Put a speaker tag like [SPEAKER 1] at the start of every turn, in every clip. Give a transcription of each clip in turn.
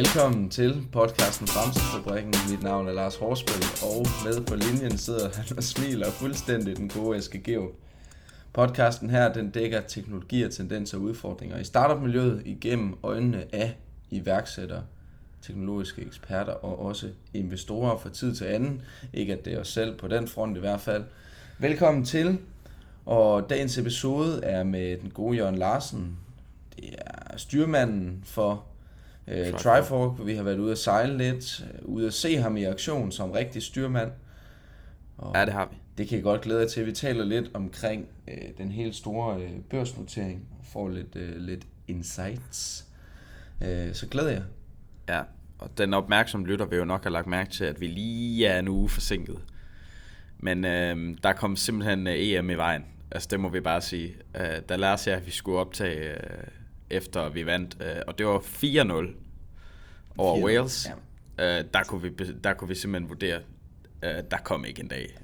[SPEAKER 1] Velkommen til podcasten Fremtidsfabrikken. Mit navn er Lars Horsbøl, og med på linjen sidder han og smiler fuldstændig den gode Eske Geo. Podcasten her, den dækker teknologier, tendenser og udfordringer i startup-miljøet igennem øjnene af iværksættere, teknologiske eksperter og også investorer fra tid til anden. Ikke at det er os selv på den front i hvert fald. Velkommen til, og dagens episode er med den gode Jørgen Larsen. Det er styrmanden for øh, Trifork, vi har været ude at sejle lidt, øh, ude at se ham i aktion som rigtig styrmand. Og
[SPEAKER 2] Ja, det har vi.
[SPEAKER 1] det kan jeg godt glæde jer til. Vi taler lidt omkring øh, den helt store øh, børsnotering og får lidt, øh, lidt insights. Øh, så glæder jeg.
[SPEAKER 2] Ja, og den opmærksomme lytter vil jo nok have lagt mærke til, at vi lige er en uge forsinket. Men øh, der kom simpelthen øh, EM i vejen. Altså, det må vi bare sige. Øh, der lærte sig, at vi skulle optage øh, efter vi vandt. Øh, og det var 4-0 over
[SPEAKER 1] 4-0,
[SPEAKER 2] Wales. Øh, der, kunne vi, der kunne vi simpelthen vurdere, øh, der kom ikke en dag.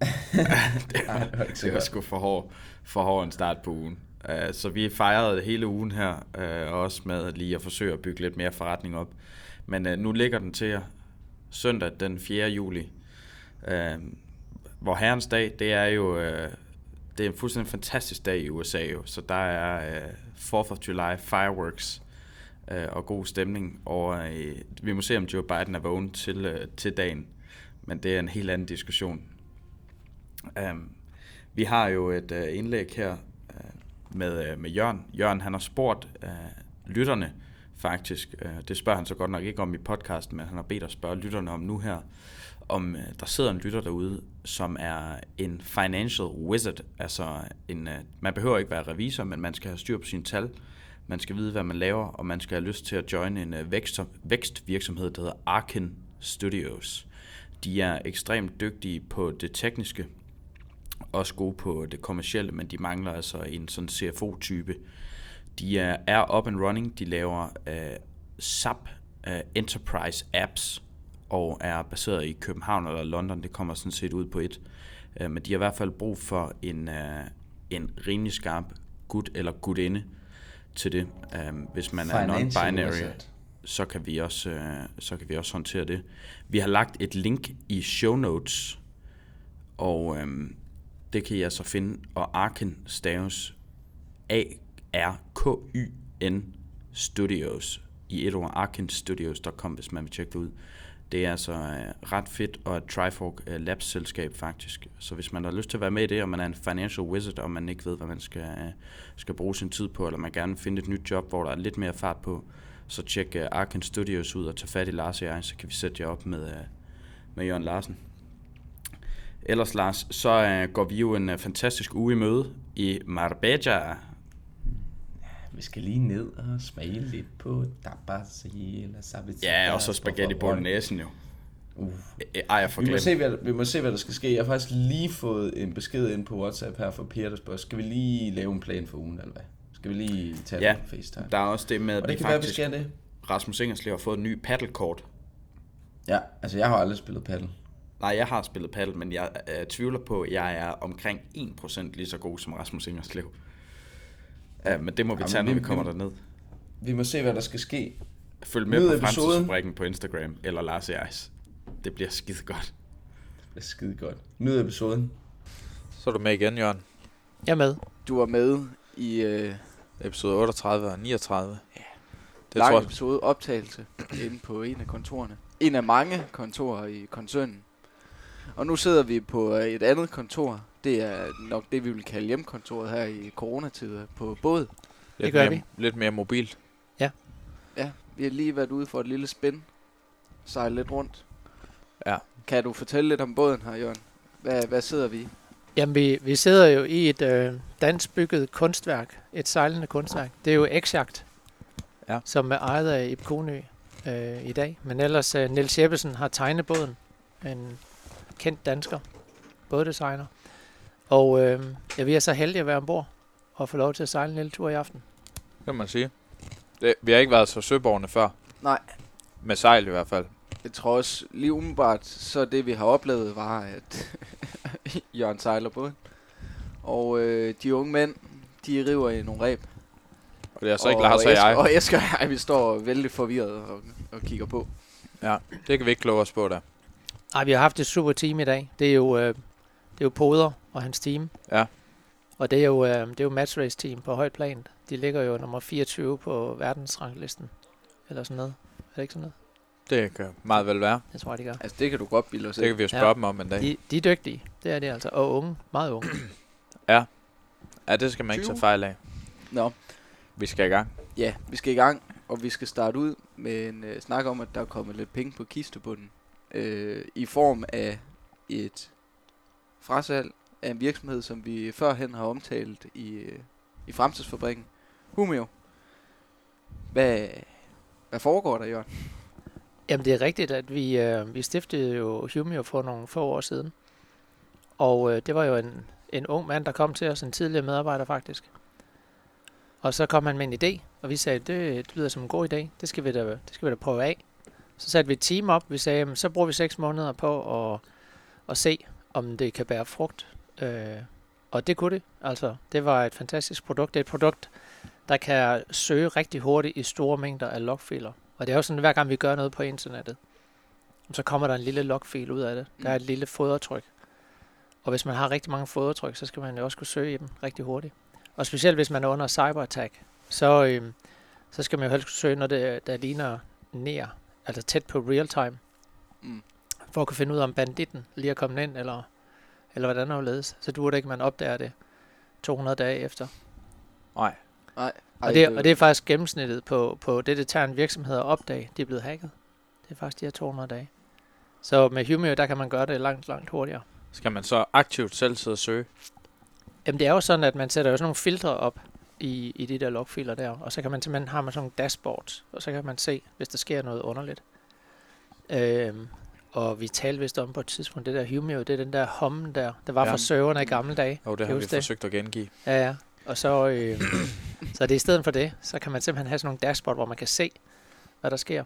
[SPEAKER 2] det
[SPEAKER 1] Ej,
[SPEAKER 2] var,
[SPEAKER 1] det var
[SPEAKER 2] det var sgu for hård, for hård en start på ugen. Uh, så vi fejrede hele ugen her, uh, også med lige at forsøge at bygge lidt mere forretning op. Men uh, nu ligger den til jer søndag den 4. juli. Uh, hvor herrens dag, det er jo uh, det er en fuldstændig fantastisk dag i USA jo. Så der er øh, 4th of July fireworks øh, og god stemning. Og øh, vi må se, om Joe Biden er vågen til, øh, til dagen. Men det er en helt anden diskussion. Um, vi har jo et øh, indlæg her øh, med, øh, med Jørgen. Jørgen han har spurgt øh, lytterne faktisk, øh, det spørger han så godt nok ikke om i podcasten, men han har bedt at spørge lytterne om nu her, om øh, der sidder en lytter derude, som er en financial wizard, altså en, øh, man behøver ikke være revisor, men man skal have styr på sine tal, man skal vide, hvad man laver, og man skal have lyst til at joine en øh, vækst, vækstvirksomhed, der hedder Arken Studios. De er ekstremt dygtige på det tekniske, også gode på det kommercielle, men de mangler altså en sådan CFO-type. De er, er up and running, de laver uh, SAP uh, Enterprise Apps, og er baseret i København eller London, det kommer sådan set ud på et. Uh, men de har i hvert fald brug for en, uh, en rimelig skarp gut eller gutinde til det. Uh, hvis man er non-binary, så kan, vi også, øh, så kan vi også håndtere det. Vi har lagt et link i show notes, og det kan I altså finde, og Arken staves A-R-K-Y-N Studios i et ord, arkenstudios.com, hvis man vil tjekke det ud. Det er altså øh, ret fedt, og et Trifork øh, Labs selskab faktisk. Så hvis man har lyst til at være med i det, og man er en financial wizard, og man ikke ved, hvad man skal, øh, skal bruge sin tid på, eller man gerne vil finde et nyt job, hvor der er lidt mere fart på, så tjek øh, uh, Arken Studios ud og tag fat i Lars og jeg, så kan vi sætte jer op med, øh, med Jørgen Larsen. Ellers Lars, så øh, går vi jo en fantastisk uge i møde i Marbella.
[SPEAKER 1] Vi skal lige ned og smage lidt på tapas eller sabitza.
[SPEAKER 2] Ja, og så spaghetti bolognese jo.
[SPEAKER 1] Uh.
[SPEAKER 2] Ej, jeg
[SPEAKER 1] Vi må, se, hvad, vi må se, hvad der skal ske. Jeg har faktisk lige fået en besked ind på WhatsApp her fra Per, der spørger, skal vi lige lave en plan for ugen, eller hvad? Skal vi lige tage
[SPEAKER 2] Ja,
[SPEAKER 1] det på FaceTime?
[SPEAKER 2] der er også det med,
[SPEAKER 1] Og
[SPEAKER 2] at
[SPEAKER 1] det
[SPEAKER 2] vi
[SPEAKER 1] kan være, vi
[SPEAKER 2] faktisk,
[SPEAKER 1] skal det.
[SPEAKER 2] Rasmus Ingerslev har fået en ny paddlekort.
[SPEAKER 1] Ja, altså jeg har aldrig spillet paddle.
[SPEAKER 2] Nej, jeg har spillet paddle, men jeg uh, tvivler på, at jeg er omkring 1% lige så god som Rasmus Ingerslev. Uh, men det må vi
[SPEAKER 1] Jamen,
[SPEAKER 2] tage, når
[SPEAKER 1] vi-
[SPEAKER 2] vi kommer
[SPEAKER 1] vi-
[SPEAKER 2] derned.
[SPEAKER 1] Vi må se, hvad der skal ske.
[SPEAKER 2] Følg med
[SPEAKER 1] Nyd
[SPEAKER 2] på. Fremtidsfabrikken på Instagram, eller Lars Eis. Det bliver skide godt.
[SPEAKER 1] Det er skide godt. Nyd episoden.
[SPEAKER 3] Så er du med igen, Jørgen.
[SPEAKER 4] Jeg er med.
[SPEAKER 3] Du var med i øh, episode 38 og 39.
[SPEAKER 4] Ja.
[SPEAKER 3] Det
[SPEAKER 4] lang
[SPEAKER 3] tror jeg,
[SPEAKER 4] episode optagelse inde på en af kontorerne. En af mange kontorer i koncernen. Og nu sidder vi på øh, et andet kontor. Det er nok det, vi vil kalde hjemkontoret her i coronatider på båd.
[SPEAKER 3] lidt,
[SPEAKER 4] gør
[SPEAKER 3] mere, lidt mere mobilt.
[SPEAKER 4] Ja, vi har lige været ude for et lille spin. Sejle lidt rundt.
[SPEAKER 3] Ja.
[SPEAKER 4] Kan du fortælle lidt om båden her, Jørgen? Hvad, hvad sidder vi i?
[SPEAKER 5] Jamen, vi, vi sidder jo i et øh, danskbygget kunstværk, et sejlende kunstværk. Det er jo Exjagt,
[SPEAKER 3] Ja.
[SPEAKER 5] som er ejet af Ib Konø øh, i dag. Men ellers, øh, Niels Jeppesen har tegnet båden, en kendt dansker, båddesigner. Og øh, ja, vi er så heldige at være ombord og få lov til at sejle en lille tur i aften.
[SPEAKER 3] Kan man sige. Det, vi har ikke været så søborgerne før.
[SPEAKER 4] Nej.
[SPEAKER 3] Med sejl i hvert fald.
[SPEAKER 4] Jeg tror også, lige umiddelbart, så det vi har oplevet var, at Jørgen sejler båden. Og øh, de unge mænd, de river i nogle ræb.
[SPEAKER 3] Og det er så ikke Lars og jeg.
[SPEAKER 4] Og Esker og jeg, vi står vældig forvirret og, og kigger på.
[SPEAKER 3] Ja, det kan vi ikke kloge os på der.
[SPEAKER 5] Ej, vi har haft et super team i dag. Det er jo, øh, det er jo Poder og hans team.
[SPEAKER 3] Ja.
[SPEAKER 5] Og det er jo, øh, det er jo Match Race team på højt plan. De ligger jo nummer 24 på verdensranglisten. Eller sådan noget. Er det ikke sådan noget?
[SPEAKER 3] Det kan meget vel være.
[SPEAKER 5] Jeg tror, de gør.
[SPEAKER 4] Altså, det kan du godt bilde os
[SPEAKER 3] Det kan vi jo spørge
[SPEAKER 5] Ja.
[SPEAKER 3] dem om en dag.
[SPEAKER 5] De, de er dygtige. Det er de altså. Og unge. Meget unge.
[SPEAKER 3] Ja, det skal man ikke
[SPEAKER 4] 20.
[SPEAKER 3] tage fejl af.
[SPEAKER 4] Nå,
[SPEAKER 3] Vi skal i gang.
[SPEAKER 4] ja, vi skal i gang, og vi skal starte ud med en uh, snak om, at der er kommet lidt penge på kistebunden. Uh, I form af et frasalg af en virksomhed, som vi førhen har omtalt i, øh, i Fremtidsfabrikken. Humio. Hvad, hvad foregår der, Jørgen?
[SPEAKER 5] Jamen, det er rigtigt, at vi, øh, vi stiftede jo Humio for nogle få år siden. Og øh, det var jo en, en ung mand, der kom til os, en tidligere medarbejder faktisk. Og så kom han med en idé, og vi sagde, det, det lyder som en god idé, det skal vi da, det skal vi da prøve af. Så satte vi et team op, vi sagde, jamen, så bruger vi seks måneder på at, at se, om det kan bære frugt. Øh, og det kunne det. Altså, det var et fantastisk produkt. Det er et produkt, der kan søge rigtig hurtigt i store mængder af logfiler. Og det er jo sådan, at hver gang vi gør noget på internettet, så kommer der en lille logfil ud af det. Der er et lille fodertryk. Og hvis man har rigtig mange fodertryk, så skal man jo også kunne søge i dem rigtig hurtigt. Og specielt hvis man er under cyberattack, så, øh, så skal man jo helst kunne søge når det der ligner nær, altså tæt på real time,
[SPEAKER 4] Mm
[SPEAKER 5] for at kunne finde ud af, om banditten lige er kommet ind, eller, eller hvordan er ledes. Så du det ikke, man opdager det 200 dage efter.
[SPEAKER 3] Nej.
[SPEAKER 4] Nej.
[SPEAKER 5] Og det, og det er faktisk gennemsnittet på, på det, det tager en virksomhed at opdage, de er blevet hacket. Det er faktisk de her 200 dage. Så med Humio, der kan man gøre det langt, langt hurtigere.
[SPEAKER 3] Skal man så aktivt selv sidde og søge?
[SPEAKER 5] Jamen det er jo sådan, at man sætter jo sådan nogle filtre op i, i de der logfiler der, og så kan man simpelthen har man sådan nogle dashboards, og så kan man se, hvis der sker noget underligt. Øhm, og vi talte vist om på et tidspunkt, det der Humio, det er den der hum der, der var
[SPEAKER 3] Ja.
[SPEAKER 5] fra serverne i gamle dage.
[SPEAKER 3] Jo, det har vi
[SPEAKER 5] det?
[SPEAKER 3] forsøgt at gengive.
[SPEAKER 5] Ja, ja. Og så, øh, så det er i stedet for det, så kan man simpelthen have sådan nogle dashboard, hvor man kan se, hvad der sker.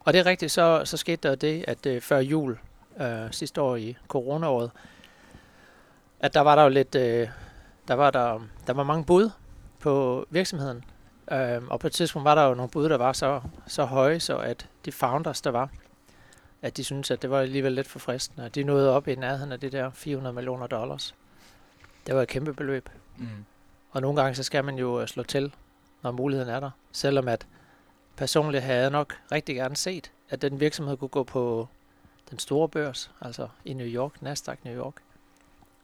[SPEAKER 5] Og det er rigtigt, så, så skete der det, at øh, før jul øh, sidste år i coronaåret, at der var der jo lidt, øh, der var der, der var mange bud på virksomheden. Øh, og på et tidspunkt var der jo nogle bud, der var så, så høje, så at de founders, der var, at de syntes, at det var alligevel lidt for fristende. De nåede op i nærheden af det der 400 millioner dollars. Det var et kæmpe beløb.
[SPEAKER 3] Mm.
[SPEAKER 5] Og nogle gange så skal man jo øh, slå til, når muligheden er der. Selvom at personligt havde jeg nok rigtig gerne set, at den virksomhed kunne gå på den store børs, altså i New York, Nasdaq New York.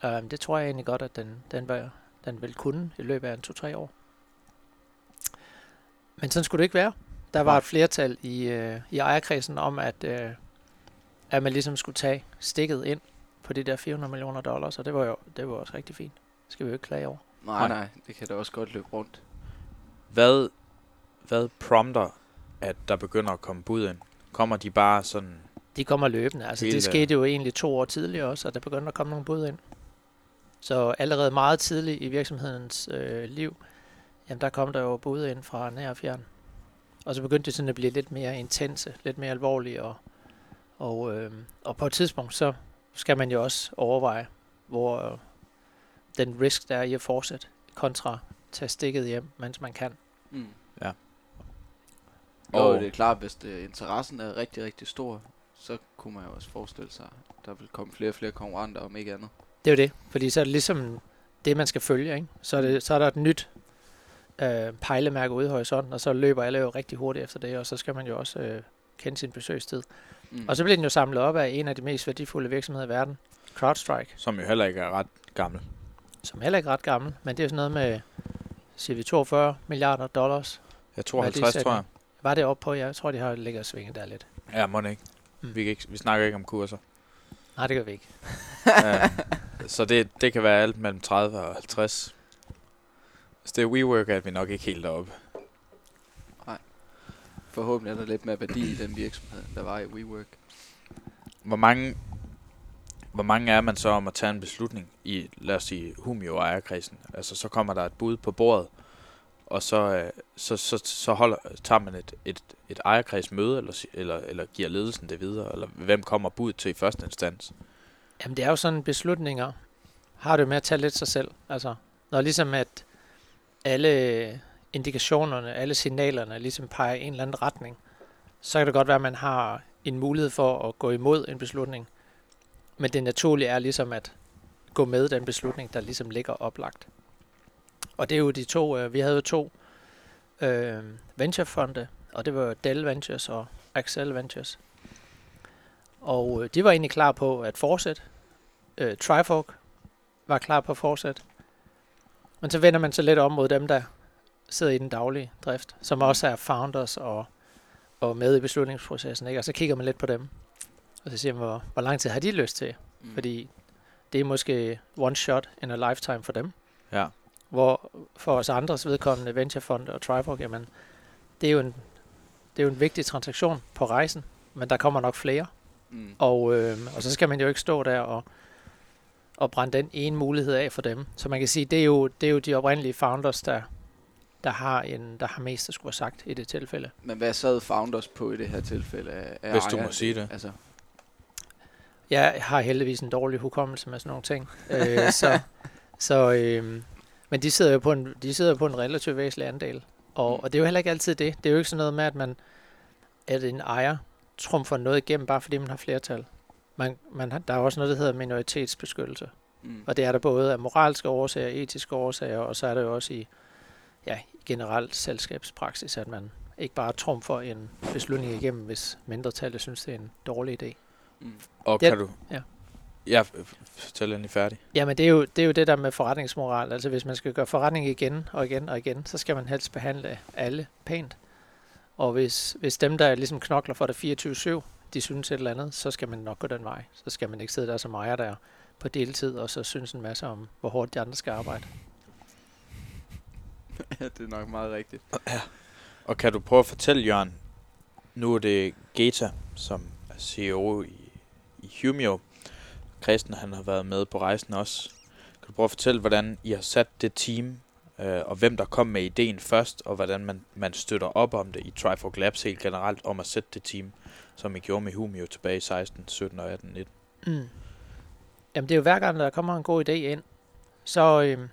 [SPEAKER 5] Um, det tror jeg egentlig godt, at den, den, bør, den vil kunne i løbet af en to-tre år. Men sådan skulle det ikke være. Der var et flertal i, øh, i ejerkredsen om, at, øh, at man ligesom skulle tage stikket ind på de der 400 millioner dollars, og det var jo det var også rigtig fint. Det skal vi jo ikke klage over.
[SPEAKER 4] Nej,
[SPEAKER 3] Nej.
[SPEAKER 4] nej, det kan da også godt løbe rundt.
[SPEAKER 3] Hvad, hvad prompter, at der begynder at komme bud ind? Kommer de bare sådan...
[SPEAKER 5] De kommer løbende. Altså, det skete jo egentlig to år tidligere også, og der begyndte at komme nogle bud ind. Så allerede meget tidligt i virksomhedens øh, liv, jamen der kom der jo bud ind fra nær og fjern. Og så begyndte det sådan at blive lidt mere intense, lidt mere alvorlige, og, og, øh, og på et tidspunkt, så skal man jo også overveje, hvor øh, den risk, der er i at fortsætte, kontra tage stikket hjem, mens man kan.
[SPEAKER 4] Mm.
[SPEAKER 3] Ja.
[SPEAKER 4] Og
[SPEAKER 3] Og-
[SPEAKER 4] det er klart, hvis det, interessen er rigtig, rigtig stor, så kunne man jo også forestille sig, at der vil komme flere og flere konkurrenter, om ikke andet.
[SPEAKER 5] Det er jo det, fordi så er det ligesom det, man skal følge, ikke? Så er, det, så er der et nyt øh, pejlemærke ude i horisonten, og så løber alle jo rigtig hurtigt efter det, og så skal man jo også øh, kende sin besøgstid.
[SPEAKER 4] Mm.
[SPEAKER 5] Og så bliver den jo samlet op af en af de mest værdifulde virksomheder i verden, CrowdStrike,
[SPEAKER 3] Som jo heller ikke er ret gammel.
[SPEAKER 5] som heller ikke er ret gammel, men det er sådan noget med, siger vi 42 milliarder dollars. Er
[SPEAKER 3] 50,
[SPEAKER 5] sat
[SPEAKER 3] tror jeg.
[SPEAKER 5] Var det op på? Jeg tror, de har ligget og svinget der lidt.
[SPEAKER 3] Ja, må ikke.
[SPEAKER 5] Mm.
[SPEAKER 3] Vi, ikke. vi snakker ikke om kurser.
[SPEAKER 5] Nej, det gør vi ikke.
[SPEAKER 3] ja. Så det, det kan være alt mellem 30 og 50. Så det er WeWork, at vi nok ikke helt deroppe.
[SPEAKER 4] Forhåbentlig er der lidt mere værdi i den virksomhed, der var i WeWork.
[SPEAKER 3] Hvor mange, hvor mange er man så om at tage en beslutning i, lad os sige, Humio ejerkredsen? Altså, så kommer der et bud på bordet, og så, øh, så, så, så holder, tager man et, et, et ejerkredsmøde, eller, eller, eller giver ledelsen det videre, eller hvem kommer bud til i første instans?
[SPEAKER 5] Jamen, det er jo sådan beslutninger, har det med at tage lidt sig selv. Altså, når ligesom at alle indikationerne, alle signalerne ligesom peger i en eller anden retning, så kan det godt være, at man har en mulighed for at gå imod en beslutning. Men det naturlige er ligesom at gå med den beslutning, der ligesom ligger oplagt. Og det er jo de to, øh, vi havde jo to øh, venturefonde, og det var Dell Ventures og Axel Ventures. Og øh, de var egentlig klar på at fortsætte. Øh, Trifork var klar på at fortsætte. Men så vender man sig lidt om mod dem, der sidder i den daglige drift, som også er founders og, og med i beslutningsprocessen. Ikke? Og så kigger man lidt på dem, og så siger man, hvor, hvor lang tid har de lyst til? Mm. Fordi det er måske one shot in a lifetime for dem.
[SPEAKER 3] Ja.
[SPEAKER 5] Hvor for os andres vedkommende venturefond og Trifork, jamen, det er jo en, det er jo en vigtig transaktion på rejsen, men der kommer nok flere.
[SPEAKER 4] Mm.
[SPEAKER 5] Og, øh, og så skal man jo ikke stå der og, og brænde den ene mulighed af for dem. Så man kan sige, det er jo, det er jo de oprindelige founders, der, der, har en, der har mest at skulle have sagt i det tilfælde.
[SPEAKER 4] Men hvad sad founders på i det her tilfælde? Af,
[SPEAKER 3] Hvis du må sige det.
[SPEAKER 4] Altså,
[SPEAKER 5] Jeg har heldigvis en dårlig hukommelse med sådan nogle ting. øh, så, så, øh, men de sidder jo på en, de sidder på en relativt væsentlig andel. Og, og det er jo heller ikke altid det. Det er jo ikke sådan noget med, at man at en ejer trumfer noget igennem, bare fordi man har flertal. Man, man har, der er også noget, der hedder minoritetsbeskyttelse.
[SPEAKER 4] mm.
[SPEAKER 5] Og det er der både af moralske årsager, etiske årsager, og så er der jo også i ja, generelt selskabspraksis, at man ikke bare trumfer en beslutning igennem, hvis mindretallet synes, det er en dårlig idé.
[SPEAKER 4] Mm.
[SPEAKER 3] Og
[SPEAKER 5] Ja,
[SPEAKER 3] kan du...
[SPEAKER 5] ja.
[SPEAKER 3] Ja, fortæl endelig færdig.
[SPEAKER 5] Jamen, det er, jo, det er jo det der med forretningsmoral. Altså, hvis man skal gøre forretning igen og igen og igen, så skal man helst behandle alle pænt. Og hvis, hvis dem, der ligesom knokler for det 24-7, de synes et eller andet, så skal man nok gå den vej. Så skal man ikke sidde der som ejer der på deltid, og så synes en masse om, hvor hårdt de andre skal arbejde.
[SPEAKER 4] ja, det er nok meget rigtigt.
[SPEAKER 3] Og kan du prøve at fortælle, Jørgen, nu er det Geta, som er CEO i, i Humio. Christian, han har været med på rejsen også. Kan du prøve at fortælle, hvordan I har sat det team, øh, og hvem der kom med ideen først, og hvordan man, man støtter op om det i Trifork Labs helt generelt, om at sætte det team, som I gjorde med Humio tilbage i 16, 17 og 18, 19.
[SPEAKER 5] Mm. Jamen, det er jo hver gang, der kommer en god idé ind, så, øhm,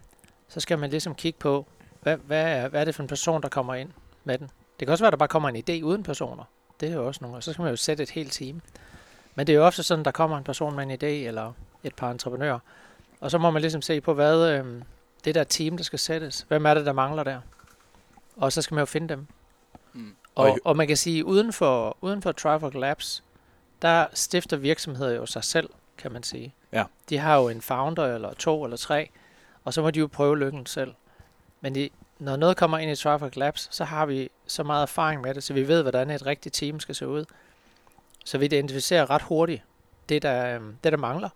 [SPEAKER 5] så skal man ligesom kigge på, hvad, hvad, er, hvad er det for en person, der kommer ind med den. Det kan også være, at der bare kommer en idé uden personer. Det er jo også nogle, og så skal man jo sætte et helt team. Men det er jo ofte sådan, der kommer en person med en idé, eller et par entreprenører. Og så må man ligesom se på, hvad øhm, det der team, der skal sættes. Hvem er det, der mangler der? Og så skal man jo finde dem.
[SPEAKER 4] Mm.
[SPEAKER 5] Og,
[SPEAKER 3] Og-
[SPEAKER 5] og man kan sige, uden for, uden for Trifork Labs, der stifter virksomheder jo sig selv, kan man sige.
[SPEAKER 3] Ja.
[SPEAKER 5] De har jo en founder, eller to, eller tre, og så må de jo prøve lykken selv. Men i, når noget kommer ind i Traffic Labs, så har vi så meget erfaring med det, så vi ved, hvordan et rigtigt team skal se ud. Så vi identificerer ret hurtigt det, der, øhm, det, der mangler.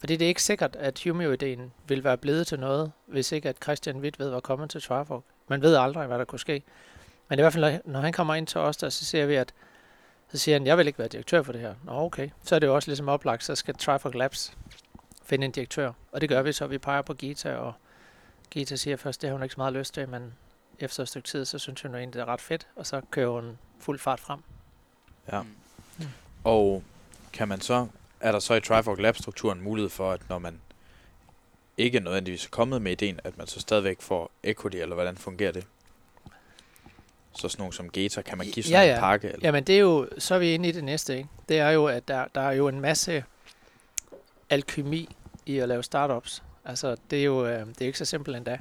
[SPEAKER 5] Fordi det er ikke sikkert, at Humio-ideen vil være blevet til noget, hvis ikke at Christian Witt ved var kommet til Trifork. Man ved aldrig, hvad der kunne ske. Men i hvert fald, når- han kommer ind til os, der, så ser vi, at så siger han, jeg vil ikke være direktør for det her. Nå, okay. Så er det jo også ligesom oplagt, så skal Trifork Labs finde en direktør. Og det gør vi så, vi peger på Gita, og Gita siger først, det har hun ikke så meget lyst til, men efter et stykke tid, så synes hun jo egentlig, det er ret fedt, og så kører hun fuld fart frem.
[SPEAKER 3] Ja.
[SPEAKER 4] Mm.
[SPEAKER 3] Og kan man så, er der så i Trifork Lab-strukturen mulighed for, at når man ikke nødvendigvis er kommet med ideen, at man så stadigvæk får equity, eller hvordan fungerer det? Så sådan nogle som Geta, kan man give sådan
[SPEAKER 5] Ja,
[SPEAKER 3] en
[SPEAKER 5] ja.
[SPEAKER 3] pakke? Eller?
[SPEAKER 5] Jamen det er jo, så er vi inde i det næste, ikke? Det er jo, at der, der er jo en masse alkymi i at lave startups. Altså, det er jo øh, det er ikke så simpelt endda.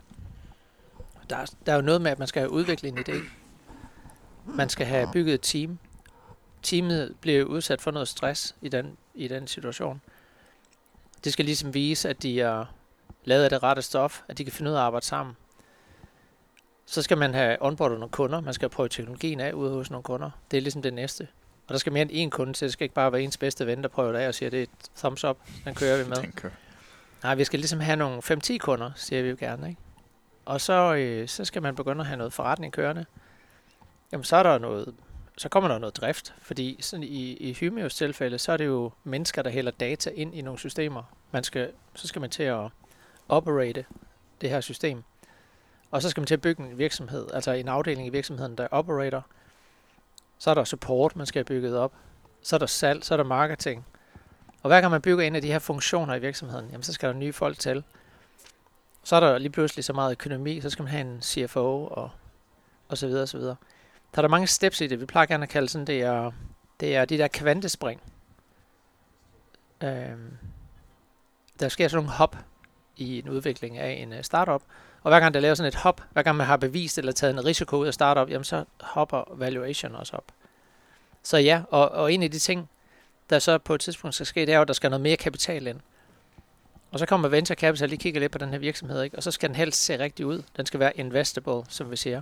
[SPEAKER 5] Der er, der er jo noget med, at man skal have udviklet en idé. Man skal have bygget et team. Teamet bliver udsat for noget stress i den, i den situation. Det skal ligesom vise, at de er lavet af det rette stof, at de kan finde ud af at arbejde sammen. Så skal man have onboardet nogle kunder. Man skal prøve teknologien af ude hos nogle kunder. Det er ligesom det næste. Og der skal mere end én kunde til. Det skal ikke bare være ens bedste ven, der prøver det af og siger, det er et thumbs up. Den kører vi med.
[SPEAKER 3] Den kører.
[SPEAKER 5] Nej, vi skal ligesom have nogle 5-10 kunder, siger vi jo gerne, ikke? Og så, øh, så skal man begynde at have noget forretning kørende. Jamen, så er der noget, så kommer der noget drift, fordi sådan i, i Hymios tilfælde, så er det jo mennesker, der hælder data ind i nogle systemer. Man skal, så skal man til at operate det her system. Og så skal man til at bygge en virksomhed, altså en afdeling i virksomheden, der operator. Så er der support, man skal have bygget op. Så er der salg, så er der marketing. Og hver gang man bygger en af de her funktioner i virksomheden, jamen så skal der nye folk til. Så er der lige pludselig så meget økonomi, så skal man have en CFO og og så videre, og så videre. Der er der mange steps i det. Vi plejer gerne at kalde sådan, det er, det er de der kvantespring. Øhm, der sker sådan nogle hop i en udvikling af en uh, startup, og hver gang der laver sådan et hop, hver gang man har bevist eller taget en risiko ud af startup, jamen så hopper valuation også op. Så ja, og, og en af de ting, der så på et tidspunkt skal ske, det er jo, at der skal noget mere kapital ind. Og så kommer venture capital, lige kigger lidt på den her virksomhed, ikke? og så skal den helst se rigtig ud. Den skal være investable, som vi siger.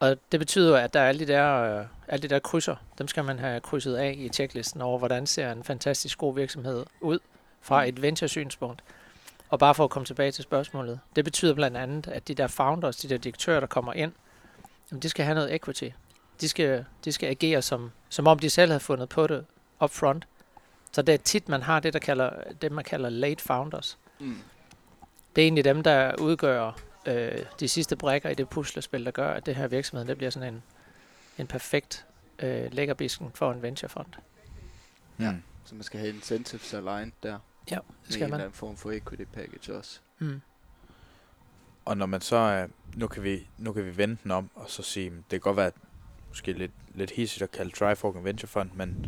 [SPEAKER 5] Og det betyder at der er alle de der, øh, alle de der krydser, dem skal man have krydset af i checklisten over, hvordan ser en fantastisk god virksomhed ud fra et venture-synspunkt. Og bare for at komme tilbage til spørgsmålet. Det betyder blandt andet, at de der founders, de der direktører, der kommer ind, jamen, de skal have noget equity. De skal, de skal agere som, som om de selv havde fundet på det up front. Så det er tit, man har det, der kalder, det man kalder late founders.
[SPEAKER 4] Mm.
[SPEAKER 5] Det er egentlig dem, der udgør øh, de sidste brækker i det puslespil, der gør, at det her virksomhed det bliver sådan en, en perfekt øh, lækkerbisken for en venturefond.
[SPEAKER 4] Ja. Så man skal have incentives aligned der.
[SPEAKER 5] Ja, det
[SPEAKER 4] Med
[SPEAKER 5] skal
[SPEAKER 4] en
[SPEAKER 5] man.
[SPEAKER 4] eller anden form for equity package også.
[SPEAKER 5] Mm.
[SPEAKER 3] Og når man så, øh, nu kan vi, nu kan vi vende den om, og så sige, det kan godt være, måske lidt, lidt hissigt at kalde Trifork en venture fund, men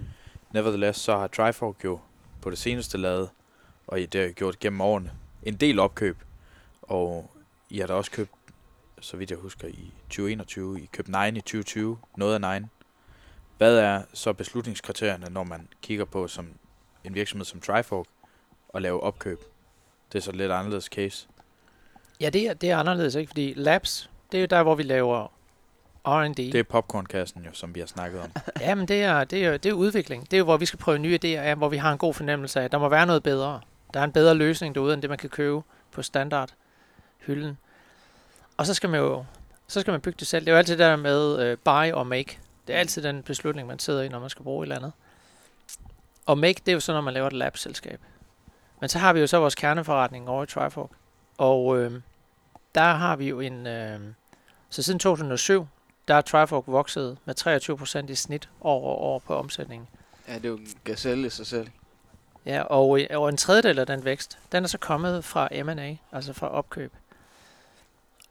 [SPEAKER 3] nevertheless, så har Trifork jo på det seneste lavet, og I- det har gjort gennem årene, en del opkøb, og I har da også købt, så vidt jeg husker, i 2021, I købte 9 i 2020, noget af 9. Hvad er så beslutningskriterierne, når man kigger på som en virksomhed som Trifork, og lave opkøb? Det er så lidt anderledes case.
[SPEAKER 5] Ja, det er, det er anderledes, ikke? Fordi labs, det er jo der, hvor vi laver R&D.
[SPEAKER 3] Det er popcornkassen jo, som vi har snakket om.
[SPEAKER 5] Jamen, det er, det, er, det er udvikling. Det er jo, hvor vi skal prøve nye idéer af, hvor vi har en god fornemmelse af, at der må være noget bedre. Der er en bedre løsning derude, end det, man kan købe på standard hylden. Og så skal man jo så skal man bygge det selv. Det er jo altid der med øh, buy og make. Det er altid den beslutning, man sidder i, når man skal bruge et eller andet. Og make, det er jo så, når man laver et lab-selskab. Men så har vi jo så vores kerneforretning over i Trifork. Og øh, der har vi jo en... Øh, så siden 2007, der er Trifork vokset med 23% i snit år over år på omsætningen.
[SPEAKER 4] Ja, det er jo en gazelle i sig selv.
[SPEAKER 5] Ja, og, og en tredjedel af den vækst, den er så kommet fra M&A, altså fra opkøb.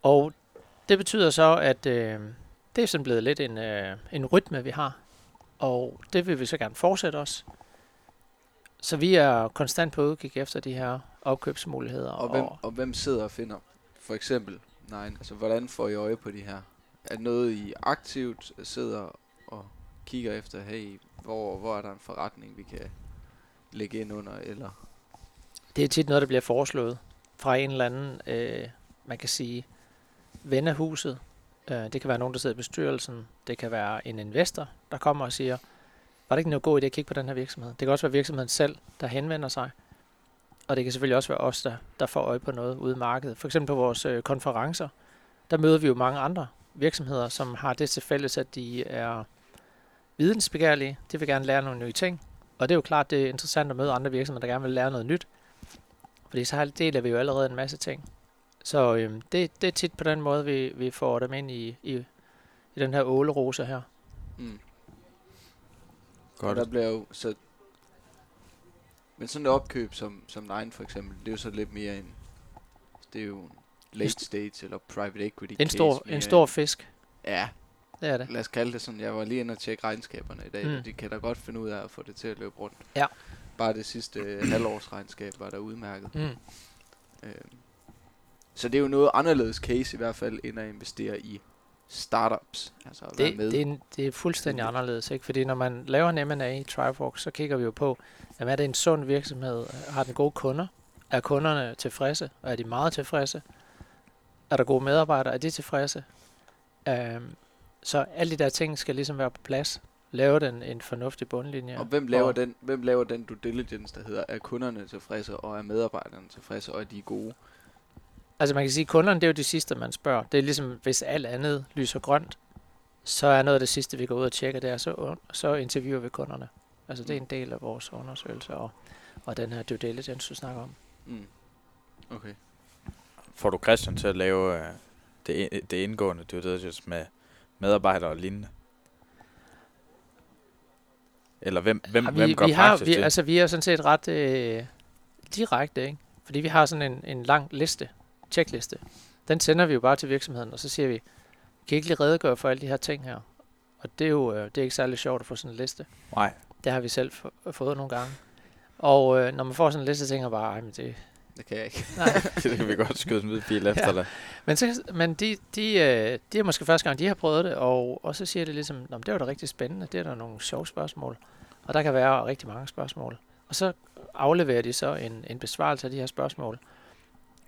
[SPEAKER 5] Og det betyder så, at øh, det er sådan blevet lidt en, øh, en rytme, vi har. Og det vil vi så gerne fortsætte os. Så vi er konstant på udkig efter de her opkøbsmuligheder.
[SPEAKER 4] Og hvem, og hvem sidder og finder for eksempel nej, altså hvordan får I øje på de her? Er noget I aktivt sidder og kigger efter, hey, hvor, hvor er der en forretning, vi kan lægge ind under, eller
[SPEAKER 5] Det er tit noget, der bliver foreslået fra en eller anden, øh, man kan sige, ven af huset. Øh, det kan være nogen, der sidder i bestyrelsen. Det kan være en investor, der kommer og siger, var det ikke noget god idé at kigge på den her virksomhed? Det kan også være virksomheden selv, der henvender sig. Og det kan selvfølgelig også være os, der, der får øje på noget ude i markedet. For eksempel på vores øh, konferencer, der møder vi jo mange andre virksomheder, som har det til fælles, at de er vidensbegærlige. De vil gerne lære nogle nye ting. Og det er jo klart, det er interessant at møde andre virksomheder, der gerne vil lære noget nyt. Fordi så har- deler vi jo allerede en masse ting. Så øhm, det, det er tit på den måde, vi, vi får dem ind i, i, i den her ålerose her.
[SPEAKER 4] mm.
[SPEAKER 3] Godt.
[SPEAKER 4] Og der bliver jo så... Men sådan et opkøb som, som Nine for eksempel, det er jo så lidt mere en... Det er jo en late stage eller private equity
[SPEAKER 5] En
[SPEAKER 4] case
[SPEAKER 5] stor,
[SPEAKER 4] mere
[SPEAKER 5] en stor fisk,
[SPEAKER 4] Ja,
[SPEAKER 5] det er det.
[SPEAKER 4] lad os kalde det sådan. Jeg var lige inde og tjekke regnskaberne i dag,
[SPEAKER 5] Mm.
[SPEAKER 4] og de kan da godt finde ud af at få det til at løbe rundt.
[SPEAKER 5] Ja.
[SPEAKER 4] Bare det sidste øh, halvårsregnskab var der udmærket.
[SPEAKER 5] Mm.
[SPEAKER 4] Øh, så det er jo noget anderledes case i hvert fald, end at investere i startups. Altså at være
[SPEAKER 5] Det,
[SPEAKER 4] med.
[SPEAKER 5] det, er, en- det er fuldstændig anderledes, ikke? Fordi når man laver en M&A i Trifork, så kigger vi jo på, jamen, er det en sund virksomhed? Har den gode kunder? Er kunderne tilfredse? Og er de meget tilfredse? Er der gode medarbejdere? Er de tilfredse? Um, så alle de der ting skal ligesom være på plads. Lave den en fornuftig bundlinje.
[SPEAKER 4] Og hvem laver,
[SPEAKER 5] Og-
[SPEAKER 4] den, hvem laver den due diligence, der hedder, er kunderne tilfredse, og er medarbejderne tilfredse, og er de gode?
[SPEAKER 5] Altså man kan sige, at kunderne det er jo det sidste, man spørger. Det er ligesom, hvis alt andet lyser grønt, så er noget af det sidste, vi går ud og tjekker, det er, så, så interviewer vi kunderne. Altså det er en del af vores undersøgelse og, og den her due diligence, du snakker om.
[SPEAKER 4] Mm. Okay.
[SPEAKER 3] Får du Christian til at lave øh, det, det indgående due diligence med medarbejdere og lignende? Eller hvem, hvem,
[SPEAKER 5] Ja,
[SPEAKER 3] hvem gør
[SPEAKER 5] vi, har, vi,
[SPEAKER 3] det?
[SPEAKER 5] altså, vi er sådan set ret øh, direkte, ikke? Fordi vi har sådan en, en lang liste, checkliste. Den sender vi jo bare til virksomheden, og så siger vi, kan ikke lige redegøre for alle de her ting her? Og det er jo øh, det er ikke særlig sjovt at få sådan en liste.
[SPEAKER 3] Nej.
[SPEAKER 5] Det har vi selv fået nogle gange. Og øh, når man får sådan en liste, tænker man bare, "Ej, men det,
[SPEAKER 4] Det kan jeg ikke.
[SPEAKER 5] nej.
[SPEAKER 3] det kan vi godt skyde en hvid pil efter
[SPEAKER 5] Ja.
[SPEAKER 3] dig.
[SPEAKER 5] Men, så, men de, de, øh, de er måske første gang, de har prøvet det, og, og så siger det ligesom, Nå, det var da rigtig spændende, det er der nogle sjove spørgsmål. Og der kan være rigtig mange spørgsmål. Og så afleverer de så en, en besvarelse af de her spørgsmål.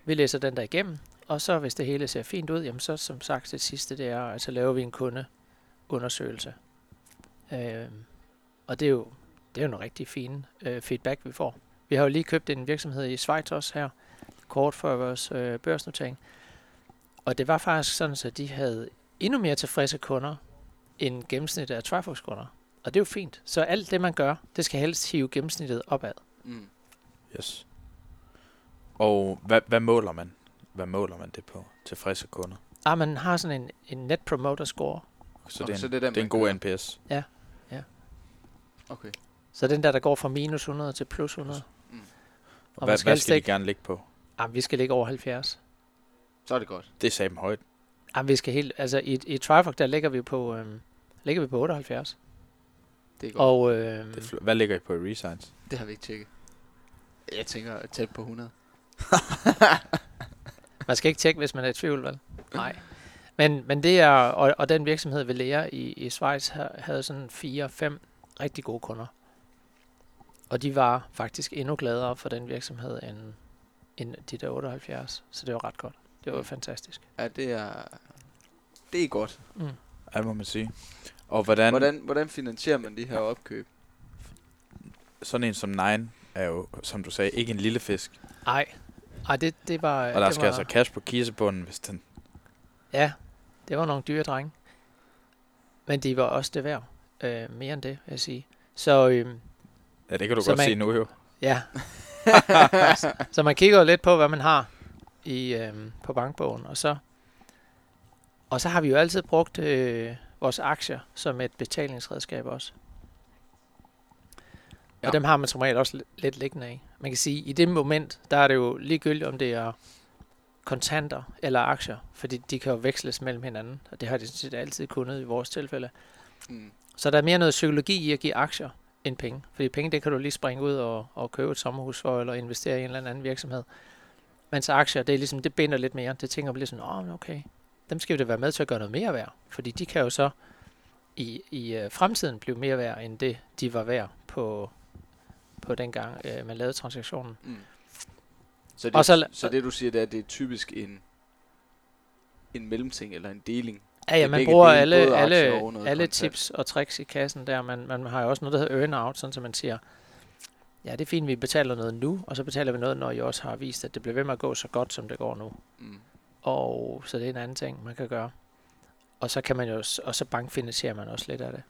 [SPEAKER 5] Vi læser den der igennem, og så hvis det hele ser fint ud, jamen så som sagt det sidste, det er, at så laver vi en kundeundersøgelse. Øh, og det er jo, det er jo nogle rigtig fine øh, feedback, vi får. Vi har jo lige købt en virksomhed i Schweiz også her, kort før vores øh, børsnotering. Og det var faktisk sådan, at de havde endnu mere tilfredse kunder end gennemsnittet af Trifox kunder. Og det er jo fint. Så alt det, man gør, det skal helst hive gennemsnittet opad.
[SPEAKER 4] Mm.
[SPEAKER 3] Yes. Og hvad, hvad måler man? Hvad måler man det på? Tilfredse kunder.
[SPEAKER 5] Ah, man har sådan en, en net promoter score.
[SPEAKER 3] Så
[SPEAKER 4] Og
[SPEAKER 3] det er en,
[SPEAKER 4] så det er den,
[SPEAKER 3] det er en god. NPS.
[SPEAKER 4] Okay.
[SPEAKER 5] Så den der, der går fra minus 100 til plus 100. Og
[SPEAKER 3] hvad,
[SPEAKER 5] skal
[SPEAKER 3] hvad skal de
[SPEAKER 5] ikke-
[SPEAKER 3] gerne ligge på?
[SPEAKER 5] Ah, vi skal ligge over 70.
[SPEAKER 4] Så er det godt.
[SPEAKER 3] Det er sammen højt.
[SPEAKER 5] Ah, vi skal helt, altså i, i Trifox, der ligger vi på, øhm, ligger vi på 78.
[SPEAKER 4] Det er godt.
[SPEAKER 5] Og øhm,
[SPEAKER 3] Det er fl- hvad ligger I på i Resigns?
[SPEAKER 4] Det har vi ikke tjekket. Jeg tænker tæt på 100.
[SPEAKER 5] Man skal ikke tjekke, hvis man er i tvivl, vel? Nej. Men, men det er, og, og den virksomhed, vi lærer i, i Schweiz, ha- havde sådan fire-fem rigtig gode kunder. Og de var faktisk endnu gladere for den virksomhed end, end de der 78. Så det var ret godt. Det var
[SPEAKER 4] Mm.
[SPEAKER 5] fantastisk.
[SPEAKER 4] Ja, det er... Det er godt.
[SPEAKER 5] Mm.
[SPEAKER 3] Ja, må man sige. Og hvordan, hvordan?
[SPEAKER 4] Hvordan, finansierer man de her opkøb?
[SPEAKER 3] sådan en som Nine er jo, som du sagde, ikke en lille fisk.
[SPEAKER 5] Ej, Ej det, det var...
[SPEAKER 3] Og der
[SPEAKER 5] det
[SPEAKER 3] skal
[SPEAKER 5] var,
[SPEAKER 3] altså cash på kisebunden, hvis den...
[SPEAKER 5] Ja, det var nogle dyre drenge. Men de var også det værd. Øh, mere end det, vil jeg sige. Så øhm,
[SPEAKER 3] Ja, det kan du
[SPEAKER 5] Så
[SPEAKER 3] godt
[SPEAKER 5] man-
[SPEAKER 3] se nu jo.
[SPEAKER 5] Ja. så man kigger jo lidt på, hvad man har i øhm, på bankbogen, og så og så har vi jo altid brugt øh, vores aktier som et betalingsredskab også. Ja. Og dem har man som regel også lidt, lidt liggende af. Man kan sige, at i det moment, der er det jo ligegyldigt, om det er kontanter eller aktier, fordi de kan jo veksles mellem hinanden, og det har de sådan set altid kunnet i vores tilfælde.
[SPEAKER 4] Mm.
[SPEAKER 5] Så der er mere noget psykologi i at give aktier end penge. Fordi penge, det kan du lige springe ud og, og købe et sommerhus for, eller investere i en eller anden virksomhed. Mens aktier, det er ligesom, det binder lidt mere. Det tænker man lidt sådan, åh, oh, okay, dem skal vi da være med til at gøre noget mere værd. Fordi de kan jo så i, i øh, fremtiden blive mere værd, end det, de var værd på, på den gang, øh, man lavede transaktionen.
[SPEAKER 4] Mm. Så, det,
[SPEAKER 5] Og
[SPEAKER 4] så,
[SPEAKER 5] så-
[SPEAKER 4] så det du siger, det er, at det er typisk en, en mellemting eller en deling.
[SPEAKER 5] Ja, ja, man bruger alle, alle, alle tips og tricks i kassen der. Man, man har jo også noget, der hedder earn out, sådan så man siger, ja, det er fint, vi betaler noget nu, og så betaler vi noget, når I også har vist, at det bliver ved med at gå så godt, som det går nu.
[SPEAKER 4] Mm.
[SPEAKER 5] Og så det er en anden ting, man kan gøre. Og så kan man jo, og så bankfinansierer man også lidt af det.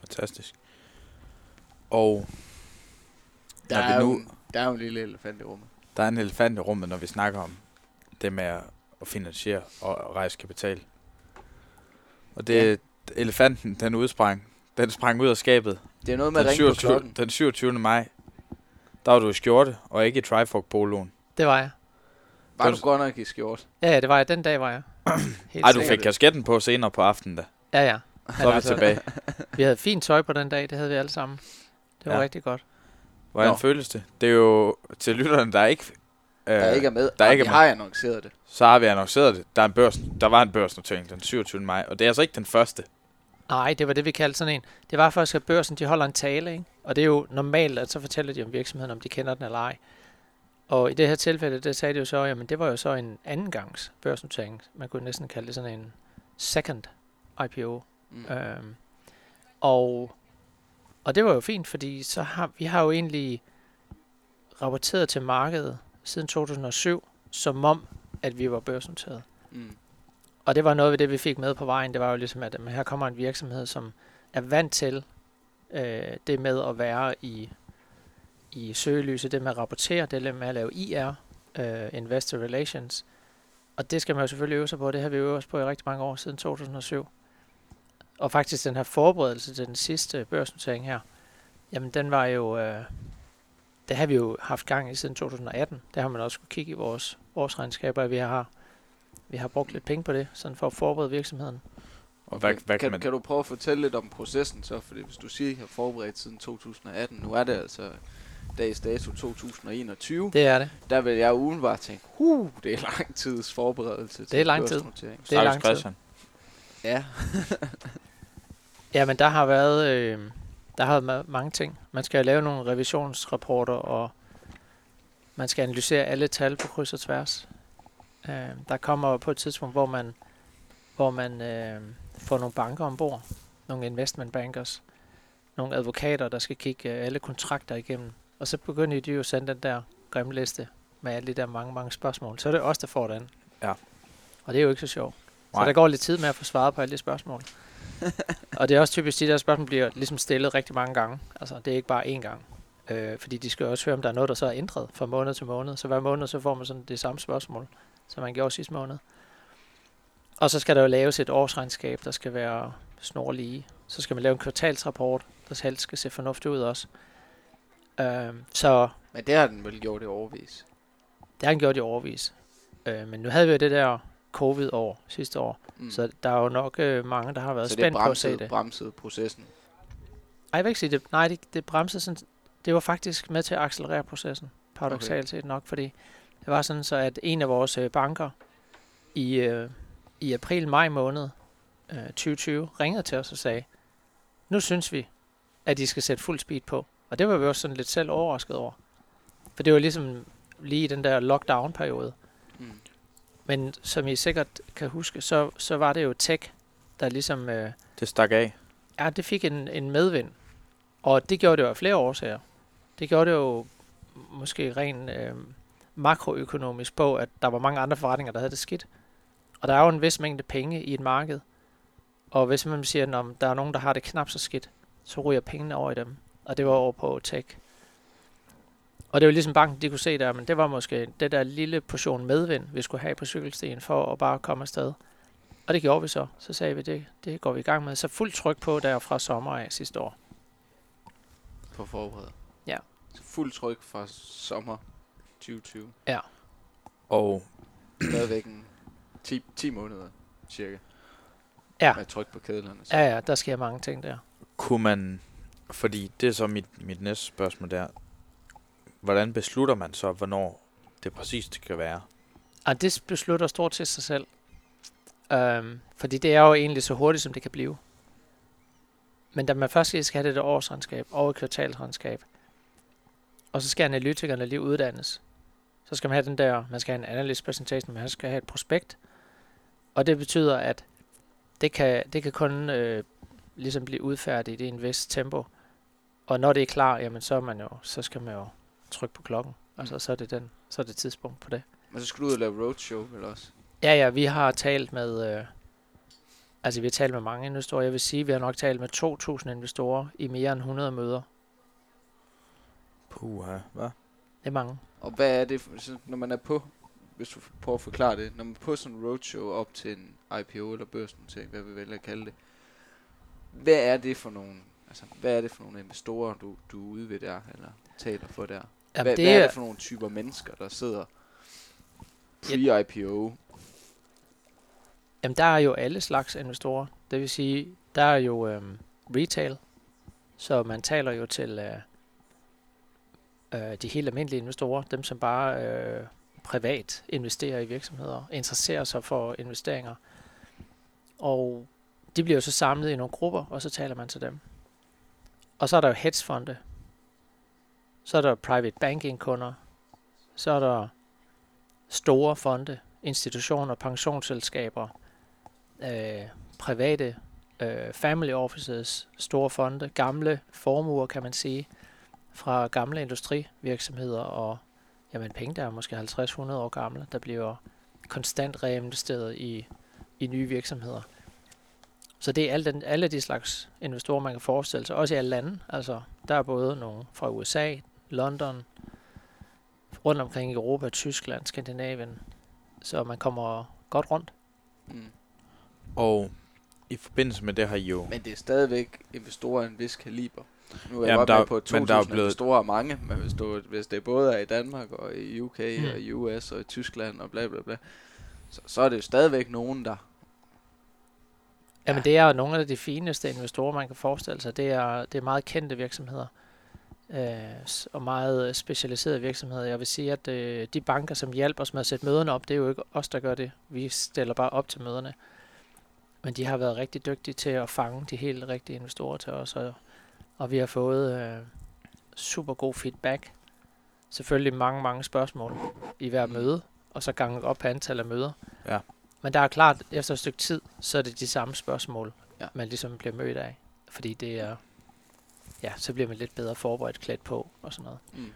[SPEAKER 3] Fantastisk. Og
[SPEAKER 4] Der, er
[SPEAKER 3] nu-
[SPEAKER 4] jo, en- der er jo en lille elefant i rummet.
[SPEAKER 3] der er en elefant i rummet, når vi snakker om det med at at finansiere og rejse kapital. Og det
[SPEAKER 4] Ja.
[SPEAKER 3] elefanten, den udsprang. Den sprang ud af skabet.
[SPEAKER 4] Det er noget med at
[SPEAKER 3] Den
[SPEAKER 4] ringe på
[SPEAKER 3] 27,
[SPEAKER 4] klokken.
[SPEAKER 3] den 27. maj. Der var du i skjorte, og ikke i Trifork poloen.
[SPEAKER 5] Det var jeg.
[SPEAKER 4] Var
[SPEAKER 3] den-
[SPEAKER 4] du godt nok i skjort?
[SPEAKER 5] Ja, ja, det var jeg. Den dag var jeg. Helt
[SPEAKER 3] Ej, du fik kasketten på senere på aftenen da.
[SPEAKER 5] Ja, ja.
[SPEAKER 3] Så er vi
[SPEAKER 5] altså-
[SPEAKER 3] tilbage.
[SPEAKER 5] Vi havde fint tøj på den dag, det havde vi alle sammen. Det var
[SPEAKER 3] Ja.
[SPEAKER 5] rigtig godt.
[SPEAKER 3] Hvordan
[SPEAKER 4] Nå.
[SPEAKER 3] føles det? Det er jo til lytterne, der ikke... Øh,
[SPEAKER 4] Der ikke er med.
[SPEAKER 3] der
[SPEAKER 4] Ah,
[SPEAKER 3] ikke er
[SPEAKER 4] vi
[SPEAKER 3] med.
[SPEAKER 4] har annonceret det.
[SPEAKER 3] Så har vi annonceret det. Der, er en børs, der var en børsnotering den 27. maj, og det er altså ikke den første.
[SPEAKER 5] Nej, det var det, vi kaldte sådan en. Det var faktisk, at børsen de holder en tale, ikke? Og det er jo normalt, at så fortæller de om virksomheden, om de kender den eller ej. Og i det her tilfælde, der sagde de jo så, jamen det var jo så en anden gangs børsnotering. Man kunne næsten kalde det sådan en second IPO.
[SPEAKER 4] Mm.
[SPEAKER 5] Øhm, og, og det var jo fint, fordi så har, vi har jo egentlig rapporteret til markedet siden 2007, som om, at vi var børsnoteret.
[SPEAKER 4] Mm.
[SPEAKER 5] Og det var noget af det, vi fik med på vejen. Det var jo ligesom, at jamen, her kommer en virksomhed, som er vant til øh, det med at være i, i søgelyset, det med at rapportere, det med at lave IR, øh, Investor Relations. Og det skal man jo selvfølgelig øve sig på. Det har vi øvet os på i rigtig mange år, siden 2007. Og faktisk den her forberedelse til den sidste børsnotering her, jamen den var jo, øh, det har vi jo haft gang i siden 2018. Det har man også kunne kigge i vores, vores regnskaber, at vi har vi har brugt lidt penge på det, sådan for at forberede virksomheden.
[SPEAKER 3] Og hvad, hvad kan,
[SPEAKER 4] kan,
[SPEAKER 3] man...
[SPEAKER 4] kan du prøve at fortælle lidt om processen så? Fordi hvis du siger, at I har forberedt siden 2018, nu er det altså dags dato 2021.
[SPEAKER 5] Det er det.
[SPEAKER 4] Der vil jeg udenbart tænke, huh, det er lang tids forberedelse til
[SPEAKER 5] Det er lang tid. Det er lang tid.
[SPEAKER 4] Ja,
[SPEAKER 5] Ja, men der har været øh, der har været ma- mange ting. Man skal lave nogle revisionsrapporter, og man skal analysere alle tal på kryds og tværs. Øh, der kommer på et tidspunkt, hvor man, hvor man øh, får nogle banker ombord, nogle investment bankers, nogle advokater, der skal kigge øh, alle kontrakter igennem. Og så begynder de jo at sende den der grimme liste med alle de der mange, mange spørgsmål. Så er det os, der får den.
[SPEAKER 3] Ja.
[SPEAKER 5] Og det er jo ikke så sjovt. Så
[SPEAKER 3] Nej.
[SPEAKER 5] der går lidt tid med at få svaret på alle de spørgsmål. og det er også typisk, de der spørgsmål bliver ligesom stillet rigtig mange gange. Altså, det er ikke bare én gang. Øh, fordi de skal også høre, om der er noget, der så er ændret fra måned til måned. Så hver måned, så får man sådan det samme spørgsmål, som man gjorde sidste måned. Og så skal der jo laves et årsregnskab, der skal være snorlige. Så skal man lave en kvartalsrapport, der helst skal se fornuftigt ud også. Øh, så
[SPEAKER 4] men det har den vel gjort i overvis.
[SPEAKER 5] det har han gjort i overvis. Øh, men nu havde vi jo det der covid-år sidste år.
[SPEAKER 4] Mm.
[SPEAKER 5] Så der er jo nok øh, mange, der har været
[SPEAKER 4] så det
[SPEAKER 5] spændt på at se
[SPEAKER 4] bremset,
[SPEAKER 5] det.
[SPEAKER 4] bremset processen.
[SPEAKER 5] Ej, jeg vil ikke sige det. Nej, det, det bremsede sådan... Det var faktisk med til at accelerere processen. Paradoxalt okay. set nok, fordi det var sådan så, at en af vores øh, banker i, øh, i april-maj måned øh, 2020 ringede til os og sagde, nu synes vi, at de skal sætte fuld speed på. Og det var vi også sådan lidt selv overrasket over. For det var ligesom lige i den der lockdown-periode.
[SPEAKER 4] Mm.
[SPEAKER 5] Men som I sikkert kan huske, så, så var det jo tech, der ligesom... Øh,
[SPEAKER 3] Det stak af.
[SPEAKER 5] Ja, det fik en, en medvind. Og det gjorde det jo af flere årsager. Det gjorde det jo måske rent øh, makroøkonomisk på, at der var mange andre forretninger, der havde det skidt. Og der er jo en vis mængde penge i et marked. Og hvis man siger, at der er nogen, der har det knap så skidt, så ryger pengene over i dem. Og det var over på tech. Og det var ligesom banken, de kunne se der, men det var måske det der lille portion medvind, vi skulle have på cykelstien for at bare komme afsted. Og det gjorde vi så. Så sagde vi, det, det går vi i gang med. Så fuldt tryk på der fra sommer af sidste år.
[SPEAKER 4] på forberedet.
[SPEAKER 5] Ja.
[SPEAKER 4] Så fuld tryk fra sommer 2020.
[SPEAKER 3] Og
[SPEAKER 4] Stadigvæk en 10, 10 måneder, cirka.
[SPEAKER 5] Ja.
[SPEAKER 4] Med tryk på kedlerne. Så.
[SPEAKER 5] Ja, ja, der sker mange ting der.
[SPEAKER 3] kunne man... Fordi det er så mit, mit næste spørgsmål der. Hvordan beslutter man så, hvornår det præcist skal være?
[SPEAKER 5] Og det beslutter stort set sig selv. Øhm, fordi det er jo egentlig så hurtigt, som det kan blive. Men da man først skal have det der årsregnskab og et kvartalsregnskab, og så skal analytikerne lige uddannes, så skal man have den der, man skal have en analyst presentation, man skal have et prospekt, og det betyder, at det kan, det kan kun øh, ligesom blive udfærdigt i en vis tempo. Og når det er klar, jamen så, er man jo, så skal man jo trykke på klokken. Altså så er det, den, så er det tidspunkt på det.
[SPEAKER 4] Men så skal du ud og lave roadshow, eller også?
[SPEAKER 5] Ja, ja, vi har talt med, øh, altså vi har talt med mange investorer. Jeg vil sige, vi har nok talt med 2.000 investorer i mere end 100 møder.
[SPEAKER 3] Puha, hvad?
[SPEAKER 5] Det er mange.
[SPEAKER 4] Og hvad er det, når man er på, hvis du prøver at forklare det, når man er på sådan en roadshow op til en IPO eller børsnotering, hvad vi vælger at kalde det, hvad er det for nogle, altså, hvad er det for nogle investorer, du, du er ude ved der, eller taler for der?
[SPEAKER 5] Jamen,
[SPEAKER 4] hvad,
[SPEAKER 5] det,
[SPEAKER 4] hvad er det for nogle typer mennesker, der sidder pre-IPO?
[SPEAKER 5] jamen, der er jo alle slags investorer. Det vil sige, der er jo øhm, retail, så man taler jo til øh, øh, de helt almindelige investorer, dem som bare øh, privat investerer i virksomheder, interesserer sig for investeringer. Og de bliver jo så samlet i nogle grupper, og så taler man til dem. Og så er der jo hedgefonde. Så er der private banking kunder. Så er der store fonde, institutioner, pensionsselskaber, øh, private øh, family offices, store fonde, gamle formuer, kan man sige, fra gamle industrivirksomheder og jamen, penge, der er måske 50-100 år gamle, der bliver konstant reinvesteret i, i nye virksomheder. Så det er alle, den, alle de slags investorer, man kan forestille sig, også i alle lande. Altså, der er både nogle fra USA, London, rundt omkring i Europa, Tyskland, Skandinavien, så man kommer godt rundt.
[SPEAKER 4] Mm.
[SPEAKER 3] Og i forbindelse med det har I jo...
[SPEAKER 4] Men det er stadigvæk investorer af en vis kaliber. Nu er jeg godt
[SPEAKER 3] der-
[SPEAKER 4] med på, at 2.000
[SPEAKER 3] men der er blevet-
[SPEAKER 4] investorer er mange, men hvis, du, hvis det både er i Danmark og i UK
[SPEAKER 5] Mm.
[SPEAKER 4] og i US og i Tyskland og bla bla bla, så, så er det jo stadigvæk nogen, der...
[SPEAKER 5] Jamen det er jo nogle af de fineste investorer, man kan forestille sig. Det er, det er meget kendte virksomheder øh, og meget specialiserede virksomheder. Jeg vil sige, at øh, de banker, som hjælper os med at sætte møderne op, det er jo ikke os, der gør det. Vi stiller bare op til møderne. Men de har været rigtig dygtige til at fange de helt rigtige investorer til os, og, og vi har fået øh, super god feedback. Selvfølgelig mange, mange spørgsmål i hver
[SPEAKER 4] Mm.
[SPEAKER 5] møde, og så gange op på antal af møder.
[SPEAKER 3] Ja.
[SPEAKER 5] Men der er klart, efter et stykke tid, så er det de samme spørgsmål,
[SPEAKER 4] ja.
[SPEAKER 5] man ligesom bliver mødt af. Fordi det er, ja, så bliver man lidt bedre forberedt, klædt på og sådan noget.
[SPEAKER 4] Mm.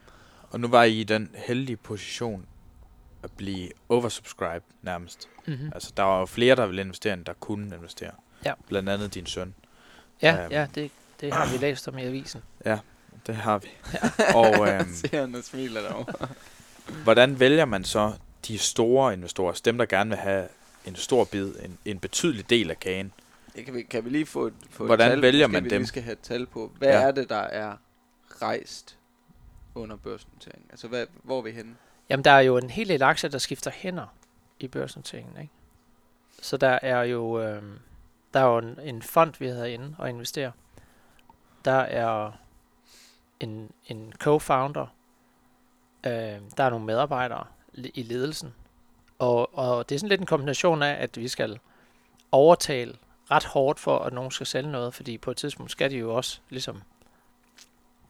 [SPEAKER 3] Og nu var I i den heldige position at blive oversubscribed nærmest.
[SPEAKER 5] Mm-hmm.
[SPEAKER 3] Altså, der var jo flere, der ville investere, end der kunne investere.
[SPEAKER 5] Ja.
[SPEAKER 3] Blandt andet din søn.
[SPEAKER 5] Ja,
[SPEAKER 3] Øhm.
[SPEAKER 5] ja det, det har vi læst om i avisen.
[SPEAKER 3] Det har vi. og øhm,
[SPEAKER 4] Ser han smiler derovre.
[SPEAKER 3] hvordan vælger man så de store investorer, altså dem, der gerne vil have en stor bid, en, en betydelig del af kagen?
[SPEAKER 4] Det kan, vi, kan vi lige få et, få
[SPEAKER 3] Hvordan
[SPEAKER 4] et tal?
[SPEAKER 3] vælger man
[SPEAKER 4] vi
[SPEAKER 3] dem?
[SPEAKER 4] lige skal have et tal på. Hvad
[SPEAKER 3] Ja.
[SPEAKER 4] er det, der er rejst under børsnoteringen? Altså, hvad, hvor er vi henne?
[SPEAKER 5] Jamen, der er jo en hel del aktier, der skifter hænder i børsnoteringen, ikke? Så der er jo, øh, der er jo en, en fond, vi havde inde og investere. Der er en, en co-founder. Øh, der er nogle medarbejdere i ledelsen. Og, og det er sådan lidt en kombination af, at vi skal overtale ret hårdt for, at nogen skal sælge noget, fordi på et tidspunkt skal de jo også ligesom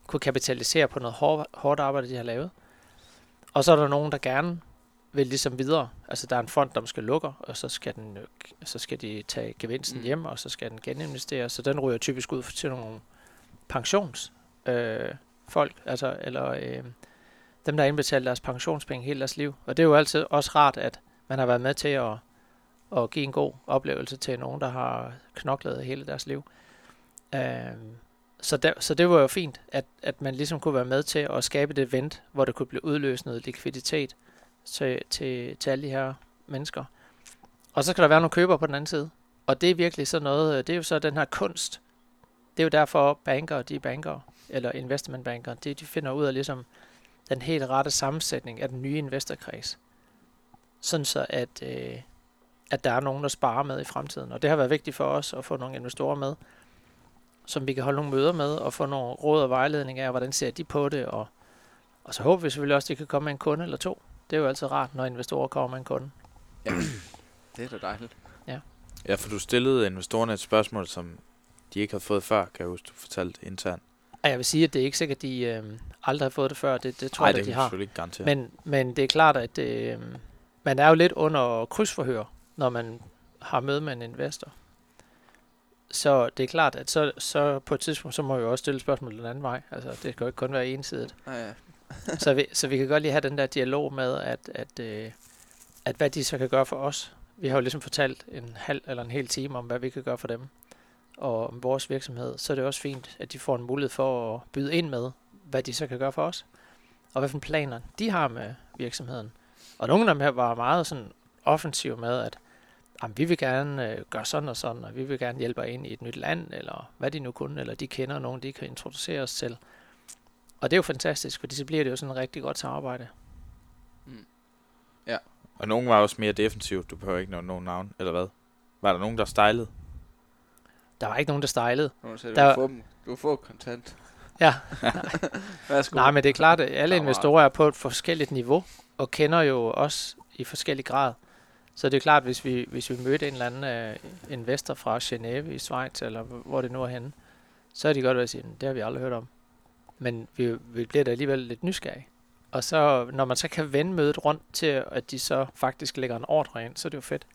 [SPEAKER 5] kunne kapitalisere på noget hårdt, hårdt arbejde, de har lavet. Og så er der nogen, der gerne vil ligesom videre. Altså der er en fond, der måske lukker, og så skal, den, så skal de tage gevinsten
[SPEAKER 4] Mm.
[SPEAKER 5] hjem, og så skal den geninvesteres. Så den ryger typisk ud til nogle pensions øh, folk, altså, eller øh, dem, der har indbetalt deres pensionspenge hele deres liv. Og det er jo altid også rart, at man har været med til at, og give en god oplevelse til nogen, der har knoklet hele deres liv. Øh, så, der, så det var jo fint, at, at man ligesom kunne være med til at skabe det event, hvor der kunne blive udløst noget likviditet til, til, til alle de her mennesker. Og så skal der være nogle købere på den anden side. Og det er virkelig sådan noget, øh, det er jo så den her kunst. Det er jo derfor banker, de banker, eller investmentbanker, det de finder ud af ligesom den helt rette sammensætning af den nye investorkreds. Sådan så, at, øh, at der er nogen, der sparer med i fremtiden. Og det har været vigtigt for os at få nogle investorer med, som vi kan holde nogle møder med, og få nogle råd og vejledning af, hvordan ser de på det, og, og så håber vi selvfølgelig også, at de kan komme med en kunde eller to. Det er jo altid rart, når investorer kommer med en kunde.
[SPEAKER 4] Det er da dejligt.
[SPEAKER 3] Ja, for du stillede investorerne et spørgsmål, som de ikke havde fået før, kan jeg huske, du fortalte internt.
[SPEAKER 5] Og jeg vil sige, at det er ikke sikkert, at de øh, aldrig har fået det før. Det, det tror
[SPEAKER 3] Nej,
[SPEAKER 5] jeg,
[SPEAKER 3] det
[SPEAKER 5] at de har.
[SPEAKER 3] selvfølgelig ikke garantere.
[SPEAKER 5] Men, men det er klart, at øh, man er jo lidt under krydsforhør, når man har møde med en investor. Så det er klart, at så, så på et tidspunkt, så må vi jo også stille spørgsmål den anden vej. Altså, det kan jo ikke kun være ensidigt.
[SPEAKER 4] Ja, ja.
[SPEAKER 5] så, vi, så vi kan godt lige have den der dialog med, at, at, øh, at hvad de så kan gøre for os. Vi har jo ligesom fortalt en halv eller en hel time om, hvad vi kan gøre for dem og om vores virksomhed. Så er det også fint, at de får en mulighed for at byde ind med, hvad de så kan gøre for os. Og hvad for planer de har med virksomheden. Og nogle af dem her var meget sådan offensive med, at jamen, vi vil gerne øh, gøre sådan og sådan, og vi vil gerne hjælpe ind i et nyt land, eller hvad de nu kunne, eller de kender nogen, de kan introducere os til. Og det er jo fantastisk, fordi så bliver det jo sådan et rigtig godt samarbejde.
[SPEAKER 3] Og nogen var også mere defensivt, du behøver ikke nævne nogen navn, eller hvad? Var der nogen, der stejlede?
[SPEAKER 5] Der var ikke nogen, der stejlede. Der-
[SPEAKER 4] du, får dem, du får kontant.
[SPEAKER 5] Ja,
[SPEAKER 4] Værsgo.
[SPEAKER 5] nej, men det er klart, at alle investorer er på et forskelligt niveau, og kender jo os i forskellig grad. Så det er klart, hvis vi, hvis vi mødte en eller anden uh, investor fra Genève i Schweiz, eller hvor det nu er henne, så er de godt ved at sige, det har vi aldrig hørt om. Men vi, vi bliver da alligevel lidt nysgerrige. Og så, når man så kan vende mødet rundt til, at de så faktisk lægger en ordre ind, så er det jo fedt.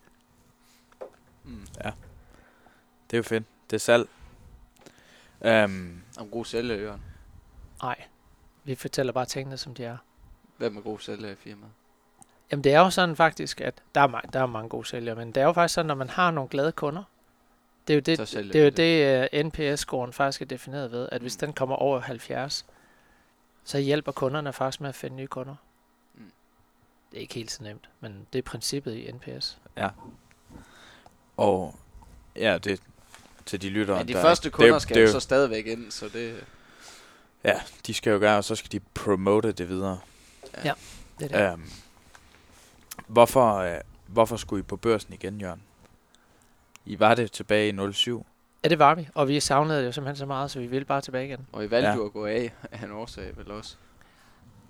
[SPEAKER 4] Mm.
[SPEAKER 3] Det er jo fedt. Det er salg. Um,
[SPEAKER 4] Om god sælger, Jørgen.
[SPEAKER 5] Nej, vi fortæller bare tingene, som de er.
[SPEAKER 4] Hvem er god sælger i firmaet?
[SPEAKER 5] Jamen det er jo sådan faktisk, at der er, ma- der er mange gode sælgere, men det er jo faktisk sådan, når man har nogle glade kunder, det er jo det, det, er jo
[SPEAKER 4] vi
[SPEAKER 5] det uh, NPS-scoren faktisk er defineret ved, at hvis
[SPEAKER 4] Mm.
[SPEAKER 5] den kommer over 70, så hjælper kunderne faktisk med at finde nye kunder.
[SPEAKER 4] Mm.
[SPEAKER 5] Det er ikke helt så nemt, men det er princippet i NPS.
[SPEAKER 3] og ja, det til de lyttere.
[SPEAKER 4] Men de
[SPEAKER 3] der-
[SPEAKER 4] første
[SPEAKER 3] det er
[SPEAKER 4] kunder
[SPEAKER 3] jo-
[SPEAKER 4] skal
[SPEAKER 3] det
[SPEAKER 4] jo så stadigvæk ind, så det...
[SPEAKER 3] Ja, de skal jo gøre, og så skal de promote det videre.
[SPEAKER 5] Det er det.
[SPEAKER 3] Um, hvorfor, uh, hvorfor skulle I på børsen igen, Jørgen? I var det tilbage i 07.
[SPEAKER 5] Ja, det var vi, og vi savnede det jo simpelthen så meget, så vi ville bare tilbage igen.
[SPEAKER 4] Og I valgte
[SPEAKER 3] Ja.
[SPEAKER 4] at gå af af en årsag vel også.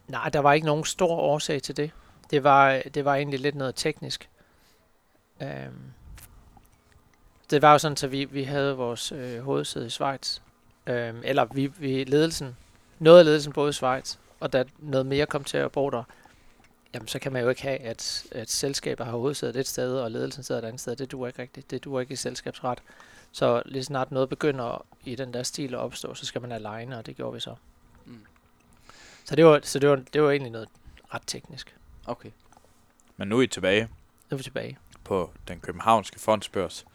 [SPEAKER 5] Nej, der var ikke nogen stor årsag til det. Det var, det var egentlig lidt noget teknisk. Øhm, det var jo sådan, at vi, vi havde vores øh, hovedsæde i Schweiz. Øhm, eller vi, vi ledelsen, noget af ledelsen boede i Schweiz, og da noget mere kom til at bo der, jamen så kan man jo ikke have, at, at selskaber har hovedsædet et sted, og ledelsen sidder et andet sted. Det duer ikke rigtigt. Det duer ikke i selskabsret. Så lige snart noget begynder i den der stil at opstå, så skal man alene, og det gjorde vi så.
[SPEAKER 4] Mm.
[SPEAKER 5] Så det var, så det var, det var egentlig noget ret teknisk.
[SPEAKER 4] Okay.
[SPEAKER 3] Men nu er I tilbage
[SPEAKER 5] Nu er vi tilbage.
[SPEAKER 3] på den københavnske fondsbørs.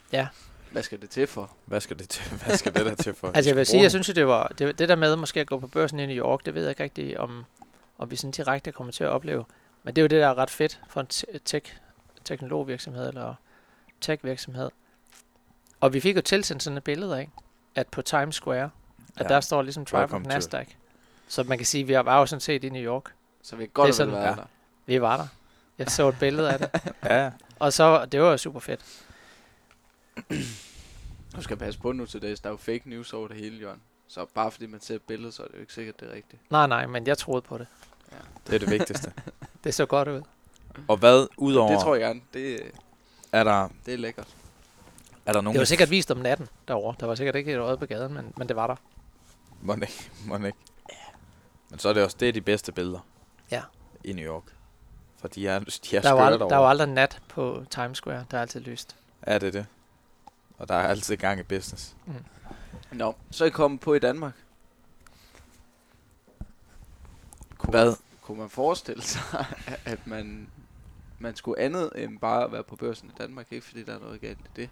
[SPEAKER 4] Hvad skal det til for?
[SPEAKER 3] Hvad skal det, til? Hvad skal det der til for?
[SPEAKER 5] Altså jeg vil sige, jeg synes det var det, det der med måske at gå på børsen i New York, det ved jeg ikke rigtigt, om, om vi sådan direkte kommer til at opleve. Men det er jo det, der er ret fedt for en te- tech, teknologvirksomhed eller tech-virksomhed. Og vi fik jo tilsendt sådan et billede af, at på Times Square, at
[SPEAKER 3] Ja.
[SPEAKER 5] der står ligesom
[SPEAKER 3] to-
[SPEAKER 5] Nasdaq. Så man kan sige, at vi var jo sådan set i New York.
[SPEAKER 4] Så vi godt
[SPEAKER 5] Det er sådan-
[SPEAKER 4] være
[SPEAKER 3] ja.
[SPEAKER 4] der.
[SPEAKER 5] Vi var der. Jeg så et billede af det.
[SPEAKER 3] Ja,
[SPEAKER 5] Og så, det var jo super fedt.
[SPEAKER 4] Du skal passe på nu til det. Der er jo fake news over det hele, Jørgen. Så bare fordi man ser et billede, så er det jo ikke sikkert, det er rigtigt.
[SPEAKER 5] Nej, nej, men jeg troede på det.
[SPEAKER 3] det er det vigtigste.
[SPEAKER 5] Det så godt ud.
[SPEAKER 3] Og hvad udover,
[SPEAKER 4] Det tror jeg gerne. Det,
[SPEAKER 3] er der,
[SPEAKER 4] det er lækkert.
[SPEAKER 3] er der nogen,
[SPEAKER 5] Det var sikkert vist om natten derovre. Der var sikkert ikke et øje på gaden, men, men det var der.
[SPEAKER 3] Må ikke, må ikke. Men så er det også, det er de bedste billeder.
[SPEAKER 5] Ja.
[SPEAKER 3] I New York. For de er, de er
[SPEAKER 5] Der var, ald- der var
[SPEAKER 3] derovre.
[SPEAKER 5] aldrig nat på Times Square. Der er altid lyst.
[SPEAKER 3] Er det det? Og der er altid gang i business.
[SPEAKER 4] Nå, så er I kommet på i Danmark. Kunne,
[SPEAKER 3] Hvad?
[SPEAKER 4] Kunne man forestille sig, at man, man skulle andet end bare være på børsen i Danmark? Ikke fordi der er noget galt i det.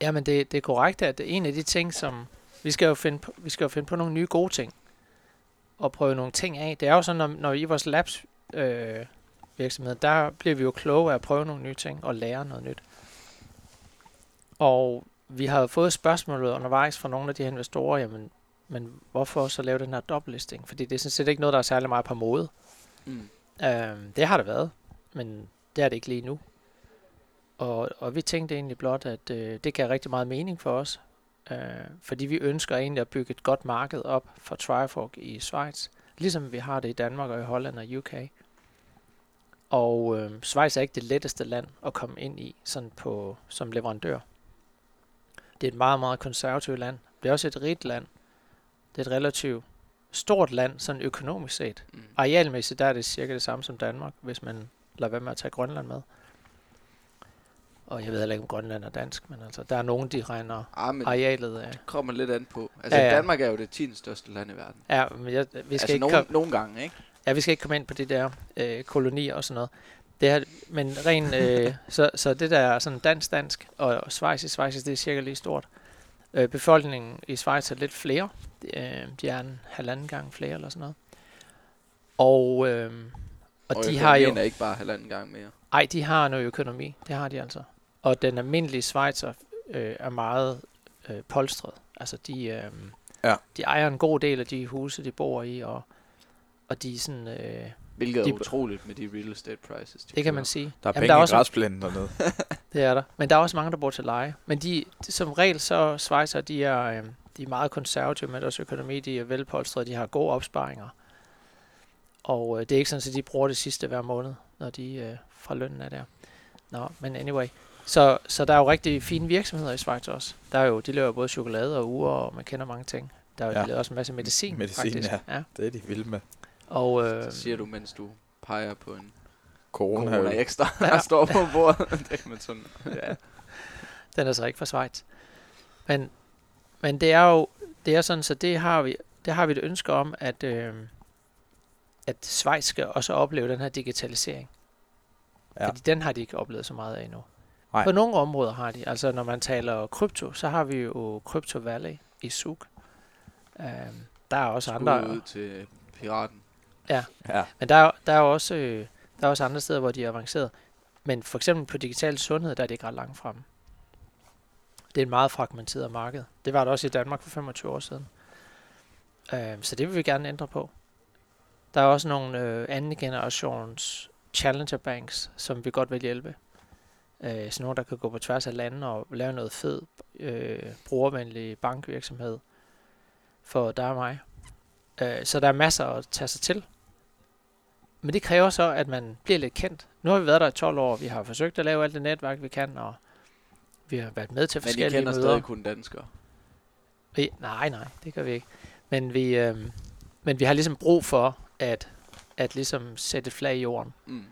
[SPEAKER 5] Jamen, det, det er korrekt, at en af de ting, som... Vi skal jo finde på, vi skal jo finde på nogle nye gode ting. Og prøve nogle ting af. Det er jo sådan, når, når i vores labs øh, virksomhed, der bliver vi jo kloge af at prøve nogle nye ting og lære noget nyt. Og vi har jo fået spørgsmålet undervejs fra nogle af de her investorer, jamen, men hvorfor så lave den her dobbeltlisting? Fordi det er sådan set ikke noget, der er særlig meget på mode.
[SPEAKER 4] Mm.
[SPEAKER 5] Øhm, det har det været, men det er det ikke lige nu. Og, og vi tænkte egentlig blot, at øh, det gav rigtig meget mening for os, øh, fordi vi ønsker egentlig at bygge et godt marked op for Trifork i Schweiz, ligesom vi har det i Danmark og i Holland og UK. Og øh, Schweiz er ikke det letteste land at komme ind i sådan på, som leverandør. Det er et meget, meget konservativt land. Det er også et rigt land. Det er et relativt stort land, sådan økonomisk set.
[SPEAKER 4] Mm.
[SPEAKER 5] Arealmæssigt der er det cirka det samme som Danmark, hvis man lader være med at tage Grønland med. Og jeg ved heller ikke, om Grønland er dansk, men altså, der er nogen, de regner
[SPEAKER 4] Ah, men
[SPEAKER 5] arealet af.
[SPEAKER 4] det kommer lidt an på. Altså,
[SPEAKER 5] Ja, ja.
[SPEAKER 4] Danmark er jo det 10. største land i verden.
[SPEAKER 5] Ja, men jeg, vi, skal
[SPEAKER 4] altså,
[SPEAKER 5] ikke
[SPEAKER 4] nogle,
[SPEAKER 5] komme,
[SPEAKER 4] nogle gange, ikke?
[SPEAKER 5] ja, vi skal ikke komme ind på de der øh, kolonier og sådan noget. Det her, men ren, øh, så, så det der er sådan dansk-dansk, og Schweiz i Schweiz, det er cirka lige stort. Øh, befolkningen i Schweiz er lidt flere. Øh, de er en halvanden gang flere eller sådan noget. Og, øh, og,
[SPEAKER 4] Og
[SPEAKER 5] de har jo...
[SPEAKER 4] er ikke bare halvanden gang mere.
[SPEAKER 5] Ej, de har noget økonomi. Det har de altså. Og den almindelige Schweizer øh, er meget øh, polstret. Altså, de, øh,
[SPEAKER 3] Ja.
[SPEAKER 5] de ejer en god del af de huse, de bor i, og, og de er sådan... Øh,
[SPEAKER 4] Hvilket
[SPEAKER 5] De-
[SPEAKER 4] er utroligt med de real estate prices. de
[SPEAKER 5] det kan
[SPEAKER 4] kører.
[SPEAKER 5] man sige.
[SPEAKER 3] Der er
[SPEAKER 5] Jamen,
[SPEAKER 3] penge
[SPEAKER 5] der er
[SPEAKER 3] i
[SPEAKER 5] også-
[SPEAKER 3] græsplænen dernede.
[SPEAKER 5] Det er der. Men der er også mange, der bor til leje. Men de, de som regel, så Schweizer, de er, øh, de er meget konservative med deres økonomi. De er velpolstrede, de har gode opsparinger. Og øh, det er ikke sådan, at de bruger det sidste hver måned, når de øh, fra lønnen er der. Nå, men anyway. Så, så der er jo rigtig fine virksomheder i Schweiz også. Der er jo, de laver både chokolade og uger, og man kender mange ting. Der er jo
[SPEAKER 3] Ja.
[SPEAKER 5] ja. lavet også en masse medicin,
[SPEAKER 3] Medicin,
[SPEAKER 5] faktisk.
[SPEAKER 3] ja.
[SPEAKER 5] ja.
[SPEAKER 3] Det er de vilde med.
[SPEAKER 5] Og, øh,
[SPEAKER 4] Så siger du, mens du peger på en
[SPEAKER 3] Corona,
[SPEAKER 4] Corona ekstra,
[SPEAKER 5] Ja.
[SPEAKER 4] der står på bordet. det kan man sådan.
[SPEAKER 5] ja. Den er så ikke fra Schweiz. Men, men det er jo det er sådan, så det har vi, det har vi et ønske om, at, øh, at Schweiz skal også opleve den her digitalisering.
[SPEAKER 3] Ja.
[SPEAKER 5] Ja. Fordi den har de ikke oplevet så meget af endnu.
[SPEAKER 3] Nej.
[SPEAKER 5] På nogle områder har de. Altså når man taler krypto, så har vi jo Crypto Valley i Zug. Um, der er også andre.
[SPEAKER 4] Skud ud til piraten.
[SPEAKER 3] Ja.
[SPEAKER 5] Men der er, der er også, øh, der er også andre steder, hvor de er avanceret. Men for eksempel på digital sundhed, der er det ikke ret langt fremme. Det er et meget fragmenteret marked. Det var det også i Danmark for 25 år siden. Øh, så det vil vi gerne ændre på. Der er også nogle øh, anden generations challenger banks, som vi godt vil hjælpe. Øh, sådan nogle, der kan gå på tværs af lande og lave noget fed, øh, brugervenlig bankvirksomhed for dig og mig. Øh, så der er masser at tage sig til. Men det kræver så, at man bliver lidt kendt. Nu har vi været der i 12 år, vi har forsøgt at lave alt det netværk, vi kan, og vi har været med til
[SPEAKER 4] Men I
[SPEAKER 5] forskellige
[SPEAKER 4] kender
[SPEAKER 5] møder.
[SPEAKER 4] stadig kun danskere.
[SPEAKER 5] Vi, nej, nej, det gør vi ikke. Men vi, øh, men vi har ligesom brug for at, at ligesom sætte flag i jorden.
[SPEAKER 4] Mm.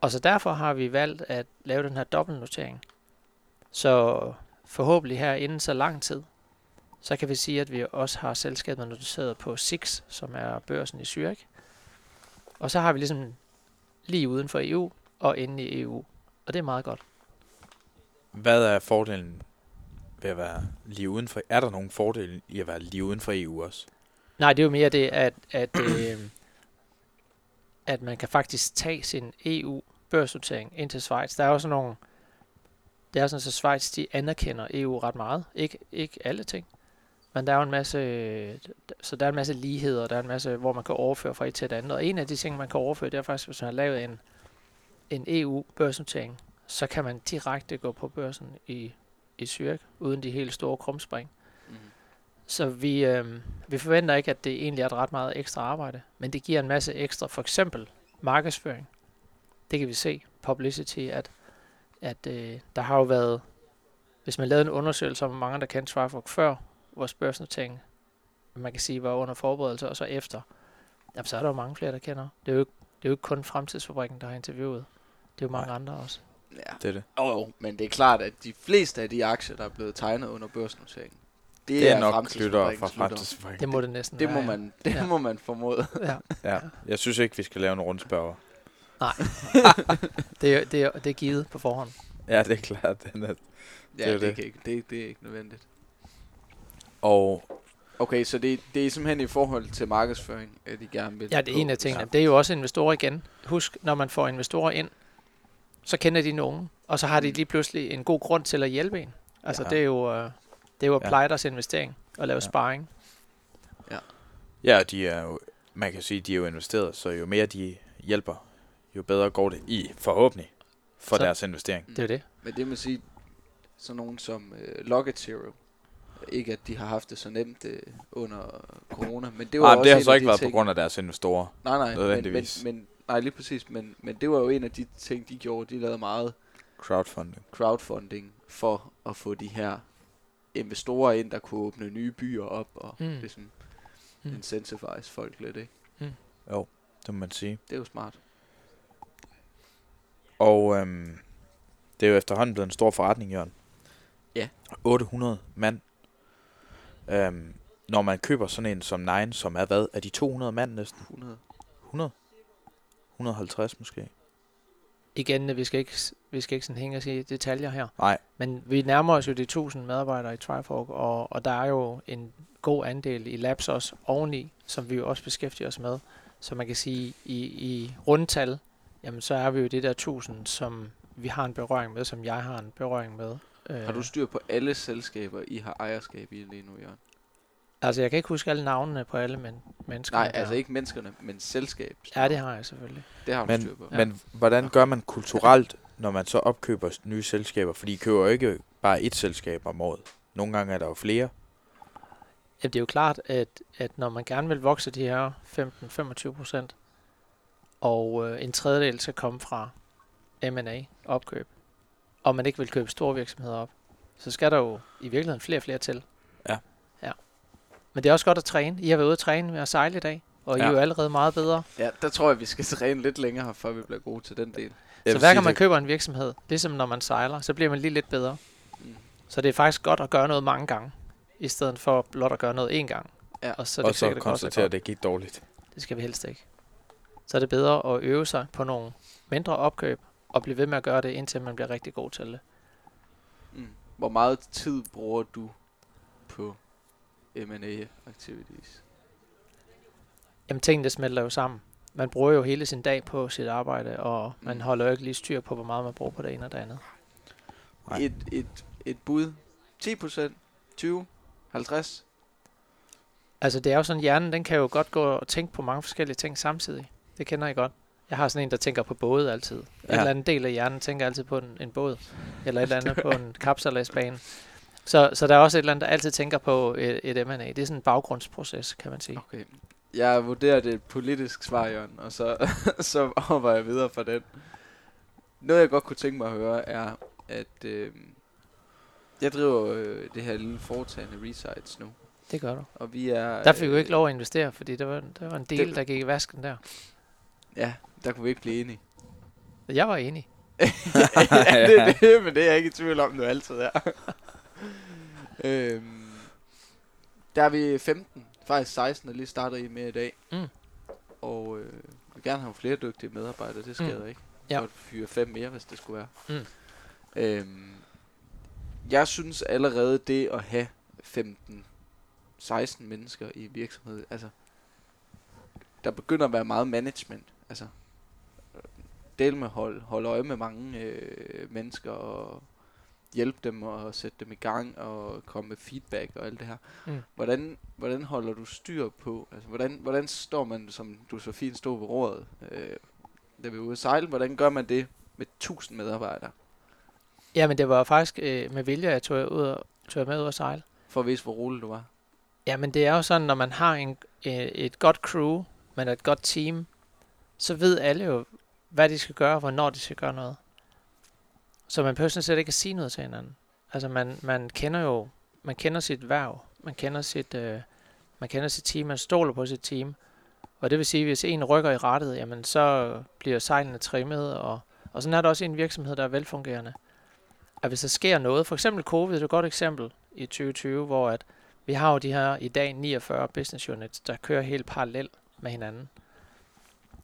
[SPEAKER 5] Og så derfor har vi valgt at lave den her dobbeltnotering. Så forhåbentlig her inden så lang tid, så kan vi sige, at vi også har selskabet noteret på SIX, som er børsen i Zürich. Og så har vi ligesom lige uden for EU og inde i EU. Og det er meget godt.
[SPEAKER 3] Hvad er fordelen ved at være lige uden for... Er der nogen fordel i at være lige uden for EU også?
[SPEAKER 5] Nej, det er jo mere det, at, at, øh, at man kan faktisk tage sin EU-børsnotering ind til Schweiz. Der er jo sådan nogle... Det er sådan, så Schweiz, de anerkender EU ret meget. Ikke, ikke alle ting. Men der er jo en masse... Så der er en masse ligheder, der er en masse, hvor man kan overføre fra et til et andet. Og en af de ting, man kan overføre, det er faktisk, hvis man har lavet en, en EU-børsnotering, så kan man direkte gå på børsen i, i Zürich, uden de helt store krumspring.
[SPEAKER 4] Mm.
[SPEAKER 5] Så vi, øh, vi forventer ikke, at det egentlig er et ret meget ekstra arbejde, men det giver en masse ekstra, for eksempel markedsføring. Det kan vi se, publicity, at, at øh, der har jo været, hvis man lavede en undersøgelse om, hvor mange der kendte Trifork før vores børsnotering, man kan sige var under forberedelse, og så efter, jamen, så er der jo mange flere, der kender. Det er jo ikke, det er jo ikke kun Fremtidsfabrikken, der har interviewet. Det er jo mange
[SPEAKER 3] Nej.
[SPEAKER 5] andre også.
[SPEAKER 4] Ja.
[SPEAKER 3] Det er det.
[SPEAKER 4] Jo, jo, men det er klart, at de fleste af de aktier, der er blevet tegnet under børsnoteringen, det,
[SPEAKER 3] Det er nok
[SPEAKER 4] fremtidsfabrikkens
[SPEAKER 3] lyttere fra. Fremtidsfabrikken.
[SPEAKER 5] Det må det næsten
[SPEAKER 4] Det
[SPEAKER 5] være.
[SPEAKER 4] må man, det
[SPEAKER 5] Ja.
[SPEAKER 4] må man formode.
[SPEAKER 5] Ja.
[SPEAKER 3] Ja. Jeg synes ikke, vi skal lave en rundspørger.
[SPEAKER 5] Det, er, det, er, det er givet på forhånd.
[SPEAKER 3] Ja, det er klart. Den er.
[SPEAKER 4] Ja,
[SPEAKER 3] er
[SPEAKER 4] det,
[SPEAKER 3] det.
[SPEAKER 4] det. Kan ikke, det, det er ikke nødvendigt.
[SPEAKER 3] Og
[SPEAKER 4] Okay, så det, det er simpelthen i forhold til markedsføring, at de gerne vil
[SPEAKER 5] Ja, det er en af tingene.
[SPEAKER 4] sammen.
[SPEAKER 5] Det er jo også investorer igen. Husk, når man får investorer ind, så kender de nogen, og så har de lige pludselig en god grund til at hjælpe en. Altså,
[SPEAKER 3] Ja.
[SPEAKER 5] ja. det er jo, øh, det er jo
[SPEAKER 3] Ja.
[SPEAKER 5] plejders investering at lave
[SPEAKER 3] Ja.
[SPEAKER 5] ja. sparring.
[SPEAKER 3] ja, de er jo, man kan sige, de er jo investeret, så jo mere de hjælper, jo bedre går det i forhåbentlig for
[SPEAKER 5] Så-
[SPEAKER 3] deres investering.
[SPEAKER 5] Det er det.
[SPEAKER 4] Men det må sige, sådan nogen som øh, Locket Zero, ikke at de har haft det så nemt øh, under corona, men det var
[SPEAKER 3] Nej,
[SPEAKER 4] også
[SPEAKER 3] det har så ikke været
[SPEAKER 4] ting,
[SPEAKER 3] på grund af deres investorer.
[SPEAKER 4] Nej, nej, men, men, nej, lige præcis, men, men det var jo en af de ting, de gjorde. De lavede meget
[SPEAKER 3] Crowdfunding.
[SPEAKER 4] crowdfunding for at få de her investorer ind, der kunne åbne nye byer op og mm.
[SPEAKER 5] Mm.
[SPEAKER 4] ligesom
[SPEAKER 5] Mm.
[SPEAKER 4] mm. incentivize folk lidt, ikke?
[SPEAKER 3] Det må man sige.
[SPEAKER 4] Det er jo smart.
[SPEAKER 3] Og øhm, det er jo efterhånden blevet en stor forretning, Jørgen.
[SPEAKER 4] Ja.
[SPEAKER 3] 800 mand. Øhm, når man køber sådan en som Nine, som er hvad? Er de 200 mand næsten?
[SPEAKER 4] 100.
[SPEAKER 3] 100? 150 måske?
[SPEAKER 5] Igen, vi skal ikke, vi skal ikke sådan hænge os i detaljer her.
[SPEAKER 3] Nej.
[SPEAKER 5] Men vi nærmer os jo de 1000 medarbejdere i Trifork, og, og der er jo en god andel i labs også oveni, som vi jo også beskæftiger os med. Så man kan sige, i, i rundtal, jamen så er vi jo det der 1000, som vi har en berøring med, som jeg har en berøring med. Øh,
[SPEAKER 4] Har du styr på alle selskaber, I har ejerskab i lige nu, Jørgen?
[SPEAKER 5] Altså, jeg kan ikke huske alle navnene på alle men, mennesker.
[SPEAKER 4] Nej, altså ikke menneskerne, men selskab.
[SPEAKER 5] Ja, det har jeg selvfølgelig.
[SPEAKER 4] Det har du
[SPEAKER 3] Men,
[SPEAKER 4] styr på.
[SPEAKER 3] ja. men hvordan gør man kulturelt, når man så opkøber nye selskaber? Fordi I køber jo ikke bare et selskab om året. Nogle gange er der jo flere.
[SPEAKER 5] Jamen, det er jo klart, at, at når man gerne vil vokse de her 15-25 procent, og øh, en tredjedel skal komme fra M&A, opkøb, og man ikke vil købe store virksomheder op, så skal der jo i virkeligheden flere og flere til.
[SPEAKER 3] Ja.
[SPEAKER 5] Ja. Men det er også godt at træne. I har været ude at træne med at sejle i dag, og ja. I er jo allerede meget bedre.
[SPEAKER 4] Ja, der tror jeg, vi skal træne lidt længere, før vi bliver gode til den del.
[SPEAKER 3] Jeg
[SPEAKER 5] så hver gang man
[SPEAKER 3] det-
[SPEAKER 5] køber en virksomhed, ligesom når man sejler, så bliver man lige lidt bedre.
[SPEAKER 4] Mm.
[SPEAKER 5] Så det er faktisk godt at gøre noget mange gange, i stedet for blot at gøre noget én gang.
[SPEAKER 4] Ja.
[SPEAKER 5] Og så er
[SPEAKER 3] og
[SPEAKER 5] det
[SPEAKER 3] så
[SPEAKER 5] sikkert, det også er
[SPEAKER 3] konstatere, at det gik dårligt.
[SPEAKER 5] Det skal vi helst ikke. Så er det bedre at øve sig på nogle mindre opkøb, og blive ved med at gøre det, indtil man bliver rigtig god til det.
[SPEAKER 4] Mm. Hvor meget tid bruger du på M&A activities?
[SPEAKER 5] Jamen tingene smelter jo sammen. Man bruger jo hele sin dag på sit arbejde, og man
[SPEAKER 4] Mm.
[SPEAKER 5] holder jo ikke lige styr på, hvor meget man bruger på det ene og det andet.
[SPEAKER 3] Nej.
[SPEAKER 4] Et, et, et bud. 10%? 20? 50?
[SPEAKER 5] Altså det er jo sådan, hjernen den kan jo godt gå og tænke på mange forskellige ting samtidig. Det kender I godt. Jeg har sådan en, der tænker på både altid. En
[SPEAKER 3] Ja.
[SPEAKER 5] eller anden del af hjernen tænker altid på en, en båd, eller et eller andet på en kapsejladsbane. Så, så der er også et eller andet, der altid tænker på et, et M&A. Det er sådan en baggrundsproces, kan man sige.
[SPEAKER 4] Okay. Jeg vurderer det et politisk svar, Jørgen, og så, så hopper jeg videre fra den. Noget, jeg godt kunne tænke mig at høre, er, at øh, jeg driver øh, det her lille foretagende Resites nu.
[SPEAKER 5] Det gør du.
[SPEAKER 4] Og vi er...
[SPEAKER 5] Der fik vi jo ikke
[SPEAKER 4] øh,
[SPEAKER 5] lov at investere, fordi der var, der var en del,
[SPEAKER 4] Det-
[SPEAKER 5] der gik i vasken der.
[SPEAKER 4] Ja, der kunne vi ikke blive enige.
[SPEAKER 5] Jeg var enig.
[SPEAKER 4] ja, det er det, men det er jeg ikke i tvivl om, du altid er. øhm, der er vi 15, faktisk 16, der lige starter i med i dag.
[SPEAKER 5] Mm.
[SPEAKER 4] Og øh, vi gerne have flere dygtige medarbejdere, det sker
[SPEAKER 5] Mm.
[SPEAKER 4] ikke.
[SPEAKER 5] Ja.
[SPEAKER 4] Godt fyre fem mere, hvis det skulle være.
[SPEAKER 5] Mm.
[SPEAKER 4] Øhm, jeg synes allerede det at have 15, 16 mennesker i en virksomhed, altså, der begynder at være meget management. Altså, del med hold, holde øje med mange øh, mennesker og hjælpe dem og sætte dem i gang og komme med feedback og alt det her.
[SPEAKER 5] Mm.
[SPEAKER 4] Hvordan, hvordan holder du styr på, altså hvordan, hvordan står man, som du så fint stod ved rådet, øh, da vi var ude at sejle, hvordan gør man det med 1000 medarbejdere,
[SPEAKER 5] Ja, men det var faktisk øh, med vilje, at jeg tog, ud og, tog med ud og sejle.
[SPEAKER 4] for at vise, hvor rolig du var?
[SPEAKER 5] Ja, men det er jo sådan, når man har en, øh, et godt crew, men et godt team, så ved alle jo, hvad de skal gøre, og hvornår de skal gøre noget. Så man behøver sådan set ikke at sige noget til hinanden. Altså man, man kender jo, man kender sit værv, man kender sit, øh, man kender sit team, man stoler på sit team. Og det vil sige, at hvis en rykker i rettet, jamen så bliver sejlene trimmet, og, og sådan er det også en virksomhed, der er velfungerende. At hvis der sker noget, for eksempel covid, det er et godt eksempel i 2020, hvor at vi har jo de her i dag 49 business units, der kører helt parallelt med hinanden.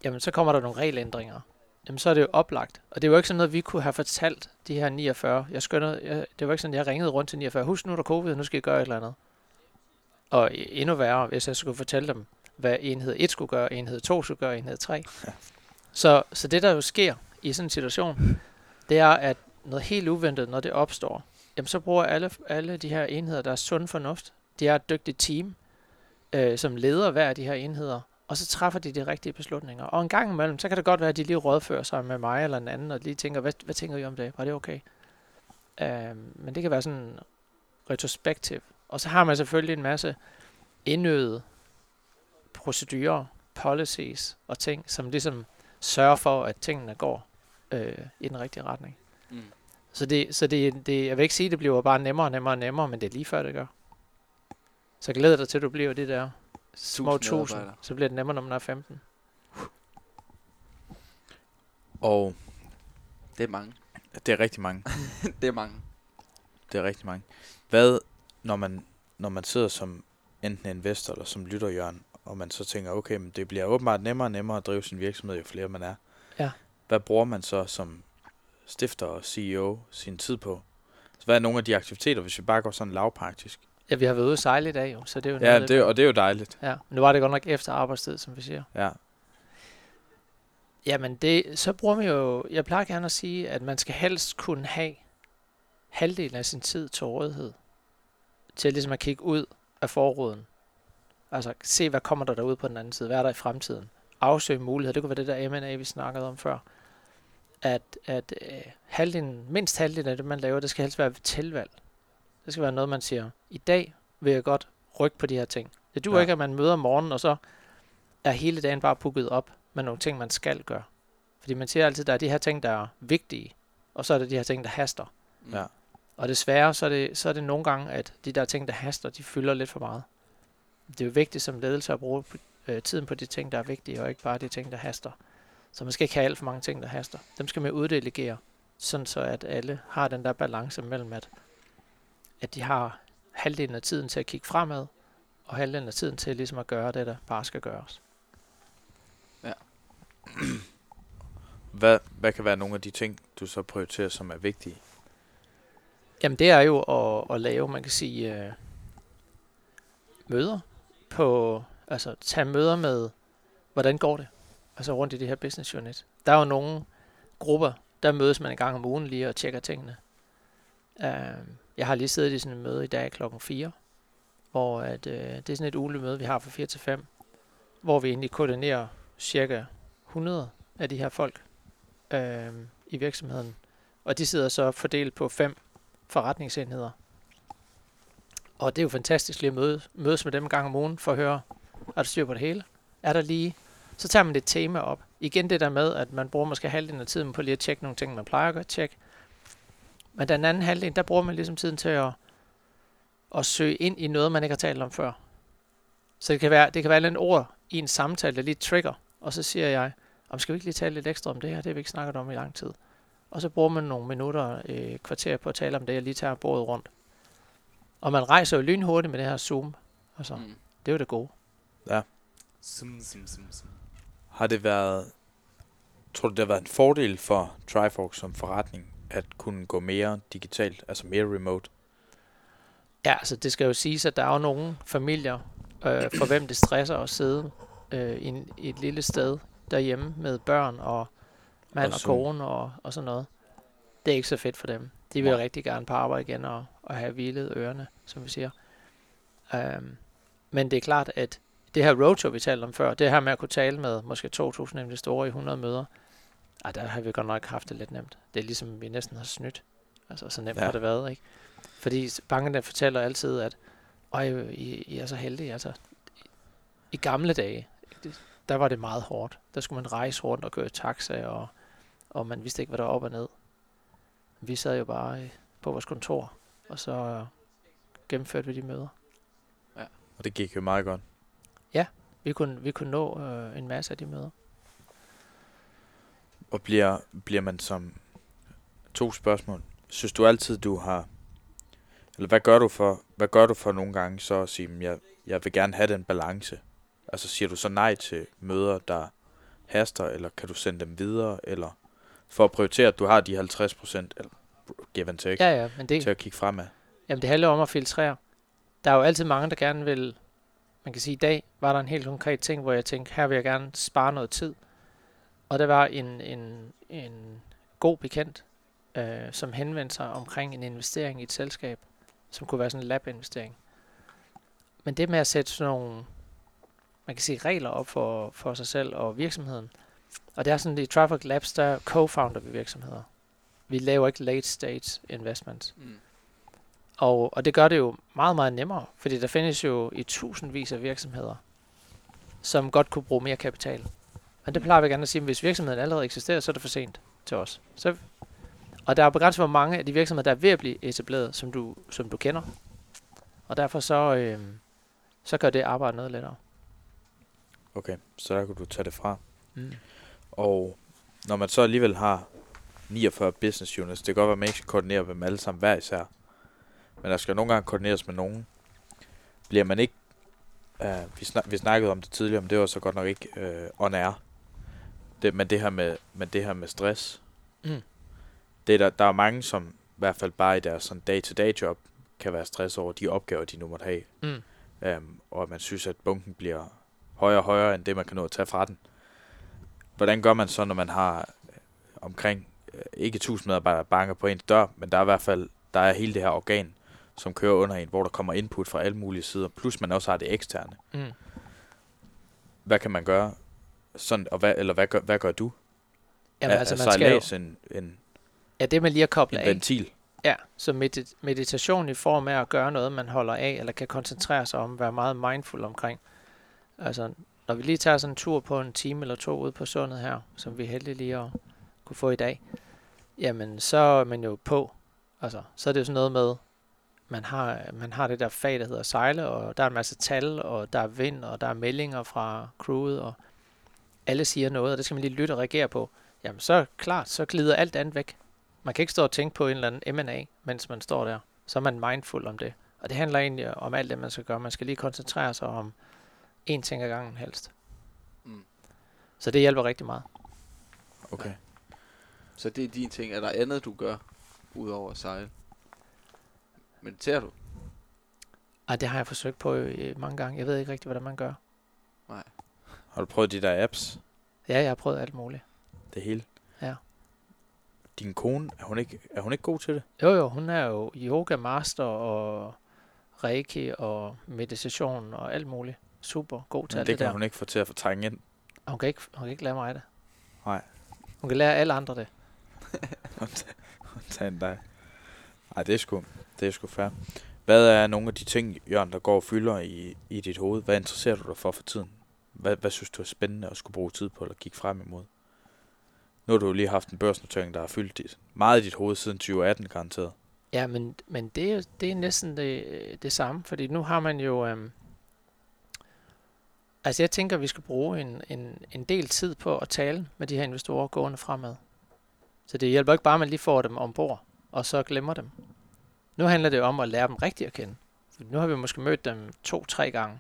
[SPEAKER 5] Jamen, så kommer der nogle regelændringer. Jamen, så er det jo oplagt. Og det var ikke sådan noget, vi kunne have fortalt de her 49. Jeg skønner, jeg, det var ikke sådan, jeg ringede rundt til 49. Husk nu, er der covid, nu skal I gøre et eller andet. Og endnu værre, hvis jeg skulle fortælle dem, hvad enhed 1 skulle gøre, enhed 2 skulle gøre, enhed 3. Så, så det, der jo sker i sådan en situation, det er, at noget helt uventet, når det opstår, jamen så bruger alle, alle de her enheder, der er sund fornuft, de er et dygtigt team, øh, som leder hver af de her enheder, og så træffer de de rigtige beslutninger. Og en gang imellem, så kan det godt være, at de lige rådfører sig med mig eller en anden, og lige tænker, hvad, hvad tænker I om det? Var det okay? Øh, men det kan være sådan retrospektiv. Og så har man selvfølgelig en masse indøvede procedurer, policies og ting, som ligesom sørger for, at tingene går øh, i den rigtige retning.
[SPEAKER 4] Mm.
[SPEAKER 5] Så, det, så det, det, jeg vil ikke sige, at det bliver bare nemmere og nemmere og nemmere, men det er lige før det gør. Så glæder dig til, at du bliver det der små
[SPEAKER 4] 1000
[SPEAKER 5] tusind.
[SPEAKER 4] medarbejdere.
[SPEAKER 5] Så bliver det nemmere, når man er 15.
[SPEAKER 3] Og
[SPEAKER 4] Det er mange.
[SPEAKER 3] det er rigtig mange.
[SPEAKER 4] det er mange.
[SPEAKER 3] Det er rigtig mange. Hvad, når man, når man sidder som enten investor eller som lytterjørn, og man så tænker, okay, men det bliver åbenbart nemmere og nemmere at drive sin virksomhed, jo flere man er.
[SPEAKER 5] Ja.
[SPEAKER 3] Hvad bruger man så som stifter og CEO sin tid på? Så hvad er nogle af de aktiviteter, hvis vi bare går sådan lavpraktisk?
[SPEAKER 5] Ja, vi har været ude at sejle i dag jo, så det er jo
[SPEAKER 3] Ja,
[SPEAKER 5] noget,
[SPEAKER 3] det, og det er jo dejligt.
[SPEAKER 5] Ja, men nu var det godt nok efter arbejdstid, som vi siger.
[SPEAKER 3] Ja.
[SPEAKER 5] Jamen, det, så bruger man jo... Jeg plejer gerne at sige, at man skal helst kunne have halvdelen af sin tid til rådighed. Til ligesom at kigge ud af forruden. Altså, se, hvad kommer der derude på den anden side? Hvad er der i fremtiden? Afsøge muligheder. Det kunne være det der M&A, vi snakkede om før. At, at øh, halvdelen, mindst halvdelen af det, man laver, det skal helst være ved tilvalg. Det skal være noget, man siger, i dag vil jeg godt rykke på de her ting. Det duer
[SPEAKER 3] Ja.
[SPEAKER 5] ikke, at man møder om morgenen, og så er hele dagen bare booket op med nogle ting, man skal gøre. Fordi man siger altid, at der er de her ting, der er vigtige, og så er der de her ting, der haster.
[SPEAKER 3] Ja.
[SPEAKER 5] Og desværre, så er, det, så er det nogle gange, at de der ting, der haster, de fylder lidt for meget. Det er jo vigtigt som ledelse at bruge øh, tiden på de ting, der er vigtige, og ikke bare de ting, der haster. Så man skal ikke have alt for mange ting, der haster. Dem skal man uddelegere, sådan så at alle har den der balance mellem, at, at de har halvdelen af tiden til at kigge fremad, og halvdelen af tiden til ligesom at gøre det, der bare skal gøres.
[SPEAKER 3] Hvad, hvad kan være nogle af de ting, du så prioriterer, som er vigtige?
[SPEAKER 5] Jamen det er jo at, at lave, man kan sige, øh, møder på, altså tage møder med, hvordan går det? Altså rundt i det her business unit. Der er jo nogle grupper, der mødes man en gang om ugen lige og tjekker tingene. Uh, jeg har lige siddet i sådan et møde i dag klokken 4, hvor at, øh, det er sådan et ugeligt møde, vi har fra 4 til 5, hvor vi egentlig koordinerer cirka 100 af de her folk øh, i virksomheden. Og de sidder så fordelt på fem forretningsenheder. Og det er jo fantastisk lige at møde, mødes med dem en gang om ugen for at høre, er der styr på det hele? Er der lige... Så tager man det tema op. Igen det der med, at man bruger måske halvdelen af tiden på lige at tjekke nogle ting, man plejer at tjekke. Men den anden halvdel, der bruger man ligesom tiden til at, at søge ind i noget, man ikke har talt om før. Så det kan være, det kan være et ord i en samtale, der lige trigger, og så siger jeg, om skal vi ikke lige tale lidt ekstra om det her, det har vi ikke snakket om i lang tid. Og så bruger man nogle minutter, øh, kvarter på at tale om det, og lige tager bordet rundt. Og man rejser jo lynhurtigt med det her Zoom. Altså, mm. det er jo det gode.
[SPEAKER 4] Sim, sim, sim, sim.
[SPEAKER 3] Har det været, tror du det har været en fordel for Trifork som forretning, at kunne gå mere digitalt, altså mere remote?
[SPEAKER 5] Ja, altså det skal jo siges, at der er jo nogle familier, øh, for hvem det stresser at sidde øh, i, en, i et lille sted derhjemme med børn og mand og,
[SPEAKER 3] Og
[SPEAKER 5] kone og, og sådan noget. Det er ikke så fedt for dem. De vil
[SPEAKER 3] Nej.
[SPEAKER 5] rigtig gerne på arbejde igen og, og have hvilet ørerne, som vi siger. Um, men det er klart, at det her roadshow, vi talte om før, det her med at kunne tale med måske 2.000 investorer i 100 møder, ej, der har vi godt nok haft det lidt nemt. Det er ligesom, vi næsten har snydt. Altså, så nemt
[SPEAKER 3] Ja.
[SPEAKER 5] ja. har det været, ikke? Fordi bankerne fortæller altid, at Øj, I, I er så heldige. Altså, i, gamle dage, der var det meget hårdt. Der skulle man rejse rundt og køre taxa, og, og man vidste ikke, hvad der var op og ned. Vi sad jo bare øh, på vores kontor, og så gennemførte vi de møder.
[SPEAKER 3] Og det gik jo meget godt.
[SPEAKER 5] Vi kunne, vi kunne nå øh, en masse af de møder.
[SPEAKER 3] Og bliver, bliver man som to spørgsmål. Synes du altid, du har... Eller hvad gør du for, hvad gør du for nogle gange så at sige, "Men jeg, jeg vil gerne have den balance? Altså siger du så nej til møder, der haster, eller kan du sende dem videre, eller for at prioritere, at du har de 50 procent, eller give and take,
[SPEAKER 5] Ja, ja, men det,
[SPEAKER 3] til at kigge fremad?
[SPEAKER 5] Jamen, det handler om at filtrere. Der er jo altid mange, der gerne vil... Man kan sige, i dag var der en helt konkret ting, hvor jeg tænkte, her vil jeg gerne spare noget tid. Og der var en, en, en god bekendt, øh, som henvendte sig omkring en investering i et selskab, som kunne være sådan en lab-investering. Men det med at sætte sådan nogle, man kan sige, regler op for, for sig selv og virksomheden. Og det er sådan, i Traffic Labs, der co-founder vi virksomheder. Vi laver ikke late stage investments.
[SPEAKER 4] Mm.
[SPEAKER 5] Og, og det gør det jo meget, meget nemmere, fordi der findes jo i tusindvis af virksomheder, som godt kunne bruge mere kapital. Men det plejer vi gerne at sige, at hvis virksomheden allerede eksisterer, så er det for sent til os. Så, og der er begrænset, hvor mange af de virksomheder, der er ved at blive etableret, som du, som du kender. Og derfor så, øh, så gør det arbejde noget lettere.
[SPEAKER 3] Okay, så der kunne du tage det fra.
[SPEAKER 5] Mm.
[SPEAKER 3] Og når man så alligevel har 49 business units, det kan godt være, at man ikke skal koordinere dem alle sammen hver især. Men der skal nogle gange koordineres med nogen. Bliver man ikke... Uh, vi, snak, vi snakkede om det tidligere, men det var så godt nok ikke uh, on air. Det, men, det her med, men det her med stress.
[SPEAKER 5] Mm.
[SPEAKER 3] Det er der, der er mange, som i hvert fald bare i deres sådan day-to-day job, kan være stress over de opgaver, de nu måtte have.
[SPEAKER 5] Mm.
[SPEAKER 3] Um, og at man synes, at bunken bliver højere og højere, end det, man kan nå at tage fra den. Hvordan gør man så, når man har øh, omkring, øh, ikke 1000 medarbejdere, der banker på ens dør, men der er i hvert fald, der er hele det her organ, som kører under en, hvor der kommer input fra alle mulige sider, plus man også har det eksterne.
[SPEAKER 5] Mm.
[SPEAKER 3] Hvad kan man gøre? Sådan, og hvad, eller hvad gør, hvad gør du?
[SPEAKER 5] Jamen,
[SPEAKER 3] er,
[SPEAKER 5] altså,
[SPEAKER 3] er
[SPEAKER 5] man skal jo,
[SPEAKER 3] en, en,
[SPEAKER 5] ja, det med lige at koble
[SPEAKER 3] en
[SPEAKER 5] af.
[SPEAKER 3] ventil?
[SPEAKER 5] Ja, så medit- meditation i form af at gøre noget, man holder af, eller kan koncentrere sig om, være meget mindful omkring. Altså, når vi lige tager sådan en tur på en time eller to ude på sundet her, som vi er heldige lige at kunne få i dag, jamen så er man jo på. Altså, så er det jo sådan noget med, man har, man har det der fag, der hedder sejle, og der er en masse tal, og der er vind, og der er meldinger fra crewet, og alle siger noget, og det skal man lige lytte og reagere på. Jamen så klart, så glider alt andet væk. Man kan ikke stå og tænke på en eller anden M&A, mens man står der. Så er man mindful om det. Og det handler egentlig om alt det, man skal gøre. Man skal lige koncentrere sig om én ting ad gangen helst.
[SPEAKER 4] Mm.
[SPEAKER 5] Så det hjælper rigtig meget.
[SPEAKER 3] Okay.
[SPEAKER 4] Så det er din ting. Er der andet, du gør, udover at sejle? Mediterer du?
[SPEAKER 5] Ej, det har jeg forsøgt på øh, mange gange. Jeg ved ikke rigtig, hvordan man gør.
[SPEAKER 3] Har du prøvet de der apps?
[SPEAKER 5] Ja, jeg har prøvet alt muligt.
[SPEAKER 3] Det hele?
[SPEAKER 5] Ja.
[SPEAKER 3] Din kone, er hun ikke, er hun ikke god til det?
[SPEAKER 5] Jo, jo, hun er jo yoga master og reiki og meditation og alt muligt. Super god til
[SPEAKER 3] Men
[SPEAKER 5] alt
[SPEAKER 3] det
[SPEAKER 5] det
[SPEAKER 3] kan
[SPEAKER 5] der.
[SPEAKER 3] hun ikke få til at fortrænge ind.
[SPEAKER 5] Hun kan ikke, hun kan ikke lade mig det.
[SPEAKER 3] Nej.
[SPEAKER 5] Hun kan lære alle andre det.
[SPEAKER 3] Undtagen dig. Ej, det er sgu, det er sgu fair. Hvad er nogle af de ting, Jørgen, der går og fylder i, i dit hoved? Hvad interesserer du dig for for tiden? Hvad, hvad synes du er spændende at skulle bruge tid på eller kigge frem imod? Nu har du jo lige haft en børsnotering, der har fyldt dit, meget i dit hoved siden 2018, garanteret.
[SPEAKER 5] Ja, men, men det, er, det er næsten det, det samme, fordi nu har man jo... Øhm, altså jeg tænker, at vi skal bruge en, en, en del tid på at tale med de her investorer gående fremad. Så det hjælper ikke bare, at man lige får dem ombord, og så glemmer dem. Nu handler det om at lære dem rigtigt at kende. Nu har vi måske mødt dem to-tre gange.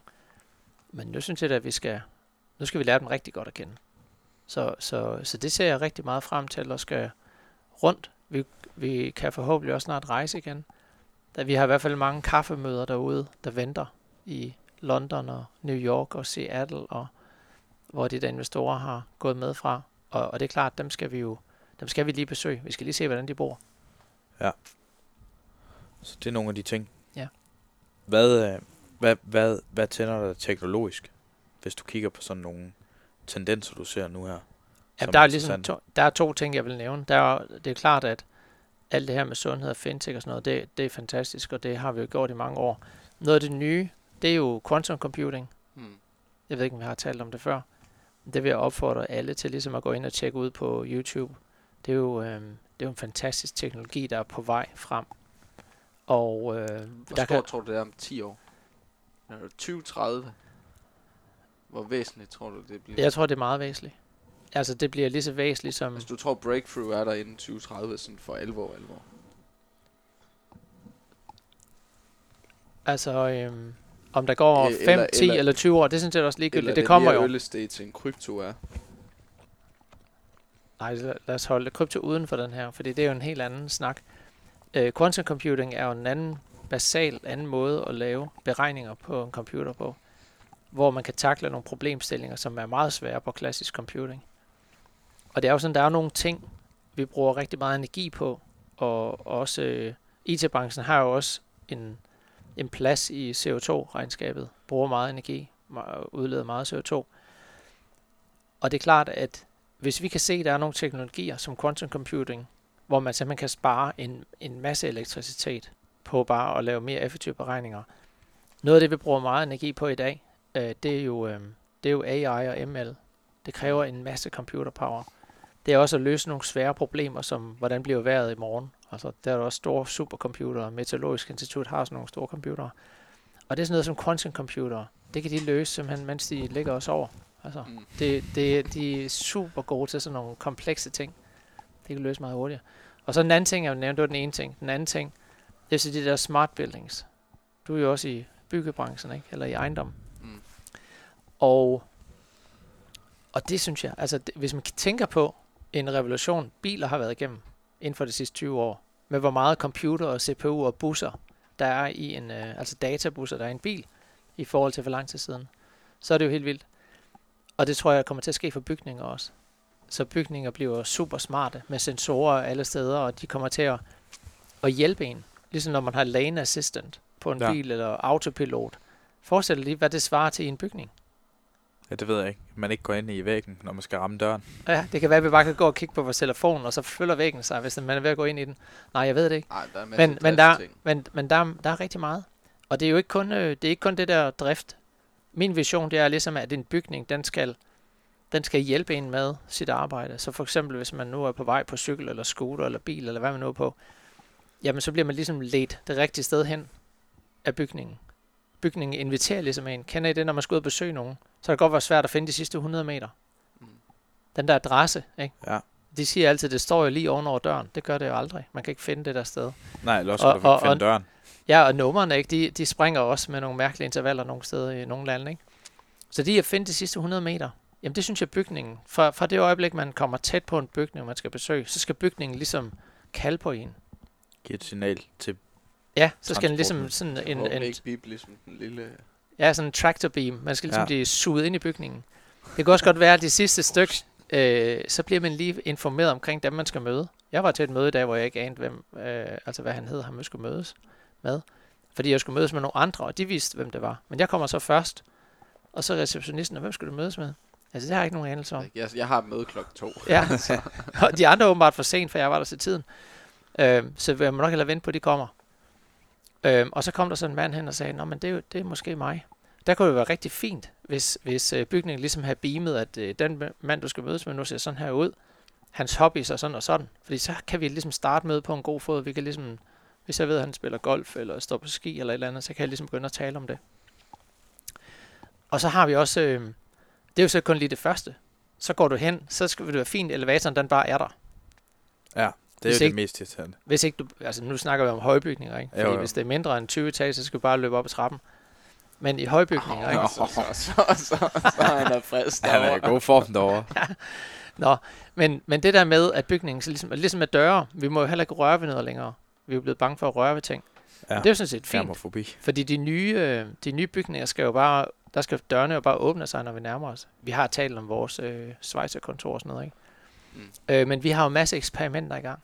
[SPEAKER 5] Men nu synes jeg da, at vi skal, nu skal vi lære dem rigtig godt at kende. Så, så, så det ser jeg rigtig meget frem til, og skal rundt. Vi, vi kan forhåbentlig også snart rejse igen. Da vi har i hvert fald mange kaffemøder derude, der venter i London og New York og Seattle, og hvor de der investorer har gået med fra. Og, og det er klart, dem skal vi jo dem skal vi lige besøge. Vi skal lige se, hvordan de bor.
[SPEAKER 3] Så det er nogle af de ting.
[SPEAKER 5] Ja.
[SPEAKER 3] Hvad, øh, hvad, hvad, hvad tænder dig teknologisk, hvis du kigger på sådan nogle tendenser, du ser nu her?
[SPEAKER 5] Ja, der, er
[SPEAKER 3] er
[SPEAKER 5] ligesom to, der er to ting, jeg vil nævne. Der er, det er klart, at alt det her med sundhed og fintech og sådan noget, det, det er fantastisk, og det har vi jo gjort i mange år. Noget af det nye, det er jo quantum computing.
[SPEAKER 4] Hmm.
[SPEAKER 5] Jeg ved ikke, om vi har talt om det før. Det vil jeg opfordre alle til ligesom at gå ind og tjekke ud på YouTube. Det er jo, øh, det er jo en fantastisk teknologi, der er på vej frem. Og øh,
[SPEAKER 4] Hvor
[SPEAKER 5] der
[SPEAKER 4] stort
[SPEAKER 5] kan,
[SPEAKER 4] tror du det er om 10 år? Er det 2030? Hvor væsentligt tror du det bliver?
[SPEAKER 5] jeg tror, det er meget væsentligt. Altså, det bliver lige så væsentligt som...
[SPEAKER 4] Hvis du tror breakthrough er der inden 2030 sådan for alvor, alvor.
[SPEAKER 5] Altså, øhm, om der går
[SPEAKER 4] Øh,
[SPEAKER 5] 5,
[SPEAKER 4] eller-
[SPEAKER 5] 10
[SPEAKER 4] eller-
[SPEAKER 5] eller 20 år, det synes jeg også ligegyldigt.
[SPEAKER 4] Eller
[SPEAKER 5] Det, det kommer jo.
[SPEAKER 4] early stage en krypto er.
[SPEAKER 5] Nej, lad lad os holde krypto uden for den her, fordi det er jo en helt anden snak. Øh, quantum computing er jo en anden basal anden måde at lave beregninger på en computer på, hvor man kan takle nogle problemstillinger, som er meget svære på klassisk computing. Og det er jo sådan, der er nogle ting, vi bruger rigtig meget energi på, og også øh, IT-branchen har jo også en, en plads i CO2-regnskabet, bruger meget energi, udleder meget CO2. Og det er klart, at hvis vi kan se, at der er nogle teknologier som quantum computing, hvor man simpelthen kan spare en, en masse elektricitet på bare at lave mere effektive beregninger. Noget af det, vi bruger meget energi på i dag, øh, det, er jo, øh, det er jo AI og ML. Det kræver en masse computer power. Det er også at løse nogle svære problemer, som hvordan bliver vejret i morgen. Altså, der er der også store supercomputere. Meteorologisk Institut har sådan nogle store computere. Og det er sådan noget som quantum computere. Det kan de løse simpelthen, mens de ligger os over. Altså,
[SPEAKER 4] Mm.
[SPEAKER 5] det, det, de er super gode til sådan nogle komplekse ting. Det kan løse meget hurtigere. Og så den anden ting, jeg vil nævne, det var den ene ting. Den anden ting, det er så de der smart buildings. Du er jo også i byggebranchen, ikke? Eller i ejendom.
[SPEAKER 4] Mm.
[SPEAKER 5] Og, og det synes jeg, altså det, hvis man tænker på en revolution, biler har været igennem inden for de sidste 20 år, med hvor meget computer og CPU og busser, der er i en, øh, altså databusser, der er i en bil, i forhold til for lang tid siden, så er det jo helt vildt. Og det tror jeg kommer til at ske for bygninger også. Så bygninger bliver super smarte med sensorer alle steder, og de kommer til at, at hjælpe en. Ligesom når man har lane assistant på en
[SPEAKER 3] Ja.
[SPEAKER 5] bil eller autopilot. Forestil dig lige, hvad det svarer til i en bygning.
[SPEAKER 3] Ja, det ved jeg ikke. Man ikke går ind i væggen, når man skal ramme døren.
[SPEAKER 5] Ja, det kan være, at vi bare kan gå og kigge på vores telefon, og så følger væggen sig, hvis man er ved at gå ind i den. Nej, jeg ved det ikke.
[SPEAKER 4] Ej, der er
[SPEAKER 5] Men, men, der, men, men der, der er rigtig meget. Og det er jo ikke kun, øh, det, er ikke kun det der drift. Min vision, det er ligesom, at en bygning, den skal, den skal hjælpe en med sit arbejde. Så for eksempel, hvis man nu er på vej på cykel, eller scooter, eller bil, eller hvad man nu er på, jamen så bliver man ligesom ledt det rigtige sted hen af bygningen. Bygningen inviterer ligesom en. Kender I det, når man skal ud og besøge nogen? Så kan det godt være svært at finde de sidste 100 meter.
[SPEAKER 4] Mm.
[SPEAKER 5] Den der adresse, ikke?
[SPEAKER 3] Ja.
[SPEAKER 5] De siger altid, at det står jo lige ovenover døren. Det gør det jo aldrig. Man kan ikke finde det der sted.
[SPEAKER 3] Nej, eller også
[SPEAKER 5] Og-
[SPEAKER 3] skal du
[SPEAKER 5] og-
[SPEAKER 3] finde
[SPEAKER 5] og-
[SPEAKER 3] døren.
[SPEAKER 5] Ja, og numrene, ikke? De, de springer også med nogle mærkelige intervaller nogle steder i nogle lande. Ikke? Så de at finde de sidste 100 meter, jamen det synes jeg bygningen, fra, fra det øjeblik, man kommer tæt på en bygning, man skal besøge, så skal bygningen ligesom kalde på en.
[SPEAKER 3] Giv et signal til...
[SPEAKER 5] Ja, så skal den ligesom sådan
[SPEAKER 4] En,
[SPEAKER 5] en, en,
[SPEAKER 4] ikke bip, ligesom den lille...
[SPEAKER 5] ja, sådan en tractor beam. Man skal ligesom
[SPEAKER 3] Ja.
[SPEAKER 5] blive suget ind i bygningen. Det kan også godt være, at de sidste stykke, øh, så bliver man lige informeret omkring dem, man skal møde. Jeg var til et møde i dag, hvor jeg ikke anede, hvem, øh, altså hvad han hed, ham jeg skulle mødes med. Fordi jeg skulle mødes med nogle andre, og de vidste, hvem det var. Men jeg kommer så først, og så receptionisten, og hvem skulle du mødes med? Altså, det har jeg ikke nogen anelse om.
[SPEAKER 4] Jeg, jeg har møde klokken to.
[SPEAKER 5] Ja, så. og de andre er åbenbart for sent, for jeg var der til tiden. Øh, så jeg må nok hellere vente på, at de kommer. Øh, og så kom der sådan en mand hen og sagde, Nå, men det er, jo, det er måske mig. Der kunne det være rigtig fint, hvis, hvis øh, bygningen ligesom havde beamet, at øh, den mand, du skal mødes med nu, ser sådan her ud. Hans hobbies og sådan og sådan. Fordi så kan vi ligesom starte med på en god fod. Vi kan ligesom, hvis jeg ved, at han spiller golf eller står på ski eller et eller andet, så kan jeg ligesom begynde at tale om det. Og så har vi også, øh, det er jo så kun lige det første. Så går du hen, så skal det være fint, elevatoren den bare er der.
[SPEAKER 3] Ja, det er
[SPEAKER 5] Hvis
[SPEAKER 3] jo
[SPEAKER 5] ikke-
[SPEAKER 3] det mest irriterende.
[SPEAKER 5] Hvis ikke du, altså nu snakker vi om højbygninger, ikke? Fordi
[SPEAKER 3] Jo, jo.
[SPEAKER 5] hvis det er mindre end 20 etager, så skal du bare løbe op ad trappen. Men i højbygninger, ikke?
[SPEAKER 4] så, så, så, så, så, er han er frisk
[SPEAKER 3] Han er i
[SPEAKER 4] derovre.
[SPEAKER 3] god form derovre.
[SPEAKER 5] Nå, men, men det der med, at bygningen så ligesom, ligesom med døre, vi må jo heller ikke røre ved noget længere. Vi er jo blevet bange for at røre ved ting.
[SPEAKER 3] Ja.
[SPEAKER 5] Ja. Det er jo sådan set fint,
[SPEAKER 3] Termofobi.
[SPEAKER 5] fordi de nye, øh, de nye bygninger skal jo bare, der skal dørene jo bare åbne sig, når vi nærmer os. Vi har talt om vores øh, Schweizer-kontor og sådan noget, ikke?
[SPEAKER 4] Mm.
[SPEAKER 5] Mm. Øh, men vi har jo masser af eksperimenter i gang.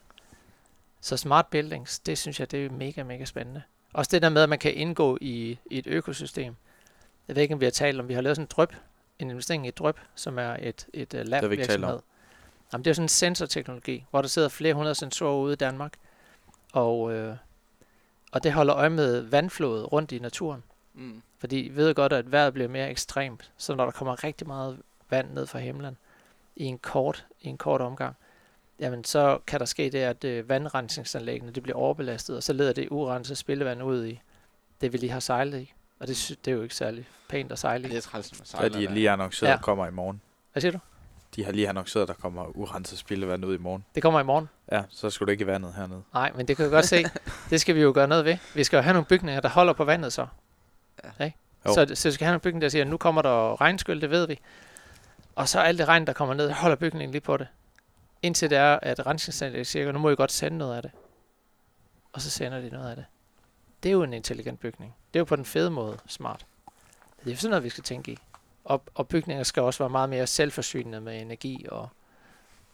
[SPEAKER 5] Så smart buildings, det synes jeg, det er mega, mega spændende. Også det der med, at man kan indgå i, i et økosystem. Jeg ved ikke, om vi har talt om, vi har lavet sådan en drøb, en investering i et drøb, som er et, et uh, lab
[SPEAKER 3] har vi ikke talt om.
[SPEAKER 5] virksomhed. Jamen, det er sådan en sensorteknologi, hvor der sidder flere hundrede sensorer ude i Danmark, og, øh, og det holder øje med vandflowet rundt i naturen.
[SPEAKER 4] Mm.
[SPEAKER 5] Fordi vi ved godt, at vejret bliver mere ekstremt, så når der kommer rigtig meget vand ned fra himlen i en kort, i en kort omgang, jamen så kan der ske det, at øh, vandrensningsanlæggene det bliver overbelastet, og så leder det urenset spildevand ud i det, vi lige har sejlet i. Og det, sy- det er jo ikke særlig pænt at sejle
[SPEAKER 4] Det
[SPEAKER 5] i.
[SPEAKER 4] er træls med
[SPEAKER 3] er
[SPEAKER 4] sejler.
[SPEAKER 3] de
[SPEAKER 4] der.
[SPEAKER 3] lige annonceret,
[SPEAKER 5] Ja.
[SPEAKER 3] der kommer i morgen.
[SPEAKER 5] Hvad siger du?
[SPEAKER 3] De har lige annonceret, at der kommer urenset spildevand ud i morgen.
[SPEAKER 5] Det kommer i morgen.
[SPEAKER 3] Ja, så skulle du ikke i vandet hernede.
[SPEAKER 5] Nej, men det kan vi godt se. Det skal vi jo gøre noget ved. Vi skal jo have nogle bygninger, der holder på vandet så.
[SPEAKER 4] Ja.
[SPEAKER 3] Jo.
[SPEAKER 5] Så, så vi skal have nogle bygninger, der siger, at nu kommer der regnskyld, det ved vi. Og så alt det regn, der kommer ned, holder bygningen lige på det. Indtil det er, at rensningsanlægget siger, nu må I godt sende noget af det. Og så sender de noget af det. Det er jo en intelligent bygning. Det er jo på den fede måde smart. Det er jo sådan noget, vi skal tænke i. Og, og bygninger skal også være meget mere selvforsynende med energi og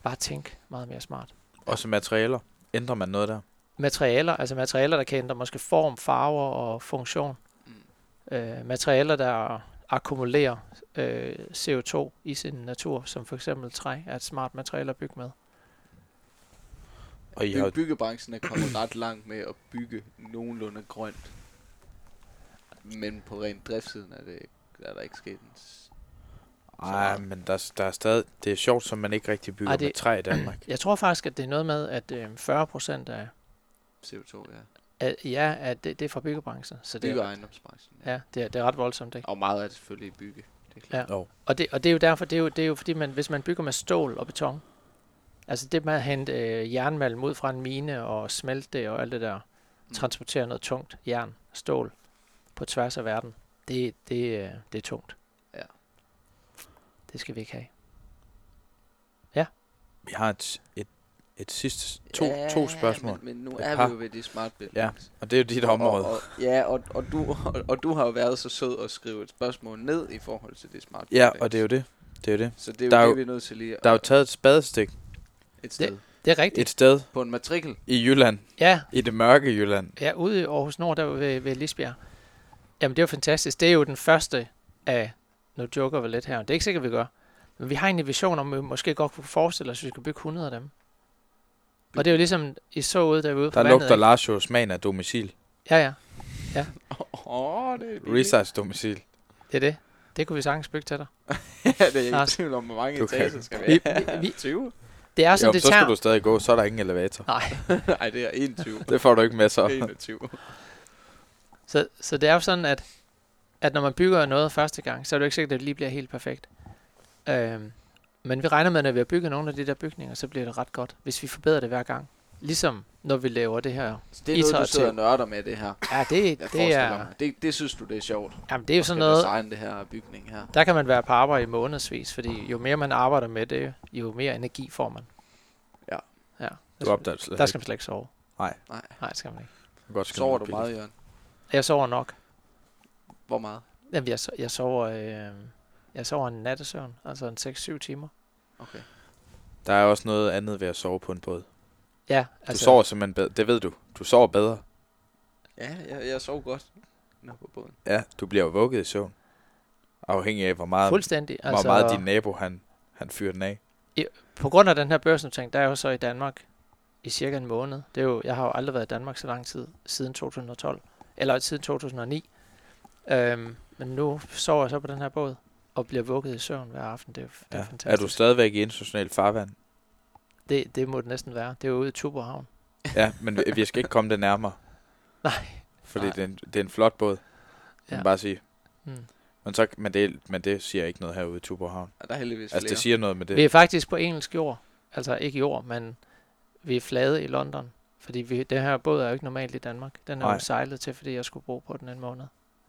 [SPEAKER 5] bare tænke meget mere smart.
[SPEAKER 3] Også materialer. Ændrer man noget der?
[SPEAKER 5] materialer, altså materialer, der kan ændre måske form, farver og funktion.
[SPEAKER 4] Mm.
[SPEAKER 5] Øh, materialer, der akkumulerer øh, CO2 i sin natur, som for eksempel træ, er et smart materiale at bygge med.
[SPEAKER 3] Og I
[SPEAKER 4] By-
[SPEAKER 3] har,
[SPEAKER 4] Byggebranchen er kommet ret langt med at bygge nogenlunde grønt. Men på rent driftssiden er, det, er der ikke sket en... s-
[SPEAKER 3] ej, men der, der er stadig, det er sjovt, som man ikke rigtig bygger
[SPEAKER 5] Ej,
[SPEAKER 3] Ej,
[SPEAKER 5] det-
[SPEAKER 3] med træ i Danmark.
[SPEAKER 5] Jeg tror faktisk, at det er noget med, at øh, 40 procent af,
[SPEAKER 4] CO2, ja.
[SPEAKER 5] Af, ja, at det, det er fra byggebranchen. Så det,
[SPEAKER 4] Bygge-
[SPEAKER 5] er,
[SPEAKER 4] og ejendomsbranchen.
[SPEAKER 5] ja, det, er, det er ret voldsomt, ikke?
[SPEAKER 4] Og meget af det selvfølgelig i bygge. Det er klart.
[SPEAKER 5] Ja.
[SPEAKER 3] Jo.
[SPEAKER 5] Og det, og det er jo derfor, det er jo, det er jo fordi, man, hvis man bygger med stål og beton, altså det med at hente øh, jernmalm ud fra en mine og smelte det og alt det der,
[SPEAKER 4] Mm.
[SPEAKER 5] transportere noget tungt, jern, stål, på tværs af verden, det, det, øh, det er tungt.
[SPEAKER 4] Ja.
[SPEAKER 5] Det skal vi ikke have.
[SPEAKER 3] Vi har et, et, et sidste to, to spørgsmål.
[SPEAKER 4] Men, men nu
[SPEAKER 3] Et
[SPEAKER 4] er
[SPEAKER 3] par.
[SPEAKER 4] vi jo ved de smart buildings.
[SPEAKER 3] Ja, og det er jo dit område.
[SPEAKER 4] Og, og, ja, og, og, du, og, og du har jo været så sød at skrive et spørgsmål ned i forhold til det smart
[SPEAKER 3] Ja, og det er jo det. Det er jo det.
[SPEAKER 4] Så det er jo
[SPEAKER 3] Der er
[SPEAKER 4] det,
[SPEAKER 3] jo-
[SPEAKER 4] vi er nødt til lige
[SPEAKER 3] Der er jo
[SPEAKER 4] at-
[SPEAKER 3] taget et spadestik
[SPEAKER 4] et sted.
[SPEAKER 5] Det er rigtigt.
[SPEAKER 3] et sted
[SPEAKER 4] På en matrikel.
[SPEAKER 3] i Jylland.
[SPEAKER 5] Ja,
[SPEAKER 3] I det mørke Jylland.
[SPEAKER 5] ja, ude i Aarhus Nord, der ved, ved Lisbjerg. Jamen, det er jo fantastisk. Det er jo den første af, nu joker vi lidt her, det er ikke sikkert, vi gør, men vi har en vision om, at vi måske godt kunne forestille os, at vi skal bygge 100 af dem. Og det er jo ligesom, I så ud, der ude på
[SPEAKER 3] Der
[SPEAKER 5] vandet.
[SPEAKER 3] lugter
[SPEAKER 5] ikke?
[SPEAKER 3] Lars jo smagen af domicil.
[SPEAKER 5] Ja, ja,
[SPEAKER 4] Åh, oh, det er billigt.
[SPEAKER 3] Resize domicil.
[SPEAKER 5] det er det. Det kunne vi sagtens bygge til dig.
[SPEAKER 4] ja, det er jeg ikke tvivl om, hvor mange
[SPEAKER 3] Du kan-
[SPEAKER 4] etager skal
[SPEAKER 5] Vi-
[SPEAKER 4] vi have.
[SPEAKER 5] vi-
[SPEAKER 4] 20?
[SPEAKER 5] Det er
[SPEAKER 3] Jo,
[SPEAKER 5] sådan,
[SPEAKER 3] men
[SPEAKER 5] det
[SPEAKER 3] så skal du stadig gå, så er der ingen elevator.
[SPEAKER 5] Nej,
[SPEAKER 4] Nej, det er 21.
[SPEAKER 3] Det får du ikke med så.
[SPEAKER 4] 21.
[SPEAKER 5] så, så det er jo sådan, at, at når man bygger noget første gang, så er det jo ikke sikkert, at det lige bliver helt perfekt. Øhm, men vi regner med, at når vi har bygget nogle af de der bygninger, så bliver det ret godt, hvis vi forbedrer det hver gang. Ligesom når vi laver det her.
[SPEAKER 4] Så det er noget, du sidder og nørder med det her.
[SPEAKER 5] Ja, det, det er...
[SPEAKER 4] mig. Det, det synes du, det er sjovt.
[SPEAKER 5] Jamen, det er jo sådan noget...
[SPEAKER 4] designe det her bygning her.
[SPEAKER 5] Der kan man være på arbejde i månedsvis, fordi jo mere man arbejder med det, jo mere energi får man.
[SPEAKER 4] Ja.
[SPEAKER 5] Ja.
[SPEAKER 3] Du opdager slet
[SPEAKER 5] Der skal man slet ikke sove.
[SPEAKER 4] Nej.
[SPEAKER 5] Nej, det skal man ikke.
[SPEAKER 3] Godt skal
[SPEAKER 4] Sover du meget, Jørgen?
[SPEAKER 5] Jeg sover nok.
[SPEAKER 4] Hvor meget?
[SPEAKER 5] Jamen, jeg, jeg sover... Øh, jeg sover en nattesøvn, altså en 6-7 timer.
[SPEAKER 4] Okay.
[SPEAKER 3] Der er også noget andet ved at sove på en båd.
[SPEAKER 5] Ja,
[SPEAKER 3] Du
[SPEAKER 5] altså...
[SPEAKER 3] sover simpelthen bedre. Det ved du. Du sover bedre.
[SPEAKER 4] Ja, jeg, jeg sov godt. Nå, på båden.
[SPEAKER 3] Ja, du bliver jo vugget i søvn. Afhængig af, hvor meget,
[SPEAKER 5] Fuldstændig.
[SPEAKER 3] hvor meget din nabo, han, han fyrer den af.
[SPEAKER 5] på grund af den her børsnotering, der er jeg jo så i Danmark i cirka en måned. Det er jo, jeg har jo aldrig været i Danmark så lang tid, siden 2012. Eller siden 2009. Øhm, men nu sover jeg så på den her båd, og bliver vugget i søvn hver aften. Det er, det er
[SPEAKER 3] Ja.
[SPEAKER 5] fantastisk.
[SPEAKER 3] Er du stadigvæk i international farvand?
[SPEAKER 5] Det, det må det næsten være. Det er jo ude i Tuborghavn.
[SPEAKER 3] Ja, men vi- skal ikke komme det nærmere.
[SPEAKER 5] Nej.
[SPEAKER 3] Fordi
[SPEAKER 5] Nej.
[SPEAKER 3] det er, en, det er en flot båd. Ja.
[SPEAKER 5] Ja.
[SPEAKER 3] Man bare sige.
[SPEAKER 5] Mm.
[SPEAKER 3] Men, så, men, det, men det siger ikke noget herude i Tuborghavn.
[SPEAKER 4] Og der er heldigvis
[SPEAKER 3] Altså, det
[SPEAKER 4] flere.
[SPEAKER 3] siger noget med det.
[SPEAKER 5] Vi er faktisk på engelsk jord. Altså ikke jord, men vi er flade i London. Fordi vi, det her båd er jo ikke normalt i Danmark. Den er
[SPEAKER 3] Nej.
[SPEAKER 5] jo sejlet til, fordi jeg skulle bo på den en måned.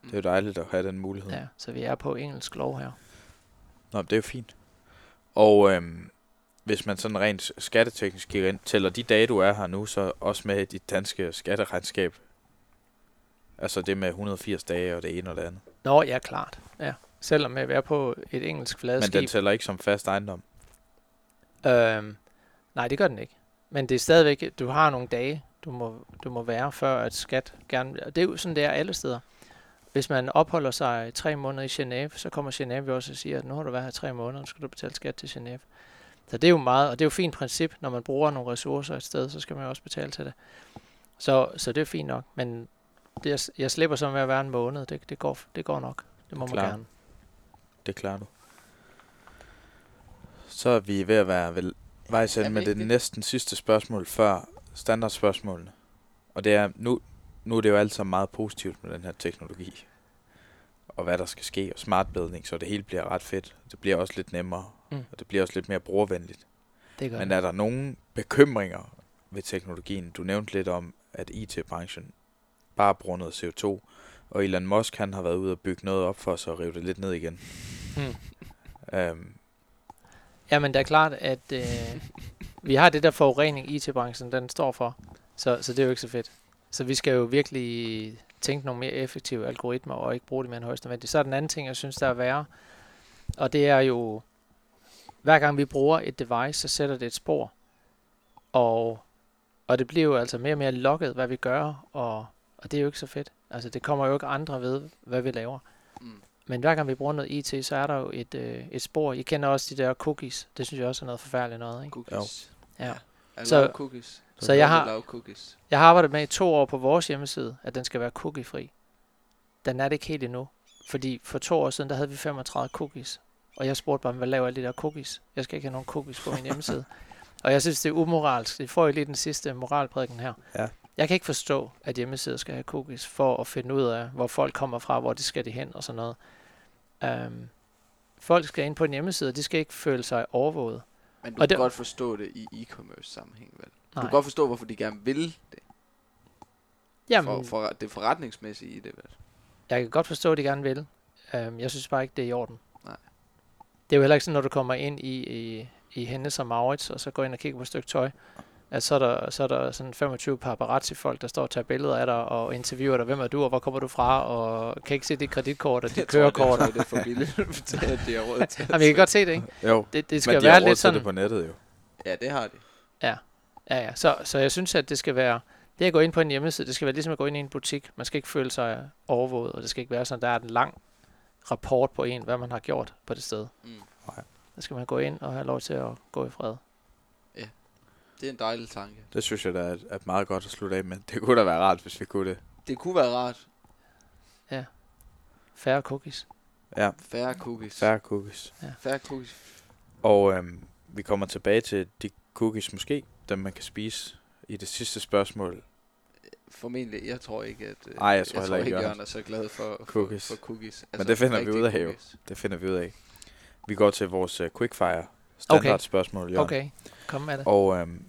[SPEAKER 3] Det er jo dejligt at have den mulighed.
[SPEAKER 5] Ja, så vi er på engelsk lov her.
[SPEAKER 3] Nå, det er jo fint. Og øhm, hvis man sådan rent skatteteknisk kigger ind, tæller de dage, du er her nu, så også med dit danske skatteregnskab? Altså det med 180 dage og det ene og det andet.
[SPEAKER 5] Nå, ja, klart. Ja. Selvom jeg er på et engelsk
[SPEAKER 3] Men den
[SPEAKER 5] fladskib.
[SPEAKER 3] tæller ikke som fast ejendom.
[SPEAKER 5] Øhm, nej, det gør den ikke. Men det er stadigvæk, du har nogle dage, du må, du må være, før at skat gerne... og Det er jo sådan, det er alle steder. Hvis man opholder sig tre måneder i Genève, så kommer Genève jo også og siger, at nu har du været her tre måneder, nu skal du betale skat til Genève. Så det er jo meget, og det er jo et fint princip, når man bruger nogle ressourcer et sted, så skal man jo også betale til det. Så, så det er fint nok, men det, jeg, jeg slipper så med at være en måned, det, det, går, det går nok. Det må man
[SPEAKER 3] Klart.
[SPEAKER 5] gerne.
[SPEAKER 3] Det klarer du. Så er vi ved at være ved vejs med det? næsten sidste spørgsmål før standardspørgsmålene. Og det er, nu, nu er det jo alt sammen meget positivt med den her teknologi. Og hvad der skal ske, og smart building, så det hele bliver ret fedt. Det bliver også lidt nemmere,
[SPEAKER 5] Mm.
[SPEAKER 3] og det bliver også lidt mere brugervenligt.
[SPEAKER 5] Det gør
[SPEAKER 3] Men er der nogen bekymringer ved teknologien? Du nævnte lidt om, at IT-branchen bare bruger noget CO2, og Elon Musk han har været ude og bygge noget op for os og rive det lidt ned igen.
[SPEAKER 5] Hmm.
[SPEAKER 3] Øhm,
[SPEAKER 5] Jamen, det er klart, at øh, vi har det der forurening, IT-branchen den står for. Så, så det er jo ikke så fedt. Så vi skal jo virkelig tænke nogle mere effektive algoritmer, og ikke bruge det mere end højst nødvendigt. Så er den anden ting, jeg synes, der er værre. Og det er jo, hver gang vi bruger et device, så sætter det et spor. Og, og det bliver jo altså mere og mere logget, hvad vi gør, og, og det er jo ikke så fedt. Altså, det kommer jo ikke andre ved, hvad vi laver.
[SPEAKER 4] Mm.
[SPEAKER 5] Men hver gang vi bruger noget IT, så er der jo et, øh, et spor. I kender også de der cookies. Det synes jeg også er noget forfærdeligt noget, ikke?
[SPEAKER 4] Cookies.
[SPEAKER 5] Ja.
[SPEAKER 4] I
[SPEAKER 5] Så-
[SPEAKER 4] cookies.
[SPEAKER 5] Så jeg har-
[SPEAKER 4] cookies.
[SPEAKER 5] Jeg har arbejdet med i to år på vores hjemmeside, at den skal være cookiefri. Den er det ikke helt endnu. Fordi for to år siden, der havde vi 35 cookies. Og jeg spurgte bare, hvad laver alle de der cookies? Jeg skal ikke have nogen cookies på min hjemmeside. Og jeg synes, det er umoralsk. Det får jo lige den sidste moralprædiken her.
[SPEAKER 3] Ja.
[SPEAKER 5] Jeg kan ikke forstå, at hjemmesider skal have cookies, for at finde ud af, hvor folk kommer fra, hvor de skal de hen og sådan noget. Um, folk skal ind på en hjemmeside, og de skal ikke føle sig overvåget.
[SPEAKER 4] Men du
[SPEAKER 5] Og
[SPEAKER 4] kan
[SPEAKER 5] det-
[SPEAKER 4] godt forstå det i e-commerce sammenhæng, vel? Du
[SPEAKER 5] Nej.
[SPEAKER 4] kan godt forstå, hvorfor de gerne vil det.
[SPEAKER 5] Jamen,
[SPEAKER 4] For, for det forretningsmæssige i det, vel?
[SPEAKER 5] Jeg kan godt forstå, at de gerne vil. Um, jeg synes bare ikke, det er i orden.
[SPEAKER 4] Nej.
[SPEAKER 5] Det er jo heller ikke sådan, når du kommer ind i, i, i Hennes og Maurits, og så går ind og kigger på et stykke tøj, at så er der, så er der sådan 25 paparazzi-folk, der står og tager billeder af dig og interviewer dig. Hvem er du, og hvor kommer du fra, og kan ikke se dit kreditkort og dit
[SPEAKER 4] Jeg tror,
[SPEAKER 5] kørekort.
[SPEAKER 4] Det, det er for billigt, til at de har råd til
[SPEAKER 5] Jamen, jeg kan godt se det, ikke?
[SPEAKER 3] jo,
[SPEAKER 5] Det, det skal
[SPEAKER 3] men de har
[SPEAKER 5] være
[SPEAKER 3] råd
[SPEAKER 5] lidt sådan...
[SPEAKER 3] det på nettet jo.
[SPEAKER 4] Ja, det har de.
[SPEAKER 5] Ja, ja. Så, så jeg synes, at det skal være... Det at gå ind på en hjemmeside, det skal være ligesom at gå ind i en butik. Man skal ikke føle sig overvåget, og det skal ikke være sådan, at der er en lang rapport på en, hvad man har gjort på det sted.
[SPEAKER 4] Mm.
[SPEAKER 5] Der skal man gå ind og have lov til at gå i fred.
[SPEAKER 4] Det er en dejlig tanke.
[SPEAKER 3] Det synes jeg da er, er meget godt at slutte af med. Det kunne da være rart, hvis vi kunne det.
[SPEAKER 4] Det kunne være rart.
[SPEAKER 5] Færre cookies.
[SPEAKER 3] Ja,
[SPEAKER 4] Færre cookies.
[SPEAKER 3] færre cookies.
[SPEAKER 4] Færre cookies.
[SPEAKER 3] Og øhm, vi kommer tilbage til de cookies måske, dem man kan spise i det sidste spørgsmål.
[SPEAKER 4] Formentlig. Jeg tror ikke, at... øh,
[SPEAKER 3] Ej, jeg tror
[SPEAKER 4] jeg tror
[SPEAKER 3] ikke, Jørgen.
[SPEAKER 4] Jørgen er så glad for,
[SPEAKER 3] Cookies.
[SPEAKER 4] for, for cookies. Altså,
[SPEAKER 3] Men det finder vi ud af, jo. Det finder vi ud af. Vi går til vores uh, quickfire standard spørgsmål, Jørgen.
[SPEAKER 5] Okay, kom med det.
[SPEAKER 3] Og øhm,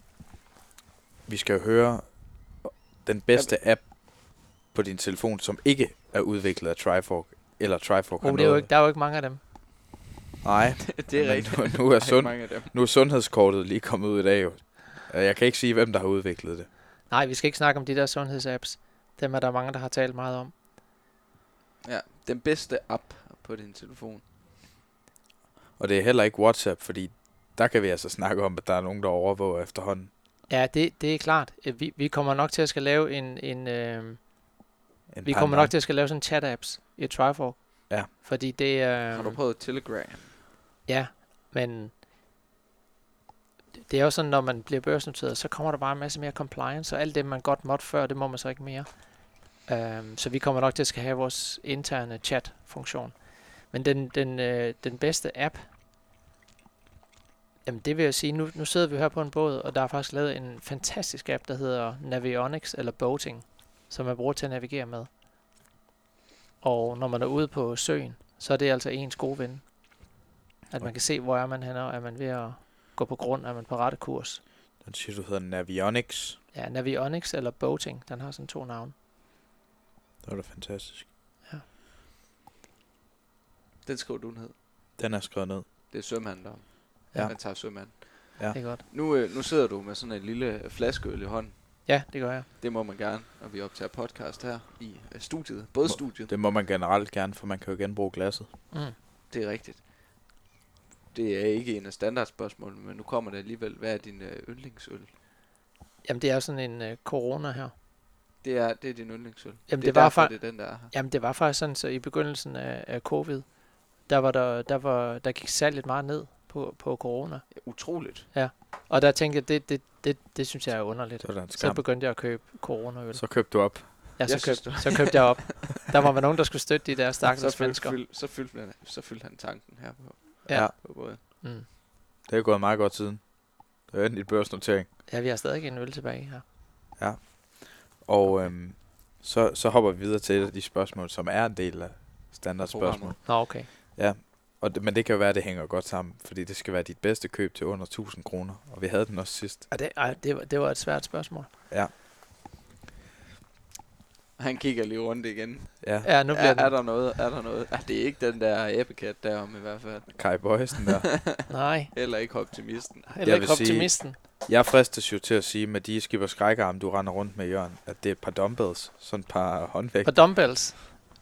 [SPEAKER 3] vi skal jo høre den bedste app på din telefon, som ikke er udviklet af Trifork, eller Trifork
[SPEAKER 5] Oh, det er jo ikke, der er jo ikke mange af dem.
[SPEAKER 3] Nej,
[SPEAKER 4] det er rigtigt.
[SPEAKER 3] Nu, nu, er sund, nu er sundhedskortet lige kommet ud i dag jo. Øh, Jeg kan ikke sige, hvem der har udviklet det.
[SPEAKER 5] Nej, vi skal ikke snakke om de der sundhedsapps. Dem er der mange, der har talt meget om.
[SPEAKER 4] Ja, den bedste app på din telefon.
[SPEAKER 3] Og det er heller ikke WhatsApp, fordi der kan vi altså snakke om, at der er nogen, der overvåger efterhånden.
[SPEAKER 5] Ja, det, det er klart. Øh, Vi, vi kommer nok til at skal lave en... en øh,
[SPEAKER 3] En
[SPEAKER 5] vi kommer nok til at skal lave sådan en chat-apps i Trifork.
[SPEAKER 3] Ja.
[SPEAKER 5] Fordi det er...
[SPEAKER 4] Har du prøvet Telegram?
[SPEAKER 5] Ja, men det er jo sådan, når man bliver børsnoteret, så kommer der bare en masse mere compliance, og alt det, man godt måtte før, det må man så ikke mere. Um, så vi kommer nok til at skal have vores interne chat-funktion. Men den, den, øh, den bedste app, jamen det vil jeg sige, nu, nu sidder vi her på en båd, og der er faktisk lavet en fantastisk app, der hedder Navionics eller Boating, som man bruger til at navigere med. Og når man er ude på søen, så er det altså ens gode ven. At man kan se, hvor er man henne, og er man ved at gå på grund, er man på rette kurs.
[SPEAKER 3] Den siger, du hedder Navionics.
[SPEAKER 5] Ja, Navionics eller Boating, den har sådan to navne.
[SPEAKER 3] Det var da fantastisk.
[SPEAKER 4] Den skriver du ned.
[SPEAKER 3] Den er skrevet ned.
[SPEAKER 4] Det er sømanden der.
[SPEAKER 3] Ja.
[SPEAKER 4] Ja. Man tager sømanden.
[SPEAKER 3] Ja.
[SPEAKER 5] Det er godt.
[SPEAKER 4] Nu, øh, nu sidder du med sådan en lille flaskeøl i hånden.
[SPEAKER 5] Ja, det gør jeg.
[SPEAKER 4] Det må man gerne, når vi optager podcast her i øh, studiet. Både studiet.
[SPEAKER 3] Det må man generelt gerne, for man kan jo genbruge glasset.
[SPEAKER 5] Mm.
[SPEAKER 4] Det er rigtigt. Det er ikke en af standardspørgsmålene, men nu kommer det alligevel. Hvad er din øh, yndlingsøl?
[SPEAKER 5] Jamen, det er sådan en uh, corona her.
[SPEAKER 4] Det er, det er din yndlingsøl.
[SPEAKER 5] Jamen,
[SPEAKER 4] det,
[SPEAKER 5] det var
[SPEAKER 4] derfor,
[SPEAKER 5] fa-
[SPEAKER 4] det er den, der er her.
[SPEAKER 5] Jamen, det var faktisk sådan, så i begyndelsen af, af covid, der, var der, der, var, der gik salget meget ned på, på corona.
[SPEAKER 4] Ja, utroligt.
[SPEAKER 5] Og der tænkte jeg, det, det, det, det synes jeg er underligt.
[SPEAKER 3] Det
[SPEAKER 5] Så begyndte jeg at købe coronaøl.
[SPEAKER 3] Så købte du op.
[SPEAKER 5] Ja, så,
[SPEAKER 4] synes,
[SPEAKER 5] køb, så købte jeg op. Der var nogen, der skulle støtte de der
[SPEAKER 4] Så,
[SPEAKER 5] stakkels mennesker.
[SPEAKER 4] fyld, så, fyldte han, så fyldte han tanken her på,
[SPEAKER 5] Ja.
[SPEAKER 4] på båden.
[SPEAKER 5] Mm.
[SPEAKER 3] Det er gået meget godt siden. Det er endt i børsnotering.
[SPEAKER 5] Ja, vi har stadig en øl tilbage her.
[SPEAKER 3] Og øhm, så, så hopper vi videre til et af de spørgsmål, som er en del af standardspørgsmål.
[SPEAKER 5] Nå, okay.
[SPEAKER 3] Og det, men det kan jo være, at det hænger godt sammen, fordi det skal være dit bedste køb til under 1000 kroner. Og vi havde den også sidst.
[SPEAKER 5] Og det, ej, det, var, det var et svært spørgsmål.
[SPEAKER 4] Han kigger lige rundt igen.
[SPEAKER 3] Ja,
[SPEAKER 5] Ja, nu bliver
[SPEAKER 4] Er,
[SPEAKER 5] den.
[SPEAKER 4] er der noget? Er der noget? Ah, det er ikke den der æbbekat derom i hvert fald.
[SPEAKER 3] Kai Bøjsen der.
[SPEAKER 5] Nej,
[SPEAKER 4] Heller ikke optimisten.
[SPEAKER 5] heller ikke
[SPEAKER 3] sige-
[SPEAKER 5] optimisten.
[SPEAKER 3] Jeg fristes jo til at sige, med de skipper skrækkearm, du render rundt med, Jørgen, at det er et par dumbbells. Sådan et par håndvægt.
[SPEAKER 5] På dumbbells.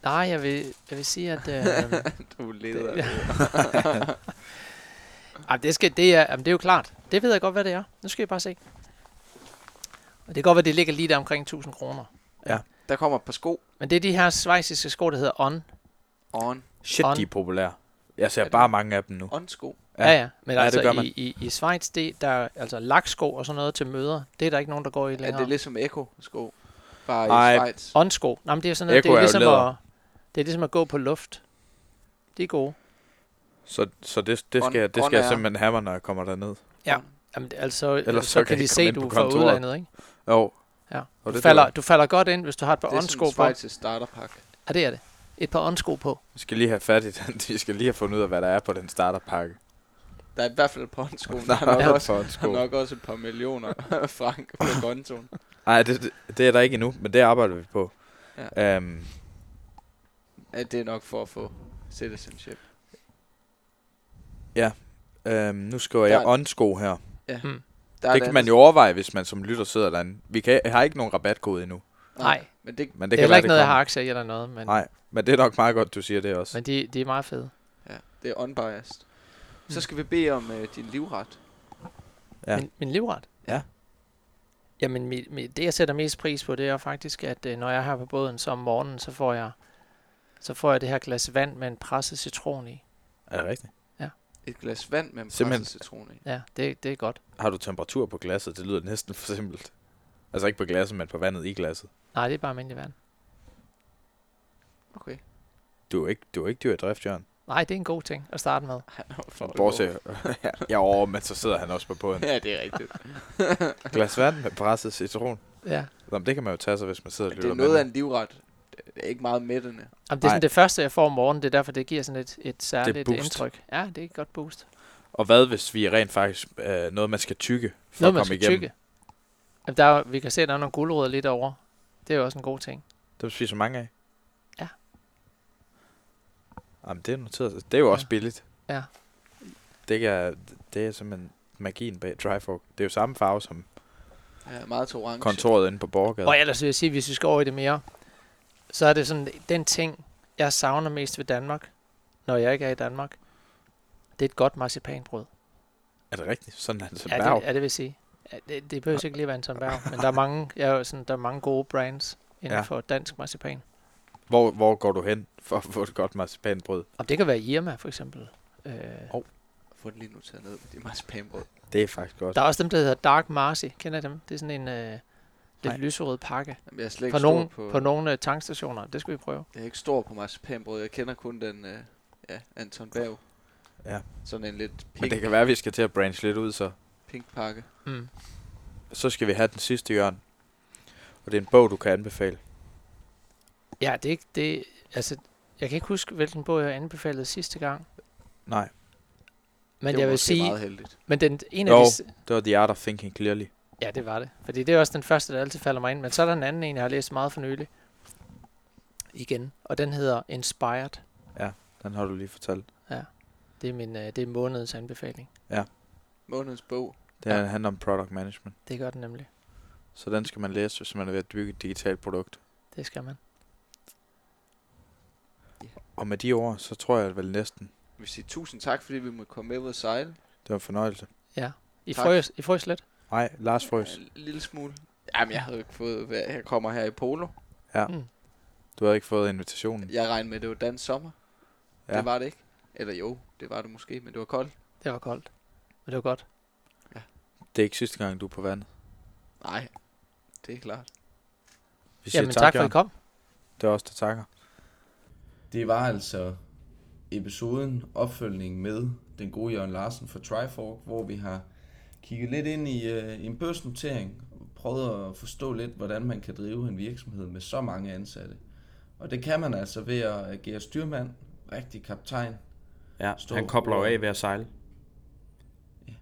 [SPEAKER 5] Nej, jeg vil, jeg vil sige, at... Øh,
[SPEAKER 4] Du leder.
[SPEAKER 5] Det-
[SPEAKER 4] Det,
[SPEAKER 5] ej, det, skal, det, er, jamen, det er jo klart. Det ved jeg godt, hvad det er. Nu skal jeg bare se. Og det kan godt være, det ligger lige der omkring 1000 kroner.
[SPEAKER 4] Der kommer et par sko
[SPEAKER 5] Men det er de her svejsiske sko, der hedder On.
[SPEAKER 4] on.
[SPEAKER 3] Shit,
[SPEAKER 5] On.
[SPEAKER 3] de er populære. Jeg ser
[SPEAKER 4] Er det-
[SPEAKER 3] bare mange af dem nu.
[SPEAKER 4] On sko.
[SPEAKER 3] Ja.
[SPEAKER 5] Ja, ja. Men
[SPEAKER 3] Ja, det
[SPEAKER 5] altså
[SPEAKER 3] gør man.
[SPEAKER 5] i, i, i Schweiz, det, der er altså laksko og sådan noget til møder. Det er der ikke nogen, der går i
[SPEAKER 4] Er
[SPEAKER 5] længere.
[SPEAKER 4] det ligesom Echo sko? Bare
[SPEAKER 3] Nej.
[SPEAKER 4] i Schweiz.
[SPEAKER 5] On-sko. Nej, men det er sådan noget,
[SPEAKER 3] Eko
[SPEAKER 5] det er,
[SPEAKER 3] er jo
[SPEAKER 5] ligesom at, det er ligesom at gå på luft. De er gode.
[SPEAKER 3] Så, så det, det
[SPEAKER 4] On-
[SPEAKER 3] skal, jeg- det
[SPEAKER 4] on
[SPEAKER 3] skal jeg
[SPEAKER 4] er-
[SPEAKER 3] simpelthen have mig, når jeg kommer derned.
[SPEAKER 5] Ja. Jamen, det- altså, Ellers
[SPEAKER 3] så
[SPEAKER 5] så,
[SPEAKER 3] kan
[SPEAKER 5] kan de se, du er fra udlandet, ikke?
[SPEAKER 3] Jo.
[SPEAKER 5] Ja.
[SPEAKER 3] Og
[SPEAKER 5] Du
[SPEAKER 3] det
[SPEAKER 5] falder, du falder godt ind, hvis du har et par
[SPEAKER 4] Det er
[SPEAKER 5] on-sko
[SPEAKER 4] sådan en
[SPEAKER 5] på.
[SPEAKER 4] Starterpakke.
[SPEAKER 5] Ja, det er det. Et par on-sko på.
[SPEAKER 3] Vi skal lige have fat i den. Vi skal lige have fundet ud af, hvad der er på den starterpakke.
[SPEAKER 4] Der er i hvert fald et par on sko. Der er nok,
[SPEAKER 3] er
[SPEAKER 4] også, der er nok også et par millioner frank på kontoen.
[SPEAKER 3] Nej, det, det, det er der ikke endnu, men det arbejder vi på. Ja. Um,
[SPEAKER 4] Ja, det er nok for at få citizenship.
[SPEAKER 3] um, nu skriver jeg
[SPEAKER 4] Der-
[SPEAKER 3] on-sko her.
[SPEAKER 4] Ja.
[SPEAKER 5] Hmm.
[SPEAKER 4] Der er
[SPEAKER 3] Det
[SPEAKER 4] et
[SPEAKER 3] kan man
[SPEAKER 4] andet-
[SPEAKER 3] jo overveje, hvis man som lytter sidder derinde. Vi kan, jeg har ikke nogen rabatkode endnu.
[SPEAKER 5] Nej.
[SPEAKER 4] Men det,
[SPEAKER 3] Men
[SPEAKER 5] Det,
[SPEAKER 3] det,
[SPEAKER 5] det er
[SPEAKER 3] kan
[SPEAKER 5] heller
[SPEAKER 3] være,
[SPEAKER 5] ikke
[SPEAKER 3] det
[SPEAKER 5] noget, jeg har aktier i eller noget, men,
[SPEAKER 3] Nej, men det er nok meget godt, du siger det også.
[SPEAKER 5] men de, de er meget fede.
[SPEAKER 4] ja, det er unbiased.
[SPEAKER 5] Mm.
[SPEAKER 4] Så skal vi bede om uh, din livret.
[SPEAKER 3] Ja.
[SPEAKER 5] Min, min livret?
[SPEAKER 3] Ja.
[SPEAKER 5] Jamen, mi, mi, det jeg sætter mest pris på, det er faktisk, at øh, når jeg er her på båden så om morgenen, så får jeg så får jeg det her glas vand med en presset citron i.
[SPEAKER 3] Er det rigtigt?
[SPEAKER 4] Et glas vand med en
[SPEAKER 3] Simpelthen.
[SPEAKER 4] presset citron i.
[SPEAKER 5] Ja, det, det er godt.
[SPEAKER 3] Har du temperatur på glasset? Det lyder næsten for simpelt. Altså ikke på glasset, men på vandet i glasset.
[SPEAKER 5] Nej, det er bare almindelig vand.
[SPEAKER 4] Okay.
[SPEAKER 3] Du er ikke, du er ikke dyr i drift, Jørgen.
[SPEAKER 5] Nej, det er en god ting at starte med.
[SPEAKER 4] Han er for
[SPEAKER 3] Bortset, ja, over, men så sidder han også på båden.
[SPEAKER 4] Ja, det er rigtigt.
[SPEAKER 3] Glas vand med presset citron.
[SPEAKER 5] Ja.
[SPEAKER 3] Nå, men det kan man jo tage sig, hvis man sidder og
[SPEAKER 4] det
[SPEAKER 3] lytter
[SPEAKER 4] er noget
[SPEAKER 3] med.
[SPEAKER 4] af en livret. Det er ikke meget mættende.
[SPEAKER 5] Jamen, det er
[SPEAKER 3] Nej.
[SPEAKER 5] sådan det første, jeg får om morgenen. Det er derfor, det giver sådan et, et særligt
[SPEAKER 3] boost.
[SPEAKER 5] indtryk. Ja, det er et godt boost.
[SPEAKER 3] Og hvad hvis vi rent faktisk øh, noget, man skal tykke for
[SPEAKER 5] Noget,
[SPEAKER 3] at
[SPEAKER 5] man
[SPEAKER 3] komme
[SPEAKER 5] skal
[SPEAKER 3] igennem?
[SPEAKER 5] tykke. Jamen, der, er- vi kan se, at der er nogle guldrødder lidt over. Det er jo også en god ting.
[SPEAKER 3] Dem spiser mange af?
[SPEAKER 5] Ja.
[SPEAKER 3] Jamen, det er noteret. Det er jo
[SPEAKER 5] Ja.
[SPEAKER 3] også billigt.
[SPEAKER 5] Ja.
[SPEAKER 3] Det er, det er simpelthen magien bag Trifork. Det er jo samme farve som
[SPEAKER 4] Ja, meget til orange.
[SPEAKER 3] kontoret inde på Borgade.
[SPEAKER 5] Og ellers vil jeg sige, hvis vi skal over i det mere, så er det sådan, den ting, jeg savner mest ved Danmark, når jeg ikke er i Danmark, det er et godt marcipanbrød.
[SPEAKER 3] Er det rigtigt? Sådan er det som
[SPEAKER 5] Ja, det, ja, det vil sige. Ja, det, det behøver ikke lige være en sådan men der er mange, jeg er jo sådan, der er mange gode brands inden
[SPEAKER 3] Ja.
[SPEAKER 5] ja. for dansk marcipan.
[SPEAKER 3] Hvor, hvor går du hen for at få et godt marcipanbrød?
[SPEAKER 5] Om det kan være Irma, for eksempel. Øh,
[SPEAKER 3] Åh.
[SPEAKER 4] Få det lige nu taget ned med det marcipanbrød.
[SPEAKER 3] Det er faktisk godt.
[SPEAKER 5] der er også dem, der hedder Dark Marcy. Kender I dem? Det er sådan en øh, lidt
[SPEAKER 3] Nej.
[SPEAKER 5] lyserød pakke.
[SPEAKER 4] Jamen, jeg er slet ikke
[SPEAKER 5] På nogle,
[SPEAKER 4] på,
[SPEAKER 5] på nogle øh, tankstationer. Det skal vi prøve.
[SPEAKER 4] Jeg er ikke stor på marcipanbrød. Jeg kender kun den, øh, ja, Anton Berg.
[SPEAKER 3] Ja.
[SPEAKER 4] Sådan en lidt
[SPEAKER 3] Men
[SPEAKER 4] pink,
[SPEAKER 3] det kan være, at vi skal til at branche lidt ud, så.
[SPEAKER 4] pink pakke.
[SPEAKER 5] Mm.
[SPEAKER 3] Så skal vi have den sidste hjørne. Og det er en bog, du kan anbefale.
[SPEAKER 5] Ja, det er ikke... Det, altså, jeg kan ikke huske, hvilken bog jeg anbefalede sidste gang.
[SPEAKER 3] Nej,
[SPEAKER 5] Men
[SPEAKER 4] det
[SPEAKER 5] jeg vil sige...
[SPEAKER 4] meget heldigt.
[SPEAKER 5] Men den, en
[SPEAKER 3] Jo.
[SPEAKER 5] af de,
[SPEAKER 3] det var The Art of Thinking Clearly.
[SPEAKER 5] Ja, det var det. Fordi det er også den første, der altid falder mig ind. Men så er der en anden en, jeg har læst meget for nylig. Igen. Og den hedder Inspired.
[SPEAKER 3] Den har du lige fortalt.
[SPEAKER 5] Det er, min, øh, det er månedens anbefaling.
[SPEAKER 4] Månedens bog.
[SPEAKER 3] Det
[SPEAKER 5] Ja.
[SPEAKER 3] ja. handler om product management.
[SPEAKER 5] Det gør den nemlig.
[SPEAKER 3] Så den skal man læse, hvis man er ved at bygge et digitalt produkt.
[SPEAKER 5] Det skal man.
[SPEAKER 3] Og med de ord, så tror jeg at vel næsten,
[SPEAKER 4] Jeg vil sige tusind tak, fordi vi måtte komme med ud og sejle.
[SPEAKER 3] det var en fornøjelse.
[SPEAKER 5] I
[SPEAKER 4] Tak.
[SPEAKER 5] frøs, I frøs lidt?
[SPEAKER 3] Nej, Lars Frøs,
[SPEAKER 4] En lille smule. Jamen, jeg havde ikke fået... hvad- Jeg kommer her i polo.
[SPEAKER 3] Ja.
[SPEAKER 5] Mm.
[SPEAKER 3] du havde ikke fået invitationen.
[SPEAKER 4] Jeg regnede med, at det var dansk sommer. Ja.
[SPEAKER 3] Ja.
[SPEAKER 4] Det var det ikke. Eller jo, det var det måske, men det var koldt.
[SPEAKER 5] Det var koldt. Men det var godt.
[SPEAKER 3] Det er ikke sidste gang, du er på vandet.
[SPEAKER 4] Nej, det er klart.
[SPEAKER 3] Vi siger
[SPEAKER 5] Jamen tak, for at I kom.
[SPEAKER 3] Det er os, der takker.
[SPEAKER 1] Det var altså episoden opfølgning med den gode Jørgen Larsen fra Trifork, hvor vi har kigget lidt ind i, øh, i en børsnotering prøvet at forstå lidt, hvordan man kan drive en virksomhed med så mange ansatte. Og det kan man altså ved at agere styrmand, rigtig kaptajn.
[SPEAKER 2] Ja,
[SPEAKER 1] Stå
[SPEAKER 2] han kobler jo af ved at sejle.
[SPEAKER 1] Ja.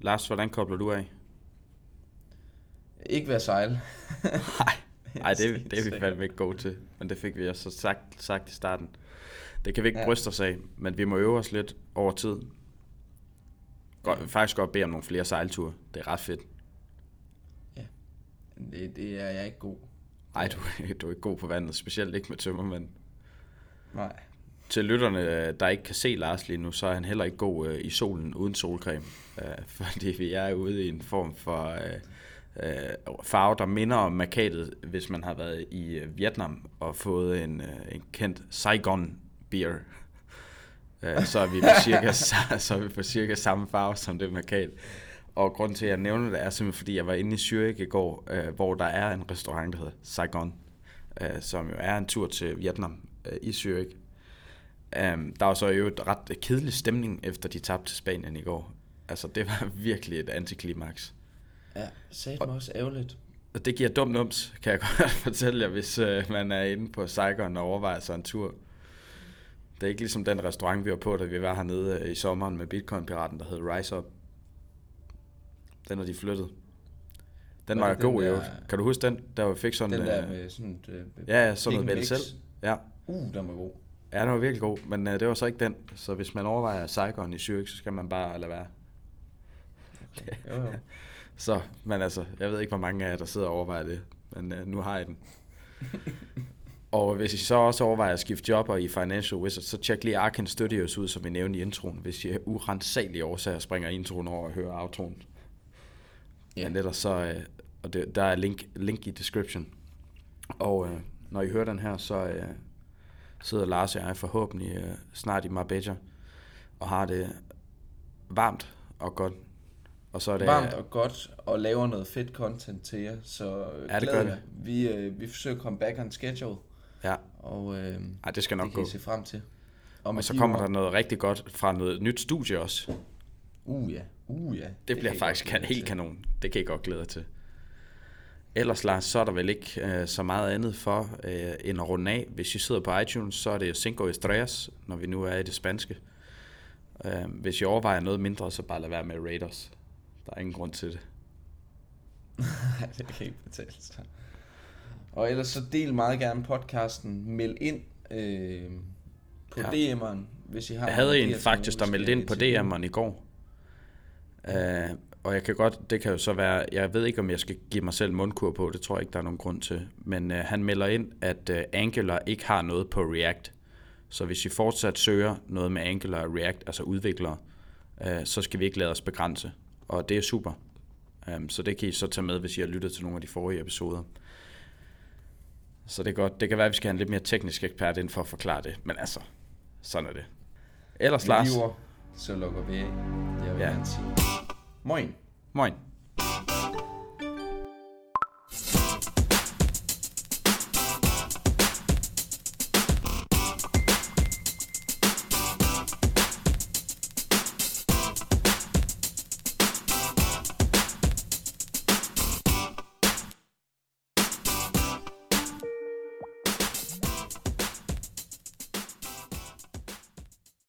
[SPEAKER 2] Lars, hvordan kobler du af?
[SPEAKER 1] Ikke ved at sejle.
[SPEAKER 2] Nej, det, det er vi fandme ikke gode til. Men det fik vi også sagt, sagt i starten. Det kan vi ikke
[SPEAKER 1] ja.
[SPEAKER 2] bryste os af, men vi må øve os lidt over tid. Godt, faktisk godt bede om nogle flere sejlture. Det er ret fedt.
[SPEAKER 1] Det, det er jeg ikke god.
[SPEAKER 2] Nej, du, du er ikke god på vandet, specielt ikke med tømmermænd.
[SPEAKER 1] Nej.
[SPEAKER 2] Til lytterne, der ikke kan se Lars lige nu, så er han heller ikke god øh, i solen uden solcreme. Øh, fordi vi er ude i en form for øh, øh, farve, der minder om markadet, hvis man har været i øh, Vietnam og fået en, øh, en kendt Saigon beer. Øh, så er vi på cirka, så er vi på cirka samme farve som det markat. Og grunden til, at jeg nævner det, er simpelthen, fordi jeg var inde i Zürich i går, øh, hvor der er en restaurant, der hedder Saigon, øh, som jo er en tur til Vietnam øh, i Zürich. Um, der var så jo et ret kedelig stemning, efter de tabte til Spanien i går. Altså, det var virkelig et antiklimaks.
[SPEAKER 1] Ja, sagde mig også ærgerligt.
[SPEAKER 2] Og det giver dum nums, kan jeg godt fortælle jer, hvis man er inde på Saigon og overvejer sig en tur. Det er ikke ligesom den restaurant, vi var på, da vi var hernede øh, i sommeren med Bitcoin-piraten, der hed Rise Up. Den har de flyttet. Den
[SPEAKER 1] Var
[SPEAKER 2] var,
[SPEAKER 1] den
[SPEAKER 2] god, jo. Kan du huske den? Der vi fik sådan...
[SPEAKER 1] Den der
[SPEAKER 2] øh,
[SPEAKER 1] med sådan. Øh,
[SPEAKER 2] Ja, ja, sådan noget selv. Ja,
[SPEAKER 1] Uh, den var god.
[SPEAKER 2] Ja, den var virkelig god, men øh, det var så ikke den. Så hvis man overvejer Saigon i Zürich, så skal man bare lade være.
[SPEAKER 1] Jo, jo.
[SPEAKER 2] Så, men altså, jeg ved ikke, hvor mange af jer, der sidder og overvejer det, men øh, nu har jeg den. og hvis I så også overvejer at skifte job og i Financial Wizards, så tjek lige Arkan Studios ud, som vi nævnte i introen, hvis I er urensagelige årsager springer introen over og hører outroen.
[SPEAKER 1] Ja.
[SPEAKER 2] Men ellers så, øh, og det, der er link, link i description. Og øh, når I hører den her, så øh, sidder Lars og jeg forhåbentlig øh, snart i Marbella og har det varmt og godt. Og så er det,
[SPEAKER 1] Varmt og godt, og laver noget fedt content til jer, så øh,
[SPEAKER 2] Ja, det gør.
[SPEAKER 1] Vi, øh, vi forsøger at komme back on schedule, og øh,
[SPEAKER 2] ej, det skal nok
[SPEAKER 1] det kan
[SPEAKER 2] gå.
[SPEAKER 1] Se frem til. med
[SPEAKER 2] Og så kommer der noget rigtig godt fra noget nyt studie også.
[SPEAKER 1] Uh ja, uh ja.
[SPEAKER 2] Det, det bliver faktisk kan, helt
[SPEAKER 1] til.
[SPEAKER 2] kanon. Det kan I godt glæde jer til. Ellers, Lars, så er der vel ikke øh, så meget andet for øh, end at runde af. Hvis I sidder på iTunes, så er det Cinco Estrellas, når vi nu er i det spanske. Øh, hvis I overvejer noget mindre, så bare lad være med Raiders. Der er ingen grund til det.
[SPEAKER 1] Nej, det kan ikke betale sig. Og ellers så del meget gerne podcasten. Meld ind øh, på
[SPEAKER 2] Ja.
[SPEAKER 1] DM'eren, hvis I har
[SPEAKER 2] Jeg havde en faktisk, der meldte ind på. DM'eren i går. Uh, og jeg kan godt, det kan jo så være, jeg ved ikke, om jeg skal give mig selv mundkur på, det tror jeg ikke, der er nogen grund til. Men uh, han melder ind, at uh, Angular ikke har noget på React. Så hvis I fortsat søger noget med Angular og React, altså udviklere, uh, så skal vi ikke lade os begrænse. Og det er super. Um, så det kan I så tage med, hvis I har lyttet til nogle af de forrige episoder. Så det er godt. Det kan være, at vi skal have en lidt mere teknisk ekspert ind for at forklare det. Men altså, sådan er det. Ellers, Lars.
[SPEAKER 1] ord, så lukker vi af. Jo
[SPEAKER 2] Ja.
[SPEAKER 1] ja. sige. Moin.
[SPEAKER 2] Moin.